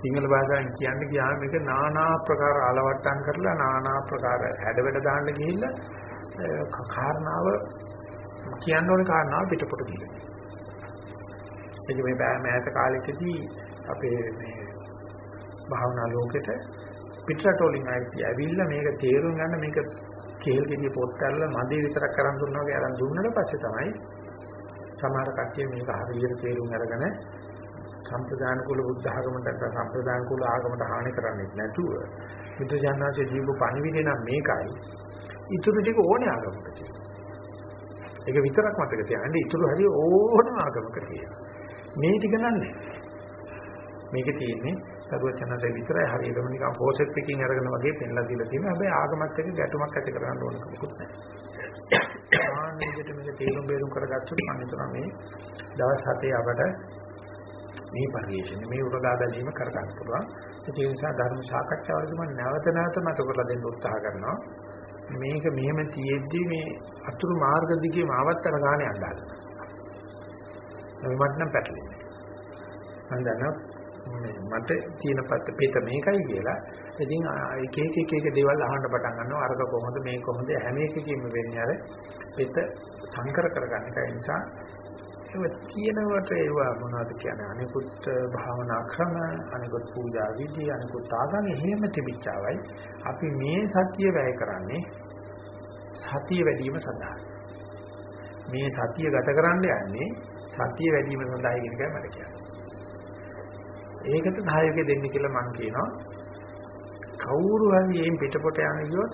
B: සිංහල භාෂාවෙන් කියන්න ගියාම මේක নানা ආකාර අලවට්ටම් කරලා নানা ආකාර හැඩවැඩ දාන්න ගිහිල්ලා කාරණාව කියන්න ඕනේ කාරණාව පිටපොට දීලා. ඒක මේ මෑත කාලෙකදී අපේ මේ භාවනා ලෝකෙට පිටරට වලින් ඇවිල්ලා මේක තේරුම් ගන්න මේක කේල් ගෙඩිය පොත් කරලා මදේ විතරක් කරන් දුන්නා වගේ අරන් දුන්නාට පස්සේ තමයි සමහර කට්ටිය මේක හරියට තේරුම් අරගෙන සම්ප්‍රදාන කුල බුද්ධ ආගමට සම්ප්‍රදාන කුල ආගමට හානි කරන්නේ නැතුව බුද්ධ ජානනාසේ ජීව පණිවිඩේ නම් මේකයි. ඊටු ටික ඕනේ ආගමකට. ඒක විතරක් මතක තියාගන්න. ඊටු හරිය ඕනම ආගමකට කියනවා. මේ ටික නන්නේ. මේක තියෙන්නේ සරුවචනද විතරයි හරියටම නිකන් පෝසෙත් එකකින් අරගෙන වගේ පෙන්ලා දීලා තියෙනවා. හැබැයි ආගමත් එක්ක ගැටුමක් ඇති කරන්න ඕන කමකුත් නැහැ. ආනන්දයට මේක තේරුම් බේරුම් කරගත්තොත් මම හිතනවා මේ දවස් හතේ අපට මේ පරිශ්‍රණය මේ උරගා බැලීම කරගන්න පුළුවන්. ඒ නිසා ධර්ම සාකච්ඡාවලදී මම නැවත නැවත මත කරලා දෙන්න උත්සාහ කරනවා. මේක මෙහෙම තියෙද්දි මේ අතුරු මාර්ග දිගේ මාවත්තර ගානේ යන්න මට නම් පැටලෙන්නේ. මම දන්නවා මට තියෙන පත් පිට මේකයි කියලා. ඉතින් එක එක එක එක දේවල් අහන්න පටන් ගන්නවා. අරක කොහොමද මේ කොහොමද හැම එකකින්ම වෙන්නේ අර පිට සංකර කරගන්න එක නිසා ඒක කියනකොට ඒවා මොනවද කියන්නේ? අනිකුත් භාවනා ක්‍රම අනිකුත් පූජා විදි අනිකුත් ආගම් එහෙම තිබිච්චවයි අපි මේ සතිය වැය කරන්නේ සතිය වැඩි වීම සඳහා. මේ සතිය ගත කරන්න යන්නේ සතිය වැඩි වීම සඳහා කියන එකයි මට කියන්නේ. ඒකට සහයෝගය දෙන්න කියලා මම කියනවා. කවුරු හරි මේ පිටපොට යන ගියොත්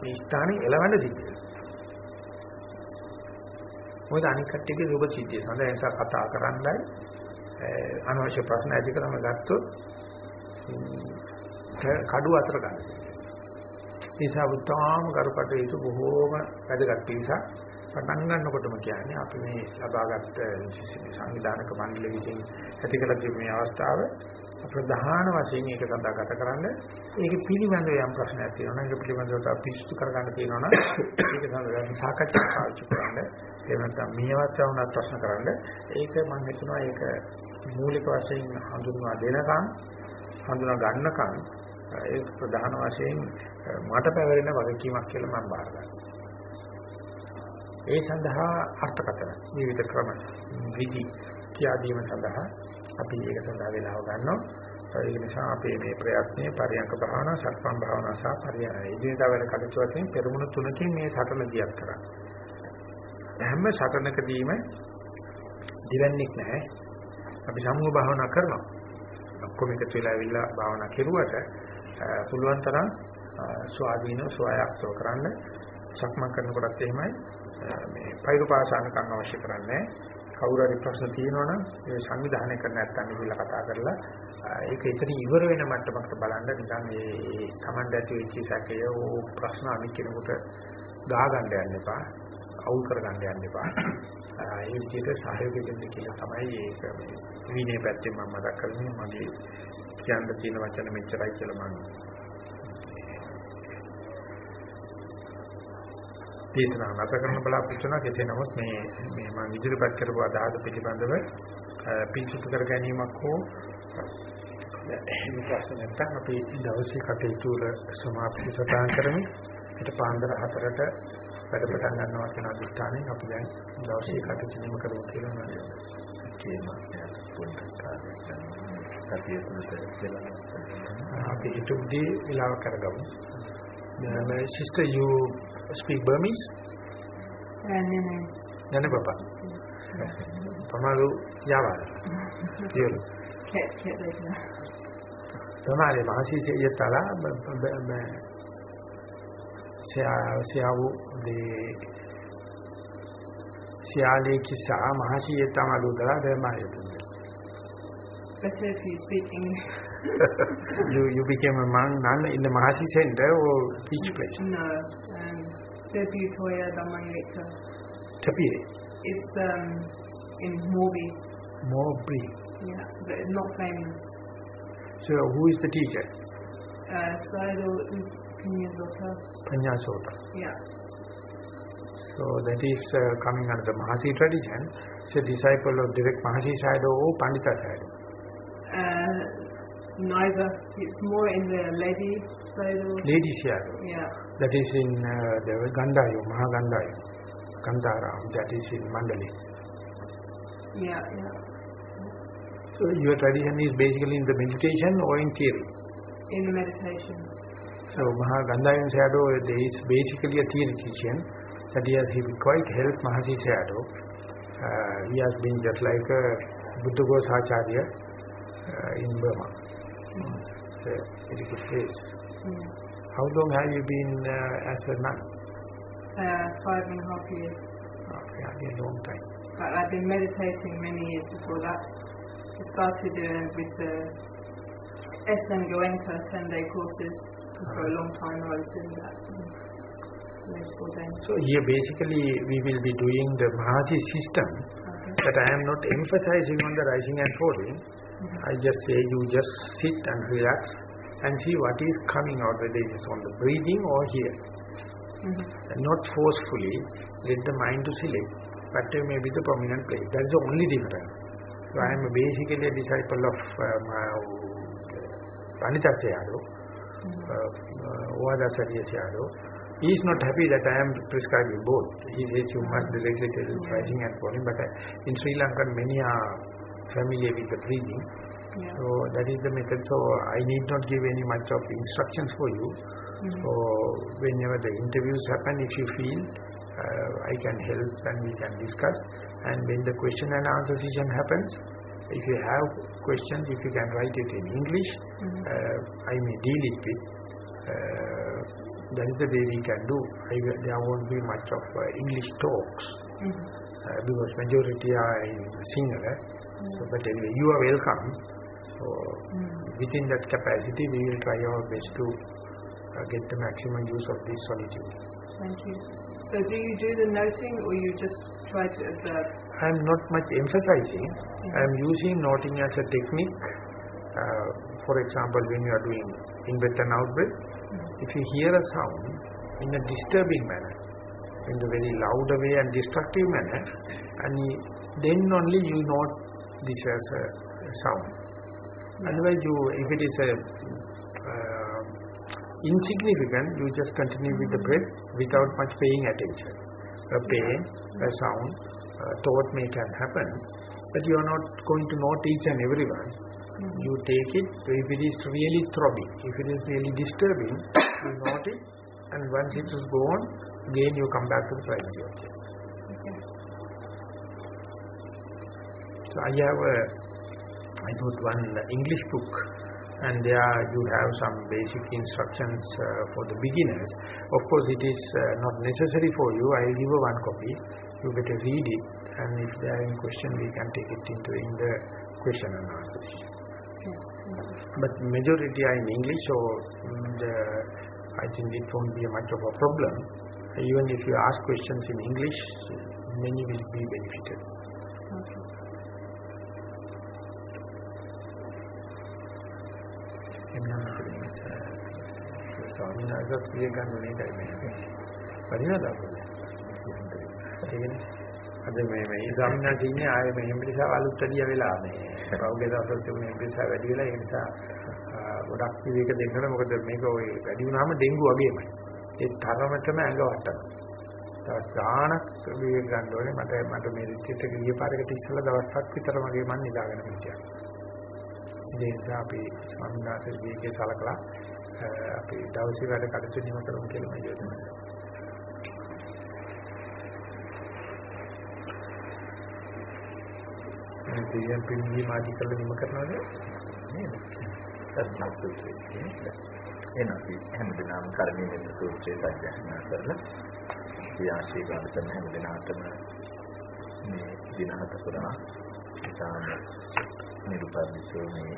B: මේ ස්ථානේ එලවන්න සිද්ධ මොකද අනික් කට්ටියගේ සුභ සිද්ධිය සඳහා නිසා කතා කරන්නයි. අනවශ්‍ය ප්‍රශ්න ඇති කරම ගත්තොත් කඩුව අතර ගන්න. නිසා උත්තාම කරුකටයුතු බොහෝම වැදගත් පිළිසක් පටන් ගන්නකොටම කියන්නේ අපි මේ ලබාගත් සංවිධානක මණ්ඩල විසින් ඇති කළ මේ අවස්ථාව ප්‍රධාන වශයෙන් ඒක සඳහා ගත කරන්න. ඒක පිළිබඳව යම් ප්‍රශ්නයක් තියෙනවා නම් ඒක පිළිබඳව පිස්සු කරගන්න තියෙනවා නම් ඒක සඳහා සාකච්ඡා පාවිච්චි කරන්න. එහෙම නැත්නම් මේවත් වුණත් ප්‍රශ්න කරන්න ඒක මම හිතනවා ඒක මූලික වශයෙන් හඳුන්වා දෙනකම් හඳුනා ගන්නකම් ඒක ප්‍රධාන වශයෙන් මට පැවරෙන වගකීමක් කියලා මම බාර ගන්නවා ඒ සඳහා අර්ථකථන විවිධ ක්‍රම විදි කියා දීම සඳහා අපි ඒක සඳහා වෙලාව ගන්නවා. ඒ නිසා අපේ මේ ප්‍රයත්නයේ පරියන්ක භාවනා, සක්මන් භාවනා සහ පරියන ඉදිරියට වැඩ කටයුතු වශයෙන් පෙරමුණු තුනකින් මේ සටන දියත් කරා. හැම සටනකදීම දිවන්නේක් නැහැ. අපි සමූහ භාවනා කරනවා. ඔක්කොම එකතු වෙලා ඇවිල්ලා භාවනා කෙරුවට පුළුවන් තරම් ස්වාධීනව ස්වයක්තව කරන්න සක්මන් කරනකොටත් එහෙමයි මේ පෛරුපාසන කරන්න අවශ්‍ය කරන්නේ කවුරු හරි ප්‍රශ්න තියෙනවා නම් ඒ සංවිධානය කරන්න නැත්නම් ඉහිලා කතා කරලා ඒක එතන ඉවර වෙන මට්ටමකට බලන්න නිකන් ඒ Taman ඇති වෙච්ච සැකය ඕ ප්‍රශ්න අනිත් කෙනෙකුට ගහ ගන්න යන්න එපා. අවුල් කර ගන්න යන්න එපා. ඒ විදිහට සහයෝගය දෙන්න කියලා තමයි ඒක. විනය පැත්තෙන් මම මතක් කරන්නේ මගේ කියන්න තියෙන වචන මෙච්චරයි කියලා මම. දේශනා නැත කරන බලාපොරොත්තු වෙනවා. කෙසේ නමුත් මේ මේ මම ඉදිරිපත් කරපු අදහස පිළිබඳව පිළිසුතු කර ගැනීමක් හෝ එහෙම ප්‍රශ්න නැත්නම් අපි දවසේ කටයුතු වල සමාප්ති සටහන් කරමින් ඊට පාන්දර 4ට වැඩ පටන් ගන්නවා කියන අදිස්ථානයෙන් අපි දැන් දවසේ කටයුතු කරමු කියලා මම කියනවා. කරගමු. මම සිස්ටර් යූ ස්පීක් බර්මීස්?
D: නෑ නෑ.
B: නෑ තමාරු යාවා. කියලා.
D: කෙ කෙ දෙන්න.
B: තමාරේ මාසිසේ යතලා සියාවු දේ සියාලේ Kisa Mahasi යතමලු දලා දෙමායු
D: Better if you speak English.
B: you you became a monk nun in the Mahasi center or which place?
D: No. Um, Tepi Toya Dhammayeka.
B: Tepi?
D: It's um, in Morbi.
B: Morbi.
D: Yeah, but it's not famous.
B: So who is the teacher?
D: Uh, Pinyazota.
B: Panyasota.
D: Yeah.
B: So that is uh, coming under the Mahasi tradition. It's a disciple of direct Mahasi Sayadaw or Pandita Sayadaw.
D: Uh, neither. It's more in the lady Sayadaw.
B: Lady Sayadaw.
D: Yeah.
B: That is in uh, the Gandayu, Mahagandayu. Gandharam, that is in Mandali.
D: Yeah, yeah.
B: So your tradition is basically in the meditation or in theory?
D: In the meditation.
B: So Mahagandhayan Sayadaw is basically a theoretician that he has he quite helped Mahasi Sayadaw. Uh, he has been just like a Buddha Gosacharya uh, in Burma. Mm. It's a very good place.
D: Yeah.
B: How long have you been uh, as a nun?
D: Uh, five and a half years.
B: Okay, a long time.
D: But I've been meditating many years before that. I started uh, with the SM Goenka 10 day courses. For a long time I was doing that.
B: So here basically we will be doing the Mahasi system
D: Okay.
B: that I am not emphasizing on the rising and falling. I just say you just sit and relax and see what is coming out, whether it is on the breathing or here.
D: Mhm.
B: Not forcefully let the mind to select, but uh, maybe the prominent place. That is the only difference. So I am basically a disciple of uh, Panita Sayadaw, uh, uh, Sarya Sayadaw. He is not happy that I am prescribing both. He says you must directly tell rising and falling, but uh, in Sri Lanka many are familiar with the breathing.
D: Yeah.
B: So that is the method. So I need not give any much of instructions for you.
D: Mhm.
B: So whenever the interviews happen, if you feel uh, I can help and we can discuss. And when the question and answer session happens, if you have questions, if you can write it in English,
D: Mhm.
B: uh, I may deal it with. Uh, that is the way we can do. I, there won't be much of uh, English talks
D: Mhm.
B: uh, because majority are in Sinhala. So, but anyway, you are welcome. So
D: Mhm.
B: within that capacity, we will try our best to uh, get the maximum use of this solitude.
D: Thank you. So do you do the noting or you just try to observe?
B: I am not much emphasizing. I am using noting as a technique. Uh, for example, when you are doing in-breath and out-breath, if you hear a sound in a disturbing manner, in a very loud way and destructive manner, and then only you note this as a, sound. Otherwise, you if it is a uh, insignificant, you just continue with the breath without much paying attention. A pain, a sound, thought may can happen, but you are not going to note each and every one. You take it, if it is really throbbing, if it is really disturbing, you note it, and once it is gone, again you come back to the primary object.
D: Okay.
B: So I have a, I got one English book and there you have some basic instructions uh, for the beginners. Of course it is uh, not necessary for you, I will give you one copy You better read it and if there are any question we can take it into in the question and answer.
D: Okay.
B: but majority are in English, so mm, the, I think it won't be much of a problem. Even if you ask questions in English, many will be benefited. ස්වාමීන් වහන්සේ සිය ගන්න නේද මේ පරිණත අපේ ඒකනේ අද මේ මේ ස්වාමීන් වහන්සේ ඉන්නේ ආයේ මේ එම්බිරිසාව අලුත් වැඩිය වෙලා මේ පෞගේ දවසවල තිබුණ එම්බිරිසාව වැඩි වෙලා ඒ නිසා ගොඩක් විවේක දෙන්නට මොකද මේක ඔය වැඩි වුණාම ඩෙන්ගු වගේමයි. ඒ තරමටම ඇඟ වටන දවස් ගාණක් විවේක ගන්න ඕනේ. මට මට මේ රිට්‍රීට් එක ගිය පාරකට ඉස්සෙල්ලා දවසක් විතර මගේ මන් නිදාගෙන හිටියා ඒ නිසා අපි ස්වාමීන් වහන්සේ දීකේ සලකලා අපි දවසේ වැඩ කටයුතු නිම කරමු කියලා මම යෝජනා කරනවා. දෙවියන් පිළිගීම ආදී කරලා නිම කරනවද?
E: නේද? සත්‍යත් සූත්‍රයේ එන අපි හැමදෙනාම කර්මයෙන් සූත්‍රයේ සත්‍යඥා කරලා අපි ආශීර්වාද කරන හැමදෙනාටම මේ දින හත පුරා ඉතාම නිරුපදිතෝ මේ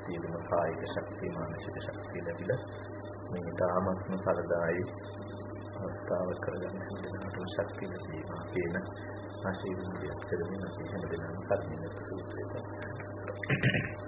E: සියලුම කායික ශක්තිය මානසික ශක්තිය ලැබිලා මේ තාමත්ම ඵලදායි අවස්ථාව කරගන්න හැමදෙනාටම ශක්තිය ලැබීමා කියන ආශීර්වාදයක් කරමින් අපි හැමදෙනාම කර්මයෙන් සූත්‍රය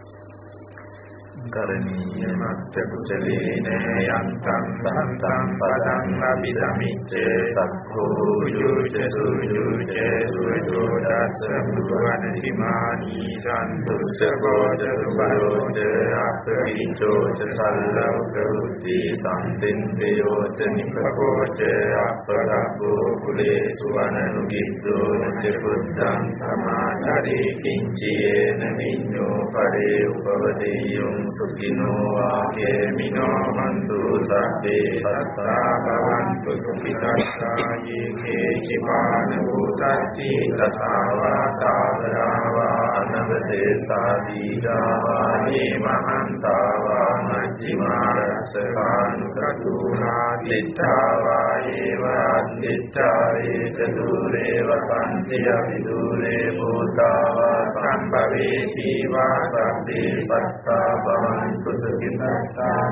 E: කරණීය මත්ත කුසලේන යන්තං සම්තං පදං අபிසමිච්ඡේ සක්ඛෝ යුජ සුජුජ සුජෝ දස්ස බුවන හිමානි සන්තුස්සකෝජ සුබරෝජ අපරිචෝ ච සල්ලව කරුති සම්පෙන්තයෝ ච නිපකෝච අපරබ්බෝ කුලේ සුවනනුගිද්දෝ ච බුද්ධං සමාචරේ කිංචයේන විඤ්ඤෝ පරේ උපවදෙය්‍යං සුඛිනෝ ආකේමිනෝ හන්තු සබ්බේ සත්තා භවන්තු සුඛිතායේ කේචිපාන භූතච්චි තථාවා තාවරාවා අනවදේ සාදීරාවා යේ මහන්තාවා මජ්ජිමාරසකානුකතුනා දිත්තාවා ඒව අද්දිත්තායේ චතුරේ වසන්ති අවිදුරේ භූතාවා සම්භවේ සීවා සබ්බේ සත්තා භවන්තු සුඛිතා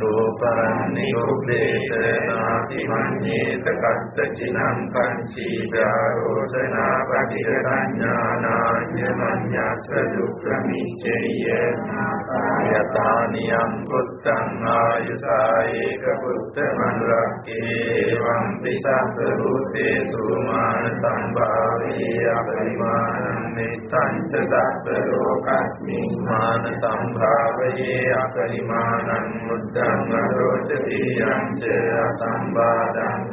E: දෝපරන්නි උපේත නාති මඤ්ඤේත කත්තචිනං කංචී ගාරෝචනා පටිඝ සංඥානාඤ්ඤ මඤ්ඤස්ස දුක්ඛමිච්ඡය යතානියං පුත්තං ආයසායේක පුත්ත මනුරක්කේ එවං තිසත් රූපේසු මාන සම්භාවේ අපරිමාණං නිත්තං ච සබ්බ ලෝකස්මින් මාන සම්භාවයේ අපරිමාණං මුද්ධං අරෝචති යං ච අසම්බාධං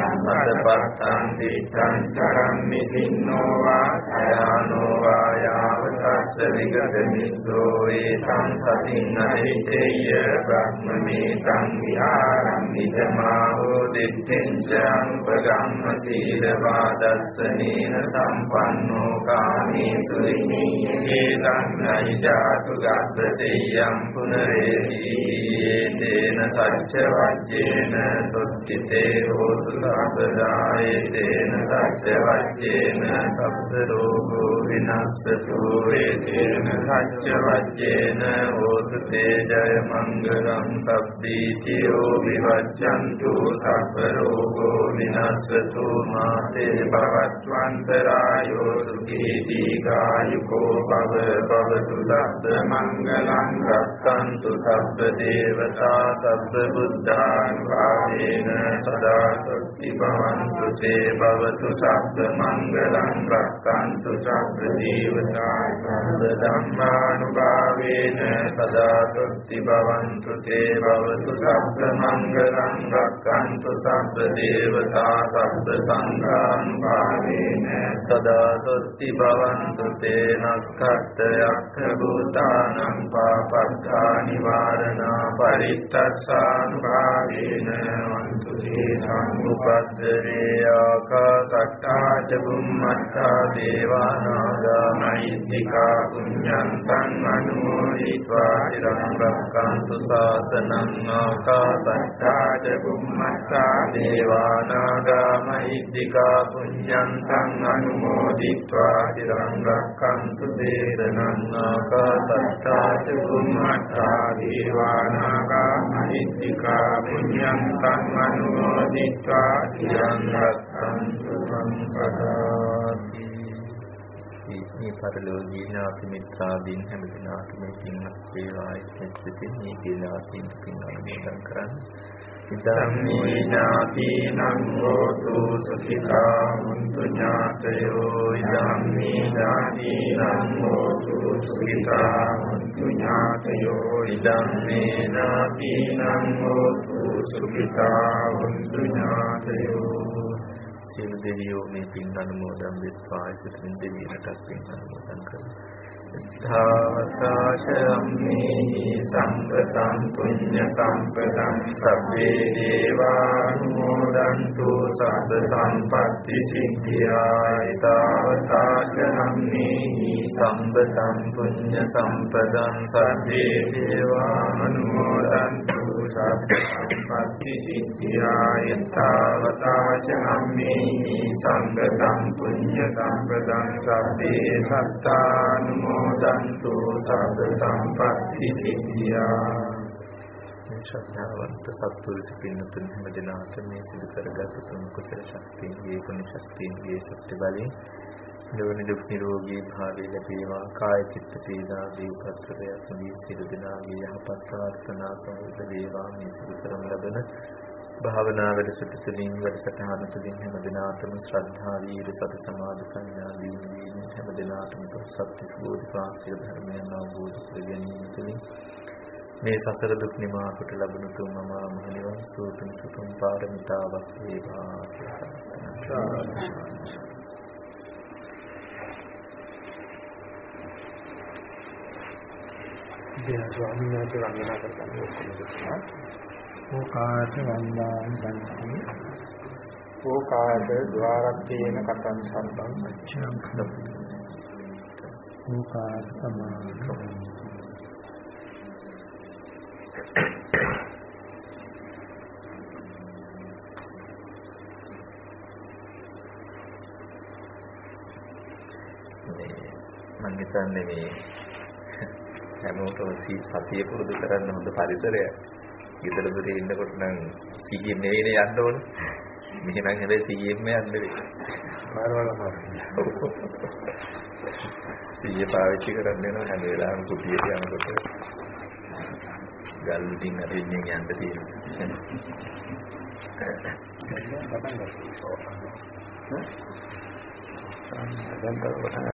E: අසපත්තං තිත්තං චරම් නිසින්නෝ වා සයානෝ වා යාවතස්ස විගත මිද්දෝ ඒතං සතින් අහිතේය බ්‍රහ්මමේතං විහාරං නිජමාවෝ දිත්තෙන් චංපගම්ම සීල වාදස්සනේන සම්පන්නෝ කාමේසු විනීයේතං නයිජාතු ගත්තසෙය්‍යං පුනරේති තේන සච්ච වජ්ජේන සුද්ධිතේ හෝතු සබ්බදායේතේන සච්ච වජ්ජේන සබ්බ රෝගෝ විනස්සතු වේතේන සච්ච වජ්ජේන හෝතු තේ ජය මංගලං සබ්බීතියෝ විවච්ඡන්තු සබ්බ රෝගෝ විනස්සතු මාතේ භවත්වන්තරායෝ සුඛී දීඝායුකෝ භව භවතු සබ්බ මංගලං රක්ඛන්තු සබ්බ දේවතා සබ්බ බුද්ධානුභාවේන සදා සත්‍ති භවන්තු තේ භවතු සබ්බ මංගලං රක්ඛන්තු සබ්බ දේවතා සබ්බ ධම්මානුභාවේන සදා සත්‍ති භවන්තු තේ භවතු සබ්බ මංගලං රක්ඛන්තු සබ්බ දේවතා සබ්බ සංඝානුභාවේන සදා සත්‍ති භවන්තු තේ නක්ඛත් යක්ඛ භූතානං පාපක්ඛා නිවාරණා පරිත්තස්සානුභාවේන වන්තු තේ සම්මුපද්දරේ ආකාසට්ටා ච බුම්මත්ත
A: සත්තා සාත්තිකා පුඤ්ඤං තං අනුමෝදිत्वा ඉදං රක්ඛන්තු ශාසනං ආකාසත්තා ච බුම්මත්තා දේවානාගා මහිද්దికා පුඤ්ඤං තං අනුමෝදිत्वा ඉදං රක්ඛන්තු දේශනං ආකාසත්තා ච බුම්මත්තා දේවානාගා මහිද්దికා පුඤ්ඤං තං අනුමෝදිत्वा ඉදං රක්ඛන්තු සදාති මේ පරිලෝකීය ඥාති මිත්‍රාදීන් හැම දිනාටම පින්වත් වේවා ඉස්සිතින් මේ කියලා පින් අනුමෝදන් කරන්නේ. ඉදම්මේ ඥාතිනං හෝතු සුඛිතා මුන්තු ඥාතයෝ ඉදම්මේ ඥාතිනං හෝතු සුඛිතා මුන්තු ඥාතයෝ ඉදම්මේ ඥාතිනං හෝතු සුඛිතා මුන්තු ඥාතයෝ සියලු දෙවියෝ මේ පින් අනුමෝදන් වෙත්වා සිතින් දෙවියන්ට පින් අනුමෝදන් කරනවා. ධාවතාචම්මේහි සම්පතං පුඤ්ඤ සම්පතං සබ්බේ දේවානුමෝදන්තු සබ්බ සම්පත්‍ති සිද්ධියා ධාවතාචම්මේහි සම්පතං පුඤ්ඤ සම්පතං සබ්බේ දේවානුමෝදන්තු සබ්බ සම්පත්‍ති සිද්ධියා ධාවතාචම්මේහි සම්පතං පුඤ්ඤ සම්පතං සබ්බේ සත්තානුමෝදන්තු සන්තු සබ්බ සම්පatti සිද්ධියා ශ්‍රද්ධාවන්ත සත්පුරුෂ පින්නතුන් හැම දිනකට මේ සිදු කරගත් තුන් කුසල ශක්තියගේ ගුණ ශක්තියගේ ශක්ති බලයෙන් නිවන දුක් නිරෝගී භාවය ලැබේවා. කාය චිත්ත පීඩා දීපත්‍රයක් දී සියලු දෙනාගේ යහපත් ප්‍රාර්ථනා සමුද වේවා. මේ සිදු කරන ලබන භාවනා වැඩසටහන තුළින් වැඩසටහන තුළින් හැම දිනාටම ශ්‍රද්ධා වීර සති සමාධි ප්‍රඥා දීවීම හැම දිනාටම සත්‍තිස් බෝධිපාක්ෂික ධර්මයන් අවබෝධ කර ගැනීම තුළින් මේ සසර දුක් නිමා කොට ලබන තුම මා මහ නිවන් සූතුම් සුතුම් පාරමිතාවක් වේවා
B: දෙය ස්වාමීන් වහන්සේ වන්දනා කරගන්න ඔක්කොම ඕකාශ වන්දාන් සම්පති ඕකාශ ద్వාරත්තේන කතං සම්පං අච්ඡං ඕකාශ සමාධි
A: මම හිතන්නේ මේ හැමෝටම සතිය පුරුදු කරන්න හොඳ පරිසරයක් ගෙදර දොරේ ඉන්නකොට නම් සීයෙන් නෙවෙයිනේ යන්න ඕනේ. මෙහෙනම් හැබැයි සීයෙන්ම යන්න වෙයි.
B: මාරවලම.
A: සීය පාවිච්චි කරන්න වෙනවා හැම වෙලාවෙම කුටියට යනකොට. ගල් උඩින් අරින්න යන්න තියෙනවා.
B: පටන් ගන්න. දැන්